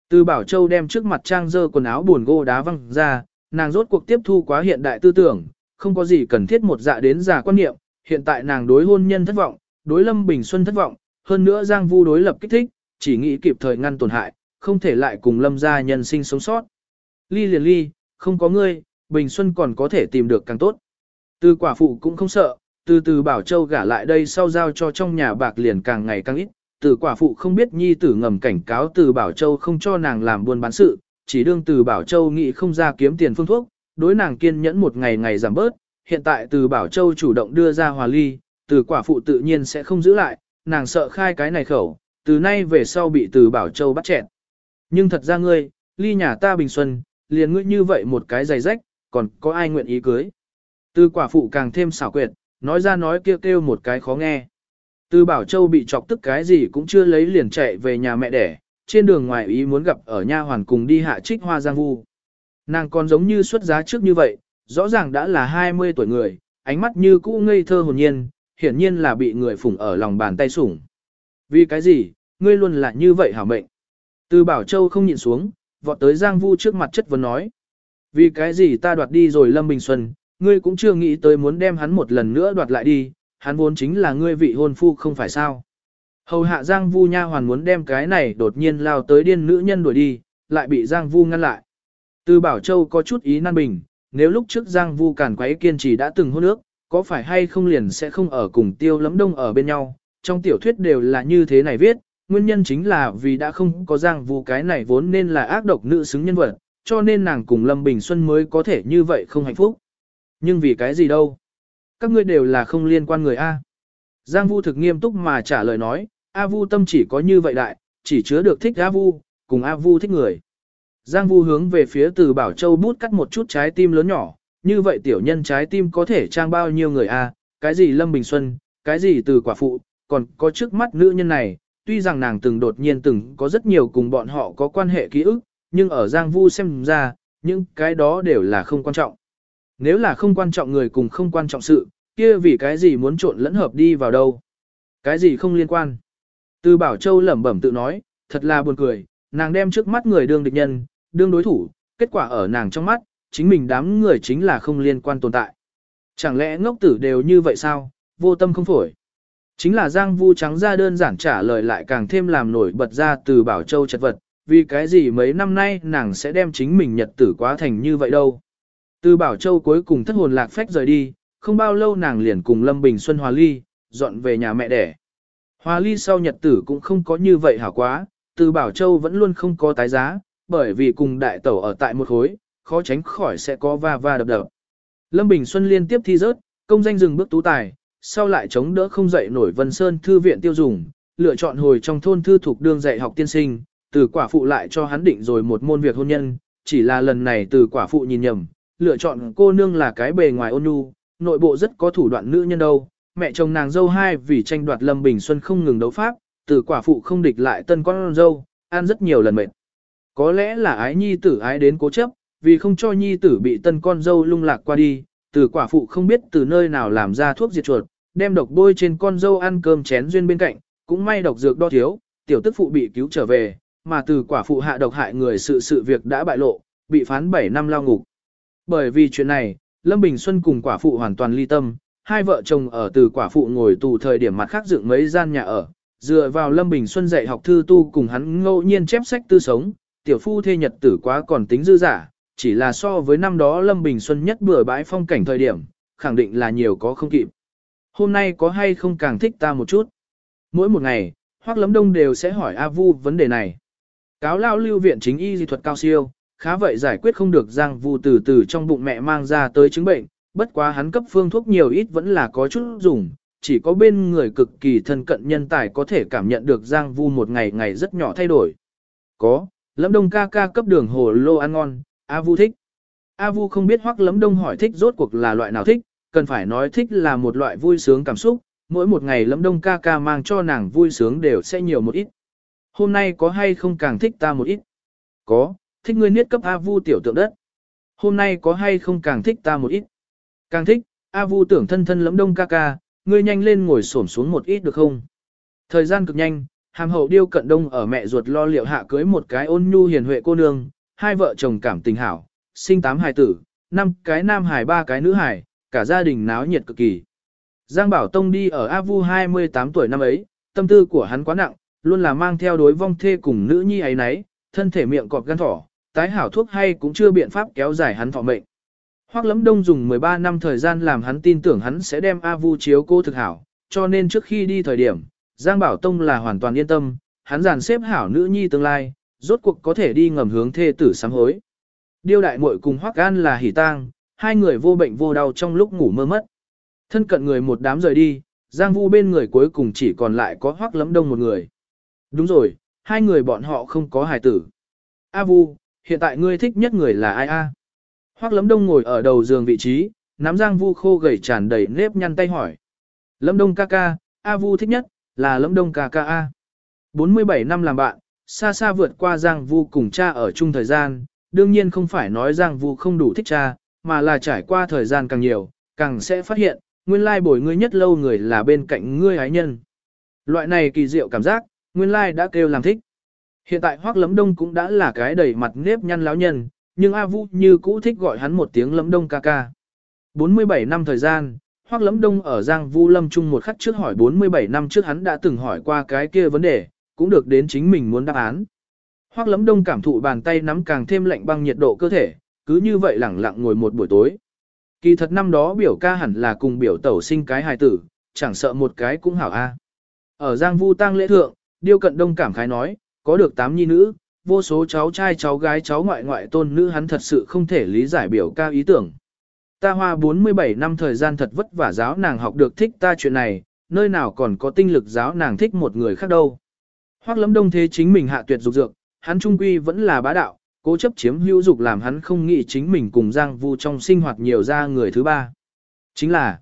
Từ Bảo Châu đem trước mặt trang dơ quần áo buồn gô đá văng ra, nàng rốt cuộc tiếp thu quá hiện đại tư tưởng, không có gì cần thiết một dạ đến giả quan niệm, hiện tại nàng đối hôn nhân thất vọng, đối Lâm Bình Xuân thất vọng, hơn nữa Giang Vu đối lập kích thích, chỉ nghĩ kịp thời ngăn tổn hại, không thể lại cùng Lâm gia nhân sinh sống sót. Ly liền ly, không có ngươi, Bình Xuân còn có thể tìm được càng tốt. Từ quả phụ cũng không sợ, từ từ Bảo Châu gả lại đây sau giao cho trong nhà bạc liền càng ngày càng ít. Từ quả phụ không biết nhi tử ngầm cảnh cáo từ Bảo Châu không cho nàng làm buôn bán sự, chỉ đương từ Bảo Châu nghĩ không ra kiếm tiền phương thuốc, đối nàng kiên nhẫn một ngày ngày giảm bớt. Hiện tại từ Bảo Châu chủ động đưa ra hòa ly, từ quả phụ tự nhiên sẽ không giữ lại, nàng sợ khai cái này khẩu, từ nay về sau bị từ Bảo Châu bắt chẹn. Nhưng thật ra ngươi, ly nhà ta bình xuân, liền ngươi như vậy một cái giày rách, còn có ai nguyện ý cưới. Từ quả phụ càng thêm xảo quyệt, nói ra nói kêu kêu một cái khó nghe. Từ Bảo Châu bị chọc tức cái gì cũng chưa lấy liền chạy về nhà mẹ đẻ, trên đường ngoài ý muốn gặp ở nha hoàn cùng đi hạ trích hoa giang vu. Nàng còn giống như xuất giá trước như vậy, rõ ràng đã là 20 tuổi người, ánh mắt như cũ ngây thơ hồn nhiên, hiển nhiên là bị người phủng ở lòng bàn tay sủng. Vì cái gì, ngươi luôn là như vậy hảo mệnh. Từ Bảo Châu không nhịn xuống, vọt tới Giang Vu trước mặt chất vấn nói. Vì cái gì ta đoạt đi rồi Lâm Bình Xuân, ngươi cũng chưa nghĩ tới muốn đem hắn một lần nữa đoạt lại đi, hắn vốn chính là ngươi vị hôn phu không phải sao. Hầu hạ Giang Vu nha hoàn muốn đem cái này đột nhiên lao tới điên nữ nhân đuổi đi, lại bị Giang Vu ngăn lại. Từ Bảo Châu có chút ý nan bình, nếu lúc trước Giang Vu cản quấy kiên trì đã từng hôn ước, có phải hay không liền sẽ không ở cùng tiêu lấm đông ở bên nhau, trong tiểu thuyết đều là như thế này viết, nguyên nhân chính là vì đã không có Giang Vu cái này vốn nên là ác độc nữ xứng nhân vật, cho nên nàng cùng Lâm Bình Xuân mới có thể như vậy không hạnh phúc. Nhưng vì cái gì đâu? Các ngươi đều là không liên quan người A. Giang Vu thực nghiêm túc mà trả lời nói, A Vu tâm chỉ có như vậy đại, chỉ chứa được thích A Vu, cùng A Vu thích người. Giang Vu hướng về phía từ Bảo Châu bút cắt một chút trái tim lớn nhỏ, như vậy tiểu nhân trái tim có thể trang bao nhiêu người a? cái gì Lâm Bình Xuân, cái gì từ quả phụ, còn có trước mắt nữ nhân này, tuy rằng nàng từng đột nhiên từng có rất nhiều cùng bọn họ có quan hệ ký ức, nhưng ở Giang Vu xem ra, những cái đó đều là không quan trọng. Nếu là không quan trọng người cùng không quan trọng sự, kia vì cái gì muốn trộn lẫn hợp đi vào đâu? Cái gì không liên quan? Từ Bảo Châu lẩm bẩm tự nói, thật là buồn cười, nàng đem trước mắt người đương địch nhân, đương đối thủ, kết quả ở nàng trong mắt, chính mình đám người chính là không liên quan tồn tại. Chẳng lẽ ngốc tử đều như vậy sao, vô tâm không phổi. Chính là Giang Vu trắng ra đơn giản trả lời lại càng thêm làm nổi bật ra từ Bảo Châu chật vật, vì cái gì mấy năm nay nàng sẽ đem chính mình nhật tử quá thành như vậy đâu. Từ Bảo Châu cuối cùng thất hồn lạc phách rời đi, không bao lâu nàng liền cùng Lâm Bình Xuân Hòa Ly, dọn về nhà mẹ đẻ. Hòa Ly sau nhật tử cũng không có như vậy hảo quá, từ Bảo Châu vẫn luôn không có tái giá, bởi vì cùng đại tẩu ở tại một khối, khó tránh khỏi sẽ có va va đập đập. Lâm Bình Xuân liên tiếp thi rớt, công danh dừng bước tú tài, sau lại chống đỡ không dậy nổi Vân Sơn thư viện tiêu dùng, lựa chọn hồi trong thôn thư thuộc đương dạy học tiên sinh, từ quả phụ lại cho hắn định rồi một môn việc hôn nhân, chỉ là lần này từ quả phụ nhìn nhầm, lựa chọn cô nương là cái bề ngoài ôn nhu, nội bộ rất có thủ đoạn nữ nhân đâu. Mẹ chồng nàng dâu hai vì tranh đoạt Lâm Bình Xuân không ngừng đấu pháp, từ quả phụ không địch lại tân con dâu, ăn rất nhiều lần mệt. Có lẽ là ái nhi tử ái đến cố chấp, vì không cho nhi tử bị tân con dâu lung lạc qua đi, từ quả phụ không biết từ nơi nào làm ra thuốc diệt chuột, đem độc bôi trên con dâu ăn cơm chén duyên bên cạnh, cũng may độc dược đo thiếu, tiểu tức phụ bị cứu trở về, mà từ quả phụ hạ độc hại người sự sự việc đã bại lộ, bị phán 7 năm lao ngục. Bởi vì chuyện này, Lâm Bình Xuân cùng quả phụ hoàn toàn ly tâm, hai vợ chồng ở từ quả phụ ngồi tù thời điểm mặt khác dựng mấy gian nhà ở, dựa vào Lâm Bình Xuân dạy học thư tu cùng hắn ngẫu nhiên chép sách tư sống, tiểu phu thê nhật tử quá còn tính dư giả, chỉ là so với năm đó Lâm Bình Xuân nhất bừa bãi phong cảnh thời điểm, khẳng định là nhiều có không kịp. Hôm nay có hay không càng thích ta một chút? Mỗi một ngày, Hoắc Lấm Đông đều sẽ hỏi A Vu vấn đề này. Cáo lao lưu viện chính y di thuật cao siêu, khá vậy giải quyết không được Giang Vu từ từ trong bụng mẹ mang ra tới chứng bệnh, bất quá hắn cấp phương thuốc nhiều ít vẫn là có chút dùng, chỉ có bên người cực kỳ thân cận nhân tài có thể cảm nhận được Giang Vu một ngày ngày rất nhỏ thay đổi. Có, Lâm Đông ca ca cấp đường hồ lô ăn ngon, A Vu thích. A Vu không biết Hoắc Lâm Đông hỏi thích rốt cuộc là loại nào thích, cần phải nói thích là một loại vui sướng cảm xúc, mỗi một ngày Lâm Đông ca ca mang cho nàng vui sướng đều sẽ nhiều một ít. Hôm nay có hay không càng thích ta một ít? Có, thích ngươi niết cấp A Vu tiểu tượng đất. Hôm nay có hay không càng thích ta một ít? Càng thích, A Vu tưởng thân thân lẫm Đông ca ca, ngươi nhanh lên ngồi xổm xuống một ít được không? Thời gian cực nhanh, hàm hậu điêu cận đông ở mẹ ruột lo liệu hạ cưới một cái ôn nhu hiền huệ cô nương, hai vợ chồng cảm tình hảo, sinh tám hài tử, năm cái nam hài ba cái nữ hài, cả gia đình náo nhiệt cực kỳ. Giang Bảo Tông đi ở A Vu 28 tuổi năm ấy, tâm tư của hắn quá nặng, luôn là mang theo đối vong thê cùng nữ nhi ấy nấy, thân thể miệng cọp gan thỏ, tái hảo thuốc hay cũng chưa biện pháp kéo dài hắn thọ mệnh. Hoắc Lẫm Đông dùng 13 năm thời gian làm hắn tin tưởng hắn sẽ đem A Vu chiếu cô thực hảo, cho nên trước khi đi thời điểm, Giang Bảo Tông là hoàn toàn yên tâm, hắn dàn xếp hảo nữ nhi tương lai, rốt cuộc có thể đi ngầm hướng thê tử sám hối. Điêu đại muội cùng Hoắc Gan là hỉ tang, hai người vô bệnh vô đau trong lúc ngủ mơ mất. Thân cận người một đám rời đi, Giang Vu bên người cuối cùng chỉ còn lại có Hoắc Lẫm Đông một người. Đúng rồi, hai người bọn họ không có hài tử. A Vu, hiện tại ngươi thích nhất người là ai a? Hoắc lâm Đông ngồi ở đầu giường vị trí, nắm Giang Vu khô gầy tràn đầy nếp nhăn tay hỏi. Lâm Đông ca ca, A Vu thích nhất, là Lâm Đông ca ca A. 47 năm làm bạn, xa xa vượt qua Giang Vu cùng cha ở chung thời gian, đương nhiên không phải nói Giang Vu không đủ thích cha, mà là trải qua thời gian càng nhiều, càng sẽ phát hiện, nguyên lai bồi ngươi nhất lâu người là bên cạnh ngươi ái nhân. Loại này kỳ diệu cảm giác, nguyên lai đã kêu làm thích. Hiện tại Hoắc Lấm Đông cũng đã là cái đầy mặt nếp nhăn láo nhân, nhưng A vũ như cũ thích gọi hắn một tiếng Lấm Đông ca ca. 47 năm thời gian, Hoắc Lấm Đông ở Giang Vu Lâm Trung một khắc trước hỏi 47 năm trước hắn đã từng hỏi qua cái kia vấn đề, cũng được đến chính mình muốn đáp án. Hoắc Lấm Đông cảm thụ bàn tay nắm càng thêm lạnh băng nhiệt độ cơ thể, cứ như vậy lẳng lặng ngồi một buổi tối. Kỳ thật năm đó biểu ca hẳn là cùng biểu tẩu sinh cái hài tử, chẳng sợ một cái cũng hảo a. Ở Giang Vu tang lễ thượng, Điêu Cận Đông cảm khái nói, có được tám nhi nữ, vô số cháu trai cháu gái cháu ngoại ngoại tôn nữ hắn thật sự không thể lý giải biểu ca ý tưởng. Ta hoa 47 năm thời gian thật vất vả giáo nàng học được thích ta chuyện này, nơi nào còn có tinh lực giáo nàng thích một người khác đâu. Hoắc lấm đông thế chính mình hạ tuyệt dục dược, hắn trung quy vẫn là bá đạo, Cố chấp chiếm hữu dục làm hắn không nghĩ chính mình cùng Giang Vu trong sinh hoạt nhiều ra người thứ ba. Chính là,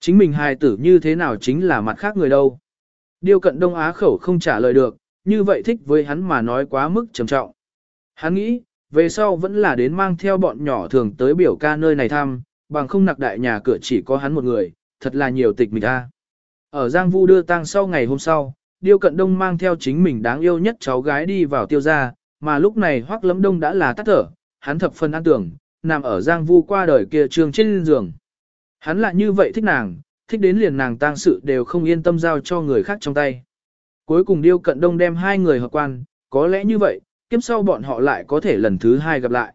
chính mình hài tử như thế nào chính là mặt khác người đâu. Điều cận Đông Á khẩu không trả lời được, như vậy thích với hắn mà nói quá mức trầm trọng. Hắn nghĩ, về sau vẫn là đến mang theo bọn nhỏ thường tới biểu ca nơi này thăm, bằng không nặc đại nhà cửa chỉ có hắn một người, thật là nhiều tịch mình ta. Ở Giang Vu đưa tang sau ngày hôm sau, Điêu Cận Đông mang theo chính mình đáng yêu nhất cháu gái đi vào tiêu gia, mà lúc này Hoắc Lấm Đông đã là tắt thở, hắn thập phần an tưởng, nằm ở Giang Vu qua đời kia trường trên giường. Hắn lại như vậy thích nàng, thích đến liền nàng tang sự đều không yên tâm giao cho người khác trong tay. Cuối cùng Điêu Cận Đông đem hai người hợp quan, có lẽ như vậy, kiếp sau bọn họ lại có thể lần thứ hai gặp lại.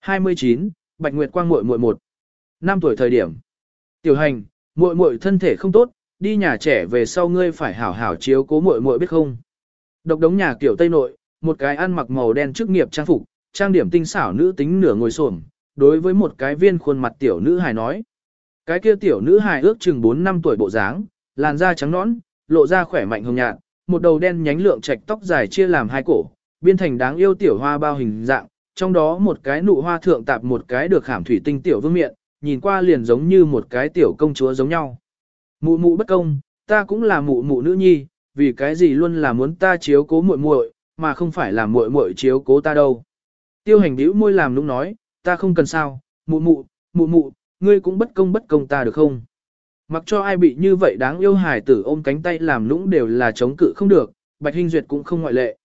29. Bạch Nguyệt Quang muội muội một. Năm tuổi thời điểm. Tiểu hành, muội muội thân thể không tốt, đi nhà trẻ về sau ngươi phải hảo hảo chiếu cố muội muội biết không. Độc đống nhà kiểu Tây Nội, một cái ăn mặc màu đen chức nghiệp trang phục, trang điểm tinh xảo nữ tính nửa ngồi xổm, đối với một cái viên khuôn mặt tiểu nữ hài nói. Cái kia tiểu nữ hài ước chừng 4 năm tuổi bộ dáng, làn da trắng nõn, lộ ra khỏe mạnh hồng nhạt, một đầu đen nhánh lượng trạch tóc dài chia làm hai cổ, biên thành đáng yêu tiểu hoa bao hình dạng, trong đó một cái nụ hoa thượng tạp một cái được khảm thủy tinh tiểu vương miện, nhìn qua liền giống như một cái tiểu công chúa giống nhau. Mụ mụ bất công, ta cũng là mụ mụ nữ nhi, vì cái gì luôn là muốn ta chiếu cố muội muội, mà không phải là muội muội chiếu cố ta đâu. Tiêu hành bĩu môi làm lúc nói, ta không cần sao, mụ mụ, mụ mụ, ngươi cũng bất công bất công ta được không? Mặc cho ai bị như vậy đáng yêu hài tử ôm cánh tay làm lũng đều là chống cự không được, Bạch Hinh Duyệt cũng không ngoại lệ.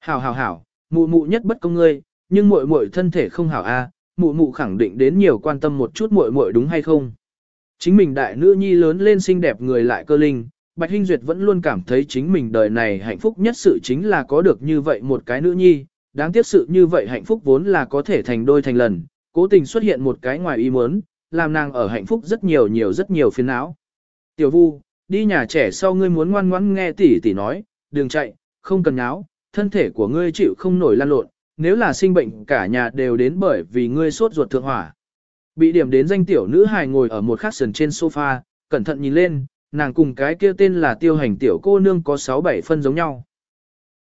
Hảo hảo hảo, mụ mụ nhất bất công ngươi, nhưng muội muội thân thể không hảo a, mụ mụ khẳng định đến nhiều quan tâm một chút muội muội đúng hay không? Chính mình đại nữ nhi lớn lên xinh đẹp người lại cơ linh, Bạch Hinh Duyệt vẫn luôn cảm thấy chính mình đời này hạnh phúc nhất sự chính là có được như vậy một cái nữ nhi, đáng tiếc sự như vậy hạnh phúc vốn là có thể thành đôi thành lần, cố tình xuất hiện một cái ngoài ý muốn, làm nàng ở hạnh phúc rất nhiều nhiều rất nhiều phiền não. Tiểu Vu, đi nhà trẻ sau ngươi muốn ngoan ngoãn nghe tỷ tỷ nói, đừng chạy, không cần náo, thân thể của ngươi chịu không nổi lan lộn, nếu là sinh bệnh cả nhà đều đến bởi vì ngươi sốt ruột thượng hỏa. Bị điểm đến danh tiểu nữ hài ngồi ở một khắc sườn trên sofa, cẩn thận nhìn lên, nàng cùng cái kia tên là tiêu hành tiểu cô nương có 6-7 phân giống nhau.